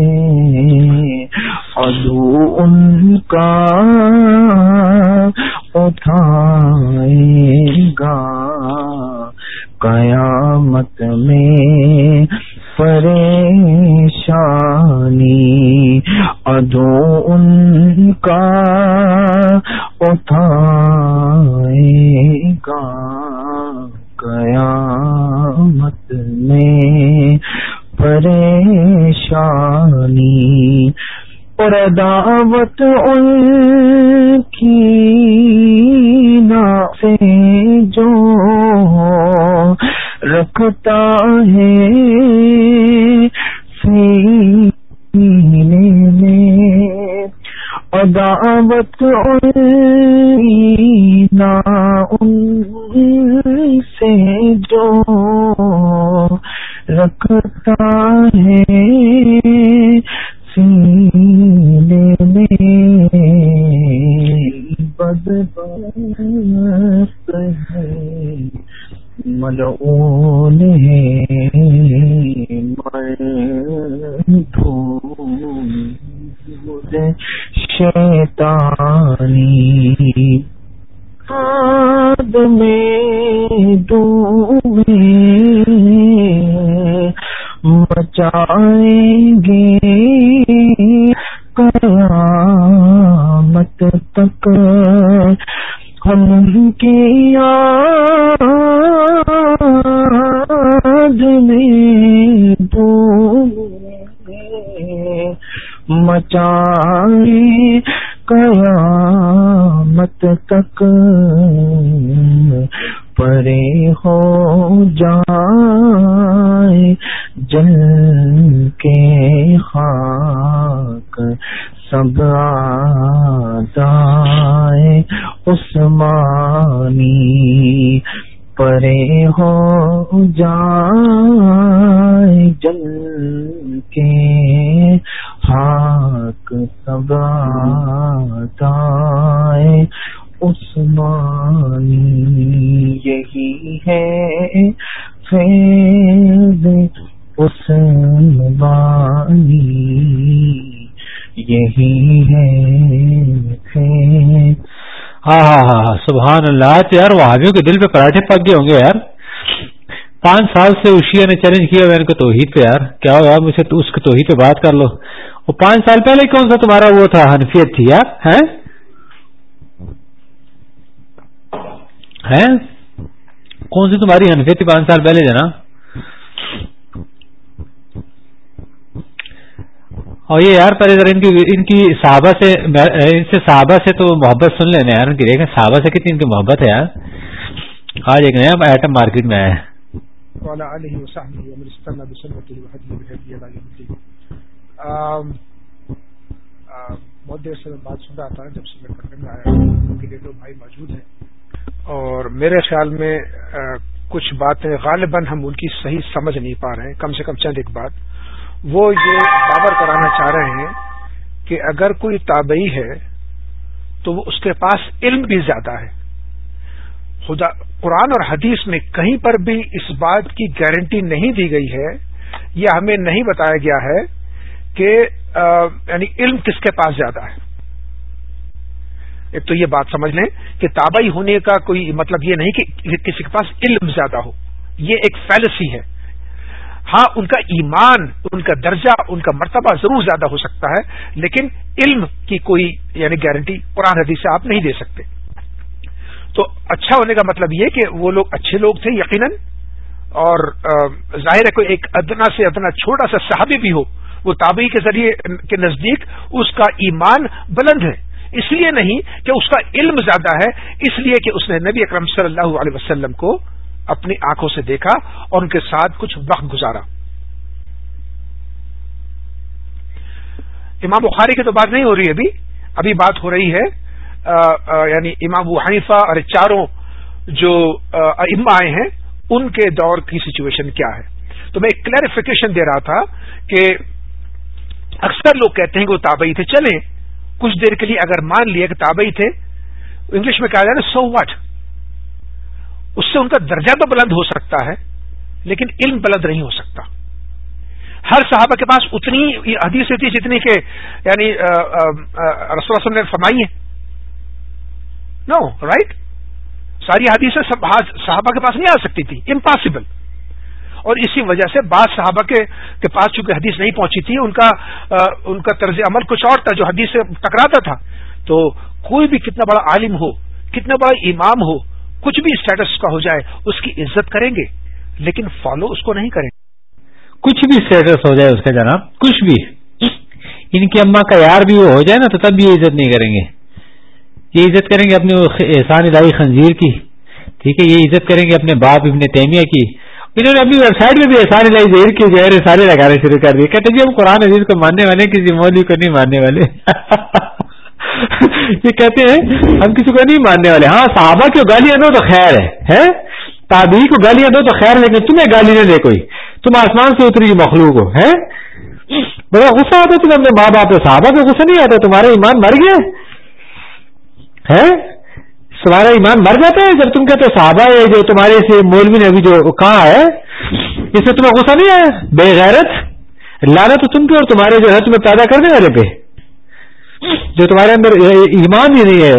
ادو ان کا اٹھا دعوت کی نا سے جو رکھتا ہے اداوت سے جو رکھتا ہے بس ہے مجھے ہے میں دھوے شیتانی آد میں سبحان اللہ تو یار یاروں کے دل پہ پراٹھے پک گئے ہوں گے یار پانچ سال سے اوشیا نے چیلنج کیا ان کو توحید پہ یار کیا ہو یار اس کے توحید پہ بات کر لو وہ پانچ سال پہلے کون سا تمہارا وہ تھا حنفیت تھی یار کون سی تمہاری حنفیت تھی پانچ سال پہلے اور یہ یار پہلے ذرا ان کی ان کی صحابہ سے ان سے صحابہ سے تو محبت سن لینا یار ان کی دیکھیں صحابہ سے کتنی ان کی محبت ہے یار آج ایک نیا آئٹم مارکیٹ میں آیا بہت دیر سے میں بات سن رہا تھا جب سے میں کٹن میں آیا ہوں کہ دو بھائی موجود ہیں اور میرے خیال میں کچھ باتیں غالباً ہم ان کی صحیح سمجھ نہیں پا رہے ہیں کم سے کم چند ایک بات وہ یہ بابر کرانا چاہ رہے ہیں کہ اگر کوئی تابعی ہے تو وہ اس کے پاس علم بھی زیادہ ہے خدا قرآن اور حدیث میں کہیں پر بھی اس بات کی گارنٹی نہیں دی گئی ہے یا ہمیں نہیں بتایا گیا ہے کہ یعنی علم کس کے پاس زیادہ ہے ایک تو یہ بات سمجھ لیں کہ تابعی ہونے کا کوئی مطلب یہ نہیں کہ کسی کے پاس علم زیادہ ہو یہ ایک فیلسی ہے ہاں ان کا ایمان ان کا درجہ ان کا مرتبہ ضرور زیادہ ہو سکتا ہے لیکن علم کی کوئی یعنی گارنٹی قرآن حدیث سے آپ نہیں دے سکتے تو اچھا ہونے کا مطلب یہ کہ وہ لوگ اچھے لوگ تھے یقیناً اور ظاہر ہے کوئی ایک ادنا سے ادنا چھوٹا سا صحابی بھی ہو وہ تابعی کے ذریعے کے نزدیک اس کا ایمان بلند ہے اس لیے نہیں کہ اس کا علم زیادہ ہے اس لیے کہ اس نے نبی اکرم صلی اللہ علیہ وسلم کو اپنی آنکھوں سے دیکھا اور ان کے ساتھ کچھ وقت گزارا امام بخاری کی تو بات نہیں ہو رہی ابھی ابھی بات ہو رہی ہے یعنی امام و حنیفہ اور چاروں جو اما آئے ہیں ان کے دور کی سچویشن کیا ہے تو میں ایک کلیریفیکیشن دے رہا تھا کہ اکثر لوگ کہتے ہیں کہ وہ تابئی تھے چلیں کچھ دیر کے لیے اگر مان لیا کہ تابئی تھے انگلش میں کہا جائے سو واٹ اس سے ان کا درجہ تو بلند ہو سکتا ہے لیکن علم بلند نہیں ہو سکتا ہر صحابہ کے پاس اتنی حدیث تھی جتنی کہ یعنی رسول وسلم نے فرمائی ہے نو no, رائٹ right? ساری حدیثیں صحابہ کے پاس نہیں آ سکتی تھی امپاسبل اور اسی وجہ سے بعض صحابہ کے کے پاس چونکہ حدیث نہیں پہنچی تھی ان کا ان کا طرز عمل کچھ اور تھا جو حدیث سے ٹکراتا تھا تو کوئی بھی کتنا بڑا عالم ہو کتنا بڑا امام ہو کچھ بھی اسٹیٹس کا ہو جائے اس کی عزت کریں گے لیکن فالو اس کو نہیں کریں گے کچھ بھی اسٹیٹس ہو جائے اس کا جناب کچھ بھی ان کی اما کا یار بھی وہ ہو جائے نا تو تب بھی یہ عزت نہیں کریں گے یہ عزت کریں گے اپنے احسان الہی خنزیر کی ٹھیک ہے یہ عزت کریں گے اپنے باپ ابن تیمیہ کی انہوں نے اپنی ویب سائٹ میں بھی احسان الہی زہر کی ہے سارے لگانے شروع کر دیے کہتے جی ہم قرآن عزیز کو ماننے والے کسی مولوی کو نہیں ماننے والے یہ کہتے ہیں ہم کسی کو نہیں ماننے والے ہاں صحابہ کو گالیاں دو تو خیر ہے تابعی کو گالیاں دو تو خیر لیکن تمہیں گالی نہ دے کوئی تم آسمان سے اتری مخلوق ہو ہے بڑا غصہ آتا تمہیں اپنے ماں باپ صحابہ کو غصہ نہیں آتا تمہارا ایمان مر ہے تمہارا ایمان مر جاتا ہے جب تم کہتے صحابہ ہے جو تمہارے سے مولوی نے ابھی جو کہا ہے اس سے تمہیں غصہ نہیں آیا بے غیرت لانا تو تم پہ اور تمہارے جو ہے تمہیں پیدا کرنے والے پہ جو تمہارے اندر ایمان ہی نہیں ہے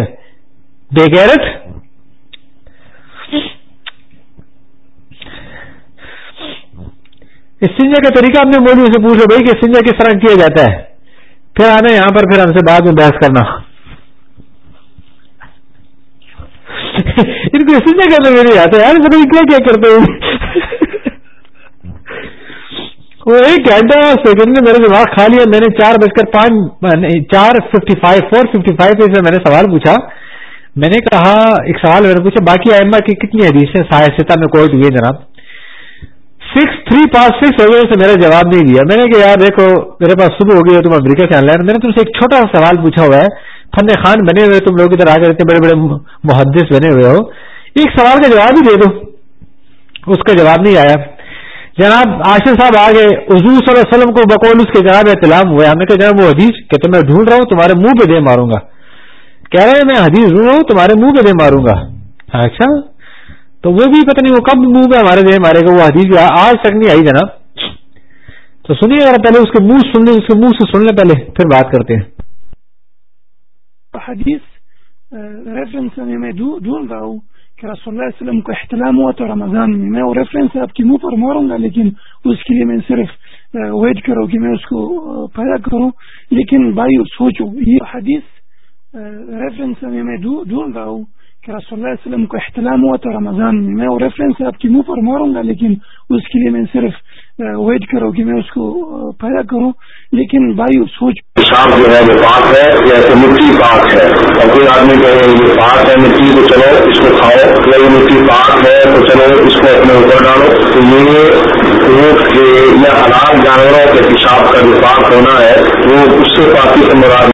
بے غیرت استنجا کا طریقہ ہم نے مولوی سے پوچھا بھائی کہ سنجا کس طرح کیا جاتا ہے پھر آنا یہاں پر پھر ہم سے بعد میں بحث کرنا ان کو استنجا کرنے میں نہیں آتا یار کیا کرتے ہیں ایک میرا دماغ کھا لیا میں نے چار بج کر پانچ چار fifty five four fifty five میں نے سوال پوچھا میں نے کہا ایک سوال میں نے پوچھا باقی ایما کی کتنی ستا میں جناب سکس سکس تھری ہو گئے اسے میرا جواب نہیں دیا میں نے کہا یار دیکھو میرے پاس صبح ہو گئی ہو تم امریکہ سے آن لائن میں نے تم سے ایک چھوٹا سوال پوچھا ہوا ہے فن خان بنے ہوئے تم لوگ ادھر آ کر اتنے بڑے بڑے محدث بنے ہوئے ہو ایک سوال کا جواب ہی دے دو اس کا جواب نہیں آیا جناب آشر صاحب آگے علیہ وسلم کو بقول اس کے جناب نے ہوئے جناب وہ حدیث کہتے میں ڈھونڈ رہا ہوں تمہارے منہ پہ دے ماروں گا کہہ رہے میں حدیث ڈھونڈ رہا ہوں تمہارے منہ پہ دے ماروں گا اچھا تو وہ بھی پتہ نہیں وہ کب منہ پہ ہمارے دے مارے گا وہ بھی آج تک نہیں آئی جناب تو سنیے ذرا پہلے اس کے منہ سن لیں اس کے منہ سے سن لیں پہلے پھر بات کرتے ہیں حدیث ریفرنس میں ڈھونڈ رہا ہوں کہ رسول اللہ علیہ وسلم کو احتلام ہوا تو رمضان میں میں وہ ریفرنس آپ کے منہ پر ماروں گا لیکن اس کے لیے میں صرف ویٹ کروں کہ میں اس کو پیدا کروں لیکن بھائی سوچو یہ حدیث ریفرنس میں میں ڈھونڈ رہا ہوں کہ رسول اللہ علیہ وسلم کو احتلام ہوا تو رمضان میں میں وہ ریفرنس آپ کے منہ پر ماروں گا لیکن اس کے لیے میں صرف ویٹ کرو کہ میں اس کو پیدا کروں لیکن بھائی سوچ پیشاب جو ہے وہ پاک ہے یا مٹی پاک ہے اور کوئی آدمی کہے یہ پاک ہے مٹی کو چلو اس کو کھاؤ یا یہ مٹی پاک ہے تو چلو اس کو اپنے اوپر ڈالو تو یہ کے یا رہے جانوروں کے پیشاب کا جو پاک ہونا ہے وہ اس سے پاکی سے مراد